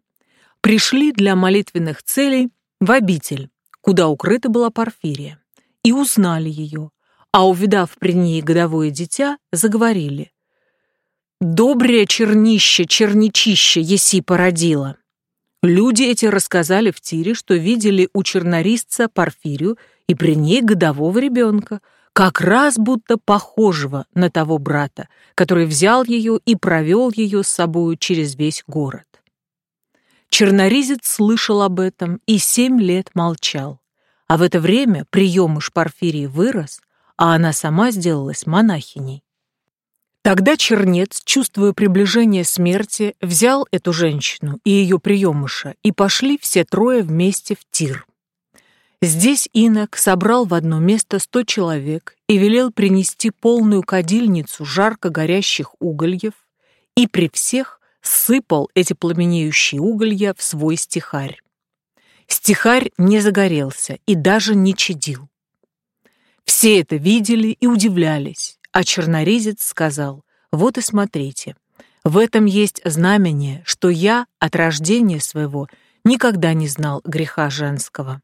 пришли для молитвенных целей в обитель, куда укрыта была Порфирия, и узнали ее, а, увидав при ней годовое дитя, заговорили. «Доброе чернище, черничище еси породила!» Люди эти рассказали в тире, что видели у чернорисца Порфирию и при ней годового ребенка, как раз будто похожего на того брата, который взял ее и провел ее с собою через весь город. Черноризец слышал об этом и семь лет молчал, а в это время приемыш Порфирии вырос, а она сама сделалась монахиней. Тогда чернец, чувствуя приближение смерти, взял эту женщину и ее приемыша, и пошли все трое вместе в тир. Здесь инок собрал в одно место сто человек и велел принести полную кадильницу жарко горящих угольев, и при всех сыпал эти пламенеющие уголья в свой стихарь. Стихарь не загорелся и даже не чадил. Все это видели и удивлялись, а черноризец сказал, вот и смотрите, в этом есть знамение, что я от рождения своего никогда не знал греха женского.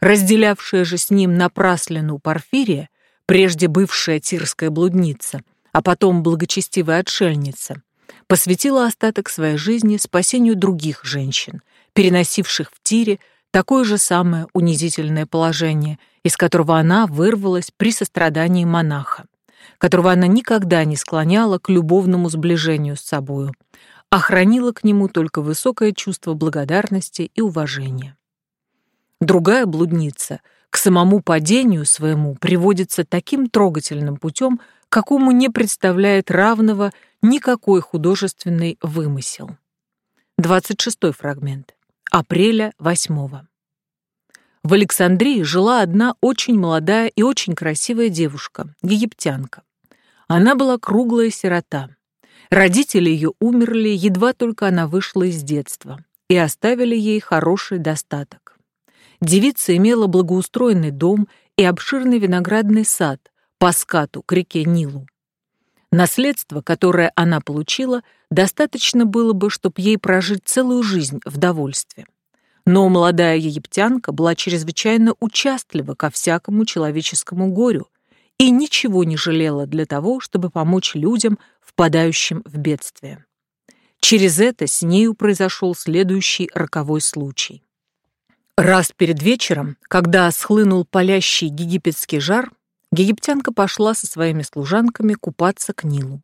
Разделявшая же с ним напраслину Порфирия, прежде бывшая тирская блудница, а потом благочестивая отшельница, посвятила остаток своей жизни спасению других женщин, переносивших в тире такое же самое унизительное положение, из которого она вырвалась при сострадании монаха которого она никогда не склоняла к любовному сближению с собою, а хранила к нему только высокое чувство благодарности и уважения. Другая блудница к самому падению своему приводится таким трогательным путем, какому не представляет равного никакой художественный вымысел. 26 фрагмент. Апреля 8 В Александрии жила одна очень молодая и очень красивая девушка, египтянка. Она была круглая сирота. Родители ее умерли, едва только она вышла из детства, и оставили ей хороший достаток. Девица имела благоустроенный дом и обширный виноградный сад по скату к реке Нилу. Наследство, которое она получила, достаточно было бы, чтобы ей прожить целую жизнь в довольстве. Но молодая египтянка была чрезвычайно участлива ко всякому человеческому горю и ничего не жалела для того, чтобы помочь людям, впадающим в бедствие. Через это с нею произошел следующий роковой случай. Раз перед вечером, когда схлынул палящий египетский жар, египтянка пошла со своими служанками купаться к Нилу.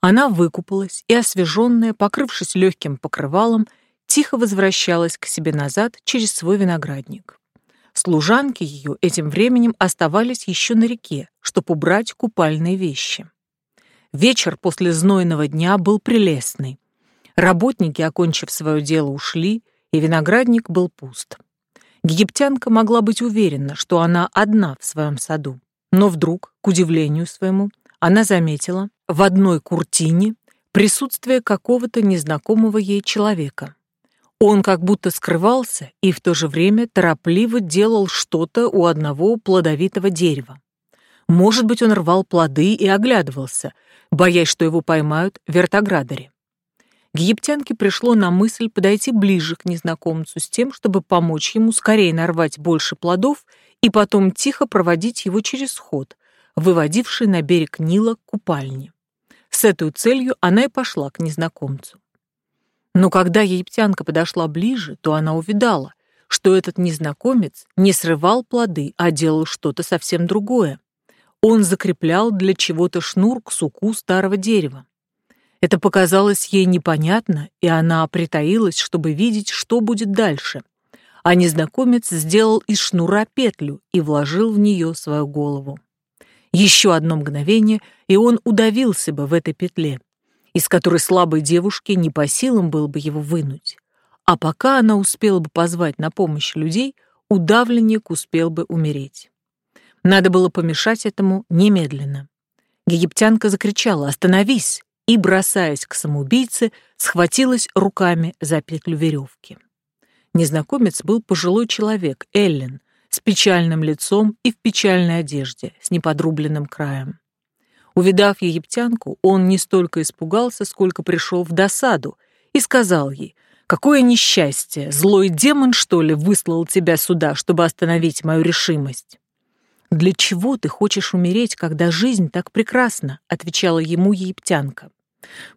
Она выкупалась и, освеженная, покрывшись легким покрывалом, тихо возвращалась к себе назад через свой виноградник. Служанки ее этим временем оставались еще на реке, чтобы убрать купальные вещи. Вечер после знойного дня был прелестный. Работники, окончив свое дело, ушли, и виноградник был пуст. Египтянка могла быть уверена, что она одна в своем саду. Но вдруг, к удивлению своему, она заметила в одной куртине присутствие какого-то незнакомого ей человека. Он как будто скрывался и в то же время торопливо делал что-то у одного плодовитого дерева. Может быть, он рвал плоды и оглядывался, боясь, что его поймают в вертоградере. Египтянке пришло на мысль подойти ближе к незнакомцу с тем, чтобы помочь ему скорее нарвать больше плодов и потом тихо проводить его через ход, выводивший на берег Нила купальни. С этой целью она и пошла к незнакомцу. Но когда египтянка подошла ближе, то она увидала, что этот незнакомец не срывал плоды, а делал что-то совсем другое. Он закреплял для чего-то шнур к суку старого дерева. Это показалось ей непонятно, и она притаилась, чтобы видеть, что будет дальше. А незнакомец сделал из шнура петлю и вложил в нее свою голову. Еще одно мгновение, и он удавился бы в этой петле, из которой слабой девушке не по силам было бы его вынуть. А пока она успела бы позвать на помощь людей, удавленник успел бы умереть. Надо было помешать этому немедленно. Египтянка закричала «Остановись!» и, бросаясь к самоубийце, схватилась руками за петлю веревки. Незнакомец был пожилой человек, Эллен, с печальным лицом и в печальной одежде, с неподрубленным краем. Увидав египтянку, он не столько испугался, сколько пришел в досаду и сказал ей, «Какое несчастье! Злой демон, что ли, выслал тебя сюда, чтобы остановить мою решимость?» «Для чего ты хочешь умереть, когда жизнь так прекрасна?» — отвечала ему египтянка.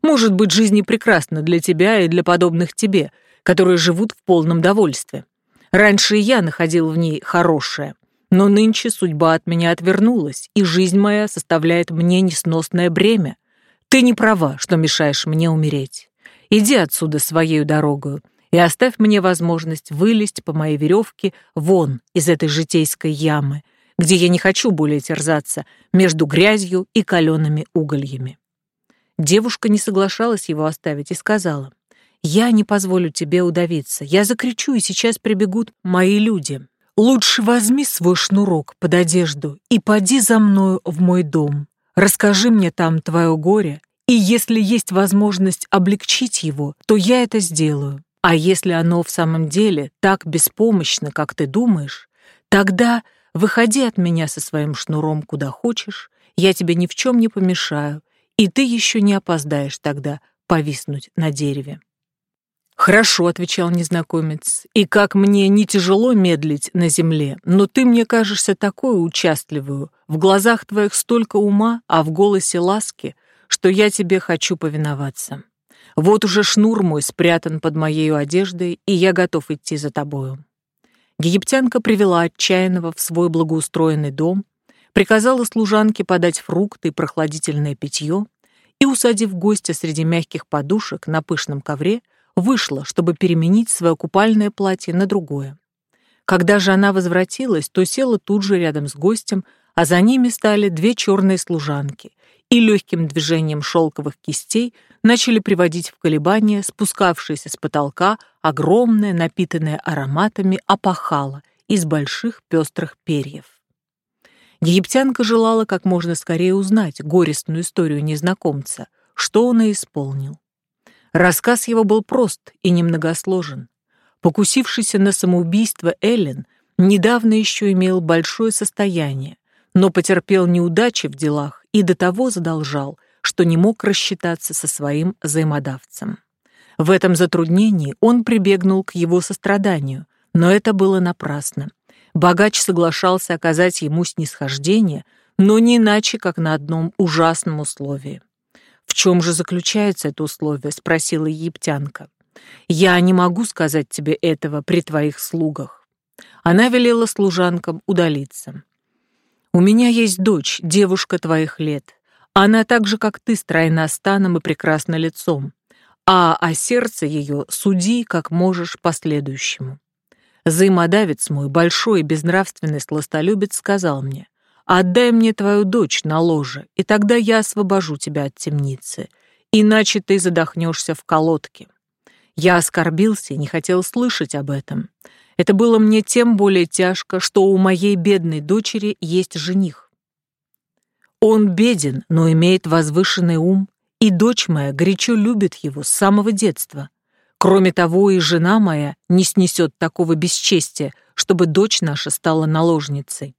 Может быть, жизнь и прекрасна для тебя и для подобных тебе, которые живут в полном довольстве. Раньше я находил в ней хорошее, но нынче судьба от меня отвернулась, и жизнь моя составляет мне несносное бремя. Ты не права, что мешаешь мне умереть. Иди отсюда своей дорогою и оставь мне возможность вылезть по моей веревке вон из этой житейской ямы, где я не хочу более терзаться между грязью и калеными угольями. Девушка не соглашалась его оставить и сказала, «Я не позволю тебе удавиться. Я закричу, и сейчас прибегут мои люди. Лучше возьми свой шнурок под одежду и поди за мною в мой дом. Расскажи мне там твое горе, и если есть возможность облегчить его, то я это сделаю. А если оно в самом деле так беспомощно, как ты думаешь, тогда выходи от меня со своим шнуром куда хочешь, я тебе ни в чем не помешаю, и ты еще не опоздаешь тогда повиснуть на дереве. «Хорошо», — отвечал незнакомец, — «и как мне не тяжело медлить на земле, но ты мне кажешься такой участливую, в глазах твоих столько ума, а в голосе ласки, что я тебе хочу повиноваться. Вот уже шнур мой спрятан под моей одеждой, и я готов идти за тобою». Египтянка привела отчаянного в свой благоустроенный дом, приказала служанке подать фрукты и прохладительное питье и, усадив гостя среди мягких подушек на пышном ковре, вышла, чтобы переменить свое купальное платье на другое. Когда же она возвратилась, то села тут же рядом с гостем, а за ними стали две черные служанки и легким движением шелковых кистей начали приводить в колебания спускавшееся с потолка огромное, напитанное ароматами опахало из больших пестрых перьев. Египтянка желала как можно скорее узнать горестную историю незнакомца, что он и исполнил. Рассказ его был прост и немногосложен. Покусившийся на самоубийство Эллен недавно еще имел большое состояние, но потерпел неудачи в делах и до того задолжал, что не мог рассчитаться со своим взаимодавцем. В этом затруднении он прибегнул к его состраданию, но это было напрасно. Богач соглашался оказать ему снисхождение, но не иначе, как на одном ужасном условии. «В чем же заключается это условие?» — спросила египтянка. «Я не могу сказать тебе этого при твоих слугах». Она велела служанкам удалиться. «У меня есть дочь, девушка твоих лет. Она так же, как ты, стройна станом и прекрасна лицом. А о сердце ее суди, как можешь, последующему. Взаимодавец мой, большой и безнравственный сластолюбец, сказал мне, «Отдай мне твою дочь на ложе, и тогда я освобожу тебя от темницы, иначе ты задохнешься в колодке». Я оскорбился и не хотел слышать об этом. Это было мне тем более тяжко, что у моей бедной дочери есть жених. Он беден, но имеет возвышенный ум, и дочь моя горячо любит его с самого детства. Кроме того, и жена моя не снесет такого бесчестия, чтобы дочь наша стала наложницей.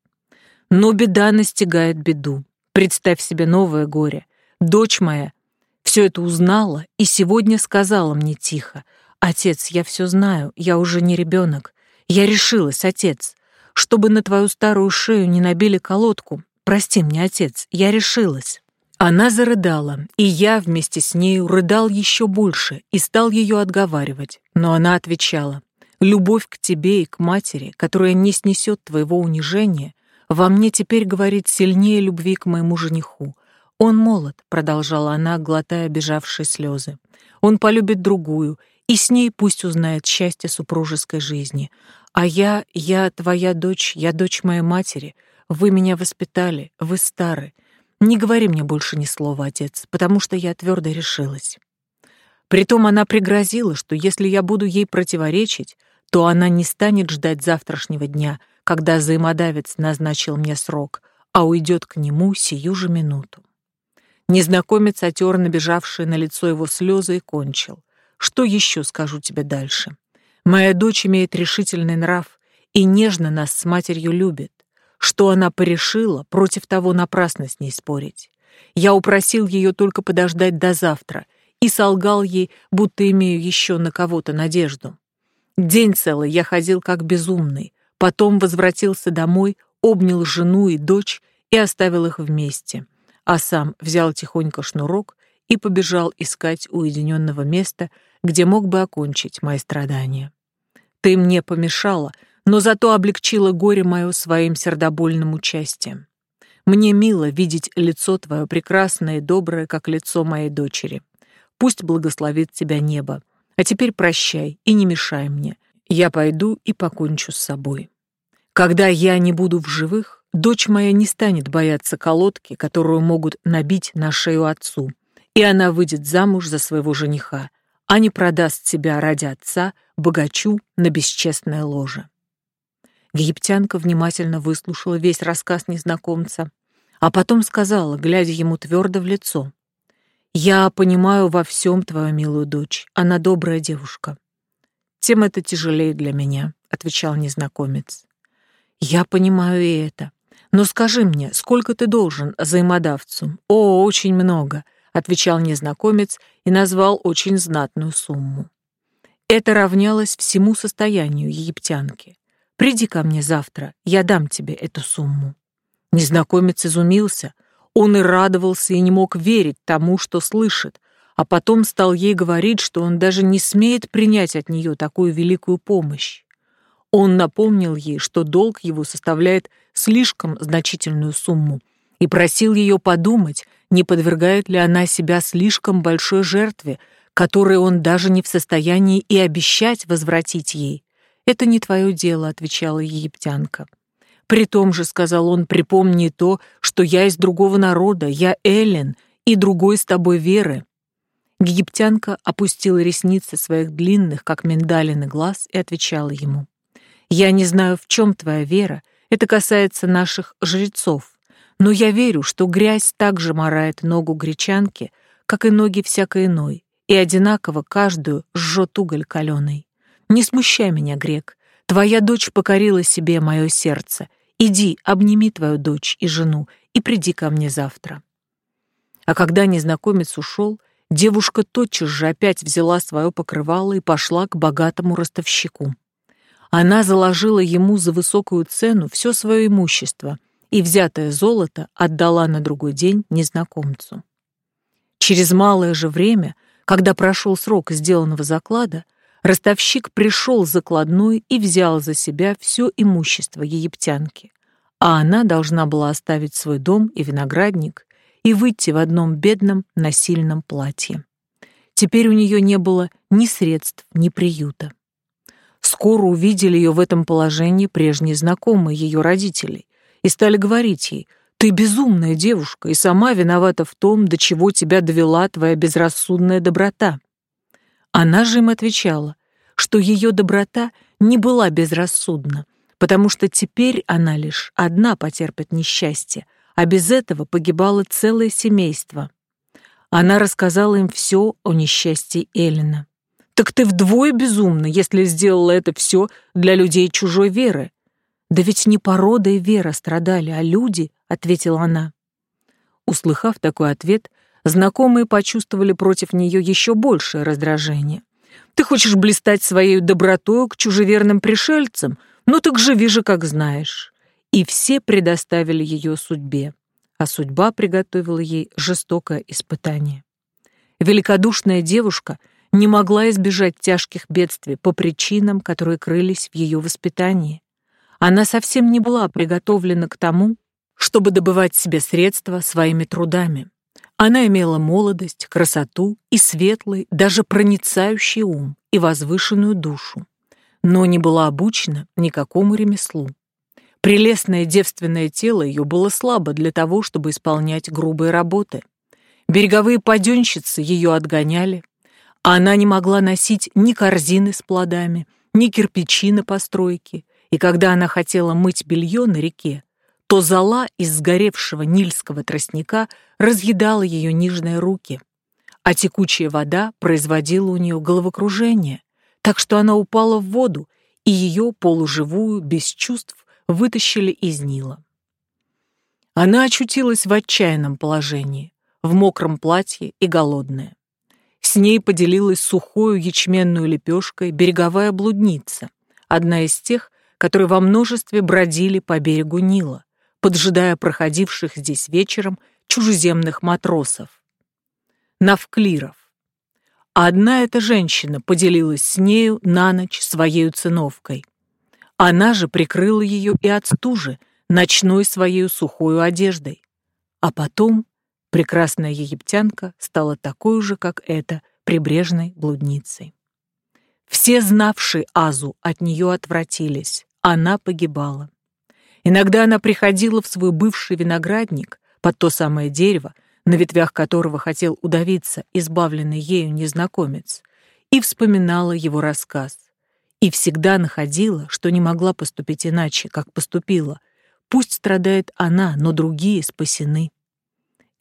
Но беда настигает беду. Представь себе новое горе. Дочь моя все это узнала и сегодня сказала мне тихо. «Отец, я все знаю, я уже не ребенок. Я решилась, отец. Чтобы на твою старую шею не набили колодку. Прости мне, отец, я решилась». Она зарыдала, и я вместе с нею рыдал еще больше и стал ее отговаривать, но она отвечала, Любовь к тебе и к матери, которая не снесет твоего унижения, во мне теперь говорит сильнее любви к моему жениху. Он молод, продолжала она, глотая бежавшие слезы. Он полюбит другую, и с ней пусть узнает счастье супружеской жизни. А я, я твоя дочь, я дочь моей матери. Вы меня воспитали, вы стары. Не говори мне больше ни слова, отец, потому что я твердо решилась. Притом она пригрозила, что если я буду ей противоречить, то она не станет ждать завтрашнего дня, когда взаимодавец назначил мне срок, а уйдет к нему сию же минуту. Незнакомец отер набежавшие на лицо его слезы и кончил. Что еще скажу тебе дальше? Моя дочь имеет решительный нрав и нежно нас с матерью любит. Что она порешила, против того напрасно с ней спорить. Я упросил ее только подождать до завтра и солгал ей, будто имею еще на кого-то надежду. День целый я ходил как безумный, потом возвратился домой, обнял жену и дочь и оставил их вместе, а сам взял тихонько шнурок и побежал искать уединенного места, где мог бы окончить мои страдания. Ты мне помешала, но зато облегчила горе мое своим сердобольным участием. Мне мило видеть лицо твое прекрасное и доброе, как лицо моей дочери. Пусть благословит тебя небо. А теперь прощай и не мешай мне. Я пойду и покончу с собой. Когда я не буду в живых, дочь моя не станет бояться колодки, которую могут набить на шею отцу, и она выйдет замуж за своего жениха, а не продаст себя ради отца богачу на бесчестное ложе. Египтянка внимательно выслушала весь рассказ незнакомца, а потом сказала, глядя ему твердо в лицо, «Я понимаю во всем твою милую дочь, она добрая девушка». «Тем это тяжелее для меня», — отвечал незнакомец. «Я понимаю и это. Но скажи мне, сколько ты должен взаимодавцу?» «О, очень много», — отвечал незнакомец и назвал очень знатную сумму. Это равнялось всему состоянию египтянки. «Приди ко мне завтра, я дам тебе эту сумму». Незнакомец изумился. Он и радовался, и не мог верить тому, что слышит, а потом стал ей говорить, что он даже не смеет принять от нее такую великую помощь. Он напомнил ей, что долг его составляет слишком значительную сумму, и просил ее подумать, не подвергает ли она себя слишком большой жертве, которой он даже не в состоянии и обещать возвратить ей. «Это не твое дело», — отвечала египтянка. «При том же, — сказал он, — припомни то, что я из другого народа, я Эллен, и другой с тобой веры». Египтянка опустила ресницы своих длинных, как миндалины, глаз и отвечала ему. «Я не знаю, в чем твоя вера, это касается наших жрецов, но я верю, что грязь также морает ногу гречанки, как и ноги всякой иной, и одинаково каждую жжет уголь каленый. Не смущай меня, грек, твоя дочь покорила себе мое сердце. Иди, обними твою дочь и жену и приди ко мне завтра». А когда незнакомец ушел, девушка тотчас же опять взяла свое покрывало и пошла к богатому ростовщику. Она заложила ему за высокую цену все свое имущество — и взятое золото отдала на другой день незнакомцу. Через малое же время, когда прошел срок сделанного заклада, ростовщик пришел закладной и взял за себя все имущество египтянки, а она должна была оставить свой дом и виноградник и выйти в одном бедном насильном платье. Теперь у нее не было ни средств, ни приюта. Скоро увидели ее в этом положении прежние знакомые ее родителей, и стали говорить ей, «Ты безумная девушка и сама виновата в том, до чего тебя довела твоя безрассудная доброта». Она же им отвечала, что ее доброта не была безрассудна, потому что теперь она лишь одна потерпит несчастье, а без этого погибало целое семейство. Она рассказала им все о несчастье Эллина. «Так ты вдвое безумна, если сделала это все для людей чужой веры», «Да ведь не порода и вера страдали, а люди», — ответила она. Услыхав такой ответ, знакомые почувствовали против нее еще большее раздражение. «Ты хочешь блистать своей добротой к чужеверным пришельцам? Ну так живи же, как знаешь». И все предоставили ее судьбе, а судьба приготовила ей жестокое испытание. Великодушная девушка не могла избежать тяжких бедствий по причинам, которые крылись в ее воспитании. Она совсем не была приготовлена к тому, чтобы добывать себе средства своими трудами. Она имела молодость, красоту и светлый, даже проницающий ум и возвышенную душу, но не была обучена никакому ремеслу. Прелестное девственное тело ее было слабо для того, чтобы исполнять грубые работы. Береговые паденщицы ее отгоняли, она не могла носить ни корзины с плодами, ни кирпичи на постройке, и когда она хотела мыть белье на реке, то зола из сгоревшего нильского тростника разъедала ее нижние руки, а текучая вода производила у нее головокружение, так что она упала в воду, и ее, полуживую, без чувств, вытащили из Нила. Она очутилась в отчаянном положении, в мокром платье и голодная. С ней поделилась сухою ячменную лепешкой береговая блудница, одна из тех, которые во множестве бродили по берегу Нила, поджидая проходивших здесь вечером чужеземных матросов. Навклиров. одна эта женщина поделилась с нею на ночь своей циновкой. Она же прикрыла ее и от стужи ночной своей сухой одеждой. А потом прекрасная египтянка стала такой же, как эта, прибрежной блудницей. Все знавшие Азу от нее отвратились, она погибала. Иногда она приходила в свой бывший виноградник, под то самое дерево, на ветвях которого хотел удавиться избавленный ею незнакомец, и вспоминала его рассказ. И всегда находила, что не могла поступить иначе, как поступила. Пусть страдает она, но другие спасены.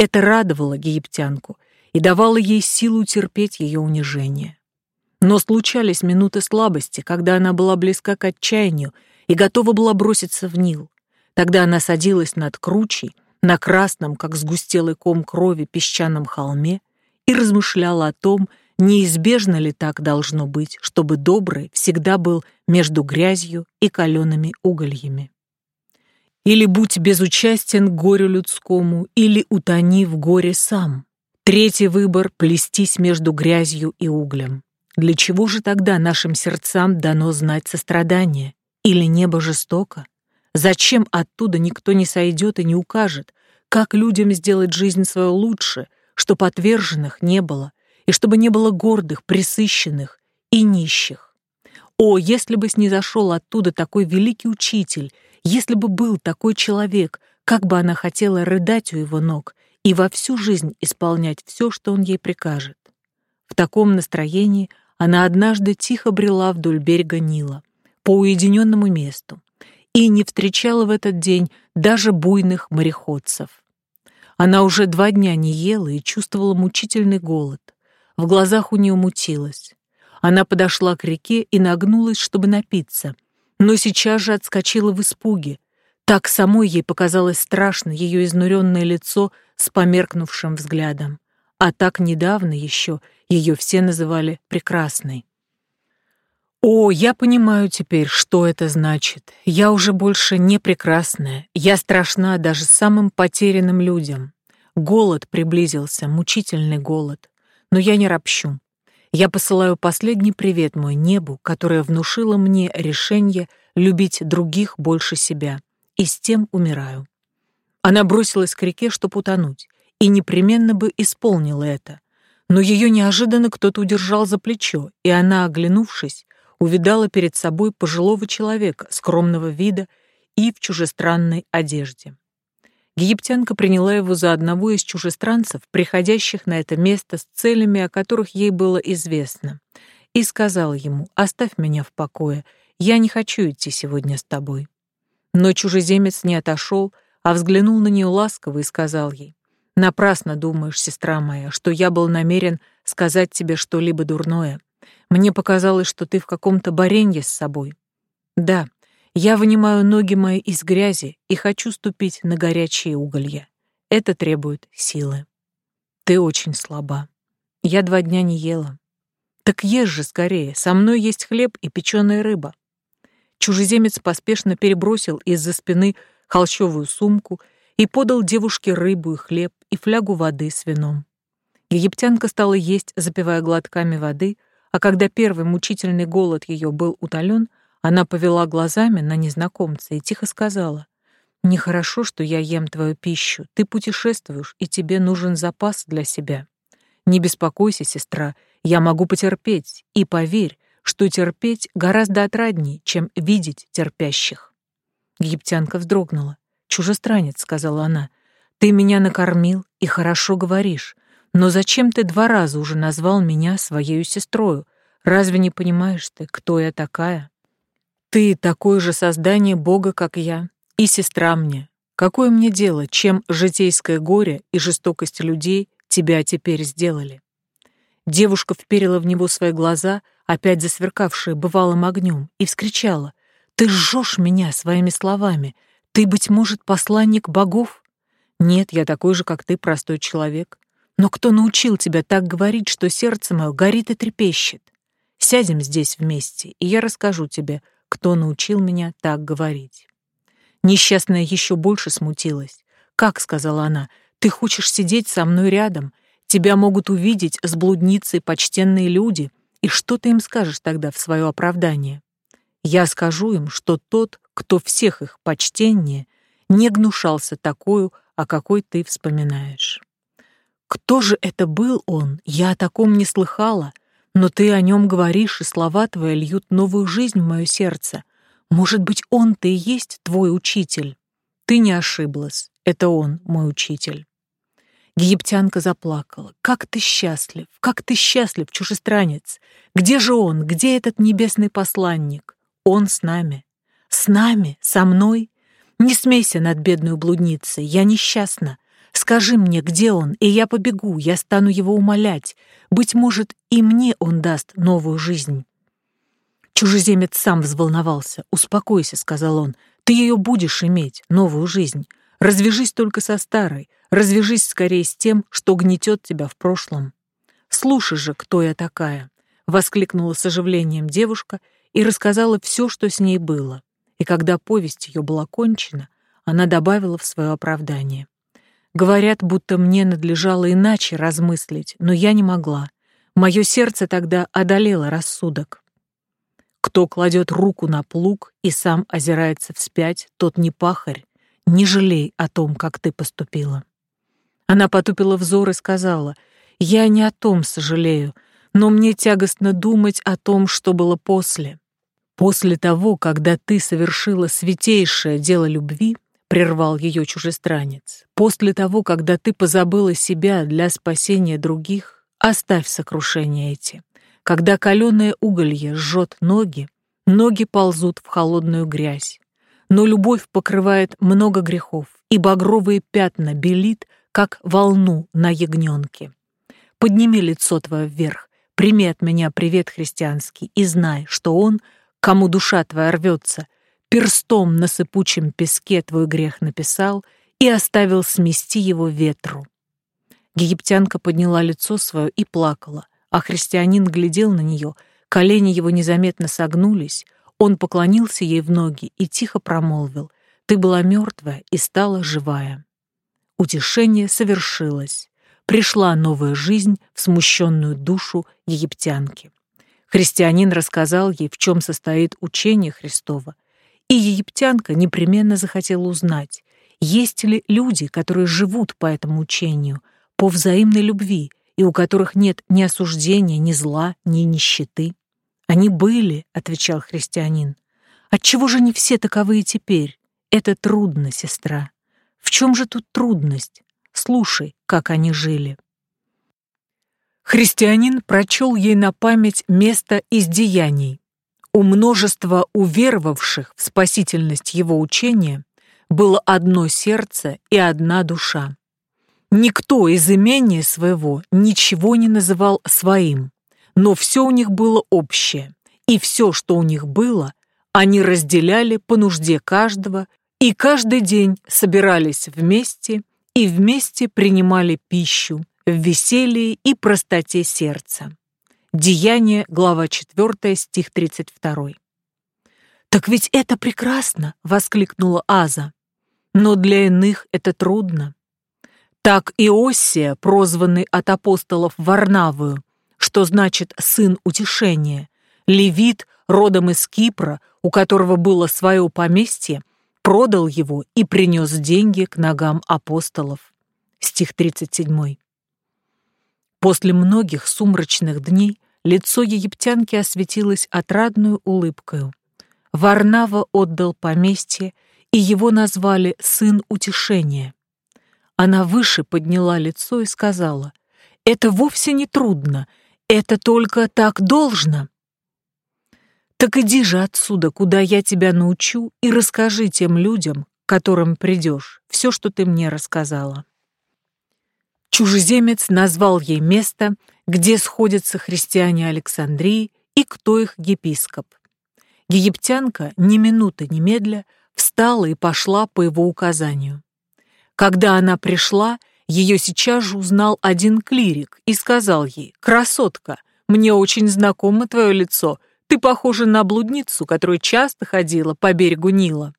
Это радовало египтянку и давало ей силу терпеть ее унижение. Но случались минуты слабости, когда она была близка к отчаянию и готова была броситься в Нил. Тогда она садилась над кручей, на красном, как сгустелый ком крови, песчаном холме и размышляла о том, неизбежно ли так должно быть, чтобы добрый всегда был между грязью и калеными угольями. Или будь безучастен горю людскому, или утони в горе сам. Третий выбор — плестись между грязью и углем. Для чего же тогда нашим сердцам дано знать сострадание? Или небо жестоко? Зачем оттуда никто не сойдет и не укажет, как людям сделать жизнь свою лучше, чтобы отверженных не было, и чтобы не было гордых, присыщенных и нищих? О, если бы снизошел оттуда такой великий учитель, если бы был такой человек, как бы она хотела рыдать у его ног и во всю жизнь исполнять все, что он ей прикажет. В таком настроении она однажды тихо брела вдоль берега Нила, по уединенному месту, и не встречала в этот день даже буйных мореходцев. Она уже два дня не ела и чувствовала мучительный голод. В глазах у нее мутилось. Она подошла к реке и нагнулась, чтобы напиться, но сейчас же отскочила в испуге. Так самой ей показалось страшно ее изнуренное лицо с померкнувшим взглядом. А так недавно еще ее все называли прекрасной. О, я понимаю теперь, что это значит. Я уже больше не прекрасная. Я страшна даже самым потерянным людям. Голод приблизился, мучительный голод. Но я не ропщу. Я посылаю последний привет мой небу, которое внушило мне решение любить других больше себя. И с тем умираю. Она бросилась к реке, чтобы утонуть, и непременно бы исполнила это. Но ее неожиданно кто-то удержал за плечо, и она, оглянувшись, увидала перед собой пожилого человека, скромного вида и в чужестранной одежде. Египтянка приняла его за одного из чужестранцев, приходящих на это место с целями, о которых ей было известно, и сказала ему «Оставь меня в покое, я не хочу идти сегодня с тобой». Но чужеземец не отошел, а взглянул на нее ласково и сказал ей «Напрасно думаешь, сестра моя, что я был намерен сказать тебе что-либо дурное. Мне показалось, что ты в каком-то баренье с собой. Да, я вынимаю ноги мои из грязи и хочу ступить на горячие уголья. Это требует силы. Ты очень слаба. Я два дня не ела. Так ешь же скорее, со мной есть хлеб и печеная рыба. Чужеземец поспешно перебросил из-за спины холщовую сумку и подал девушке рыбу и хлеб и флягу воды с вином. Египтянка стала есть, запивая глотками воды — а когда первый мучительный голод ее был утолен, она повела глазами на незнакомца и тихо сказала, «Нехорошо, что я ем твою пищу. Ты путешествуешь, и тебе нужен запас для себя. Не беспокойся, сестра, я могу потерпеть, и поверь, что терпеть гораздо отраднее, чем видеть терпящих». Египтянка вздрогнула. «Чужестранец», — сказала она, — «ты меня накормил и хорошо говоришь, но зачем ты два раза уже назвал меня своей сестрою? Разве не понимаешь ты, кто я такая? Ты такое же создание Бога, как я, и сестра мне. Какое мне дело, чем житейское горе и жестокость людей тебя теперь сделали?» Девушка вперила в него свои глаза, опять засверкавшие бывалым огнем, и вскричала. «Ты жжешь меня своими словами. Ты, быть может, посланник богов?» «Нет, я такой же, как ты, простой человек. Но кто научил тебя так говорить, что сердце мое горит и трепещет? Сядем здесь вместе, и я расскажу тебе, кто научил меня так говорить». Несчастная еще больше смутилась. «Как?» — сказала она. «Ты хочешь сидеть со мной рядом? Тебя могут увидеть с блудницей почтенные люди. И что ты им скажешь тогда в свое оправдание?» «Я скажу им, что тот, кто всех их почтеннее, не гнушался такую, о какой ты вспоминаешь». Кто же это был он? Я о таком не слыхала. Но ты о нем говоришь, и слова твои льют новую жизнь в мое сердце. Может быть, он-то и есть твой учитель? Ты не ошиблась. Это он, мой учитель. Египтянка заплакала. «Как ты счастлив! Как ты счастлив, чужестранец! Где же он? Где этот небесный посланник? Он с нами. С нами? Со мной? Не смейся над бедной блудницей. Я несчастна. Скажи мне, где он, и я побегу, я стану его умолять. Быть может, и мне он даст новую жизнь». Чужеземец сам взволновался. «Успокойся», — сказал он, — «ты ее будешь иметь, новую жизнь. Развяжись только со старой, развяжись скорее с тем, что гнетет тебя в прошлом». «Слушай же, кто я такая», — воскликнула с оживлением девушка и рассказала все, что с ней было. И когда повесть ее была кончена, она добавила в свое оправдание. Говорят, будто мне надлежало иначе размыслить, но я не могла. Мое сердце тогда одолело рассудок. Кто кладет руку на плуг и сам озирается вспять, тот не пахарь. Не жалей о том, как ты поступила. Она потупила взор и сказала, «Я не о том сожалею, но мне тягостно думать о том, что было после. После того, когда ты совершила святейшее дело любви, прервал ее чужестранец. После того, когда ты позабыла себя для спасения других, оставь сокрушения эти. Когда каленое уголье жжет ноги, ноги ползут в холодную грязь. Но любовь покрывает много грехов, и багровые пятна белит, как волну на ягненке. Подними лицо твое вверх, прими от меня привет христианский, и знай, что он, кому душа твоя рвется, перстом на сыпучем песке твой грех написал и оставил смести его ветру. Египтянка подняла лицо свое и плакала, а христианин глядел на нее, колени его незаметно согнулись, он поклонился ей в ноги и тихо промолвил, «Ты была мертвая и стала живая». Утешение совершилось. Пришла новая жизнь в смущенную душу египтянки. Христианин рассказал ей, в чем состоит учение Христова, и египтянка непременно захотела узнать, есть ли люди, которые живут по этому учению, по взаимной любви, и у которых нет ни осуждения, ни зла, ни нищеты. «Они были», — отвечал христианин. «Отчего же не все таковые теперь? Это трудно, сестра. В чем же тут трудность? Слушай, как они жили». Христианин прочел ей на память место из деяний, у множества уверовавших в спасительность его учения было одно сердце и одна душа. Никто из имения своего ничего не называл своим, но все у них было общее, и все, что у них было, они разделяли по нужде каждого, и каждый день собирались вместе и вместе принимали пищу в веселье и простоте сердца. Деяние, глава 4, стих 32. «Так ведь это прекрасно!» — воскликнула Аза. «Но для иных это трудно. Так Иосия, прозванный от апостолов Варнавую, что значит «сын утешения». Левит, родом из Кипра, у которого было свое поместье, продал его и принес деньги к ногам апостолов. Стих 37. После многих сумрачных дней лицо египтянки осветилось отрадную улыбкою. Варнава отдал поместье, и его назвали «сын утешения». Она выше подняла лицо и сказала, «Это вовсе не трудно, это только так должно». Так иди же отсюда, куда я тебя научу, и расскажи тем людям, которым придешь, все, что ты мне рассказала. Чужеземец назвал ей место, где сходятся христиане Александрии и кто их епископ. Египтянка, ни минуты немедля, встала и пошла по его указанию. Когда она пришла, ее сейчас же узнал один клирик и сказал ей, «Красотка, мне очень знакомо твое лицо, ты похожа на блудницу, которая часто ходила по берегу Нила».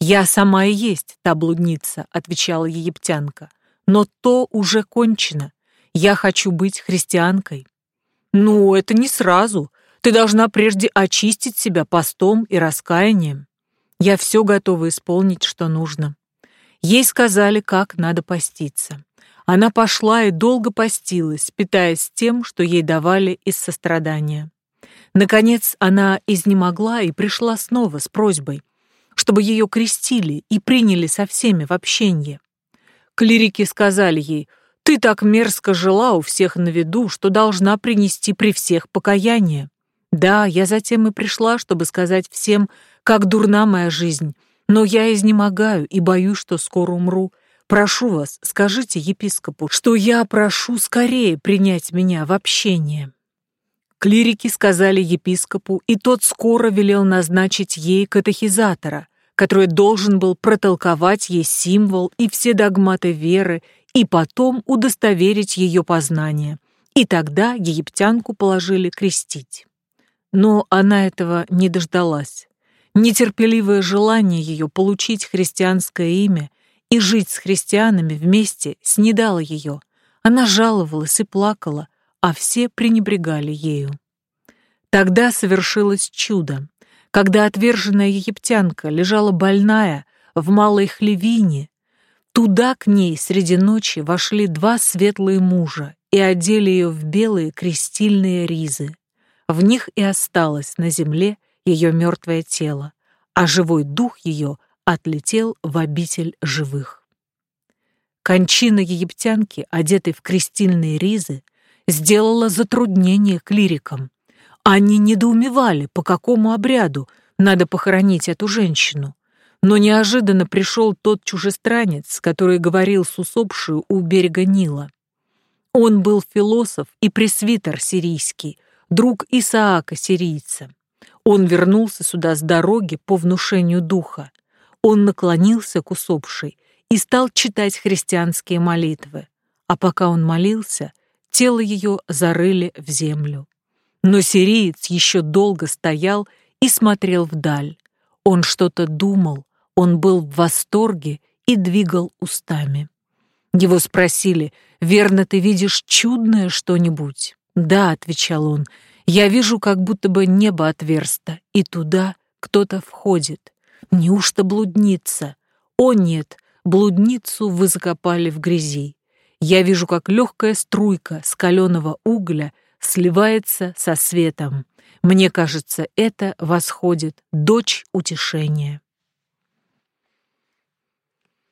«Я сама и есть та блудница», — отвечала египтянка, «но то уже кончено. Я хочу быть христианкой». «Ну, это не сразу. Ты должна прежде очистить себя постом и раскаянием. Я все готова исполнить, что нужно. Ей сказали, как надо поститься. Она пошла и долго постилась, питаясь тем, что ей давали из сострадания. Наконец она изнемогла и пришла снова с просьбой, чтобы ее крестили и приняли со всеми в общенье. Клирики сказали ей, «Ты так мерзко жила у всех на виду, что должна принести при всех покаяние. Да, я затем и пришла, чтобы сказать всем, как дурна моя жизнь, но я изнемогаю и боюсь, что скоро умру. Прошу вас, скажите епископу, что я прошу скорее принять меня в общение». Клирики сказали епископу, и тот скоро велел назначить ей катехизатора, который должен был протолковать ей символ и все догматы веры, и потом удостоверить ее познание. И тогда египтянку положили крестить. Но она этого не дождалась. Нетерпеливое желание ее получить христианское имя и жить с христианами вместе снедало ее. Она жаловалась и плакала, а все пренебрегали ею. Тогда совершилось чудо, когда отверженная египтянка лежала больная в малой хлевине. Туда к ней среди ночи вошли два светлые мужа и одели ее в белые крестильные ризы. В них и осталось на земле ее мертвое тело, а живой дух ее отлетел в обитель живых. Кончина египтянки, одетой в крестильные ризы, сделала затруднение клирикам. Они недоумевали, по какому обряду надо похоронить эту женщину. Но неожиданно пришел тот чужестранец, который говорил с усопшую у берега Нила. Он был философ и пресвитер сирийский, друг Исаака сирийца. Он вернулся сюда с дороги по внушению духа. Он наклонился к усопшей и стал читать христианские молитвы. А пока он молился, тело ее зарыли в землю. Но сириец еще долго стоял и смотрел вдаль. Он что-то думал, он был в восторге и двигал устами. Его спросили, «Верно, ты видишь чудное что-нибудь?» «Да», — отвечал он, — «я вижу, как будто бы небо отверсто, и туда кто-то входит. Неужто блудница?» «О, нет, блудницу вы закопали в грязи. Я вижу, как легкая струйка с каленого угля сливается со светом. Мне кажется, это восходит дочь утешения».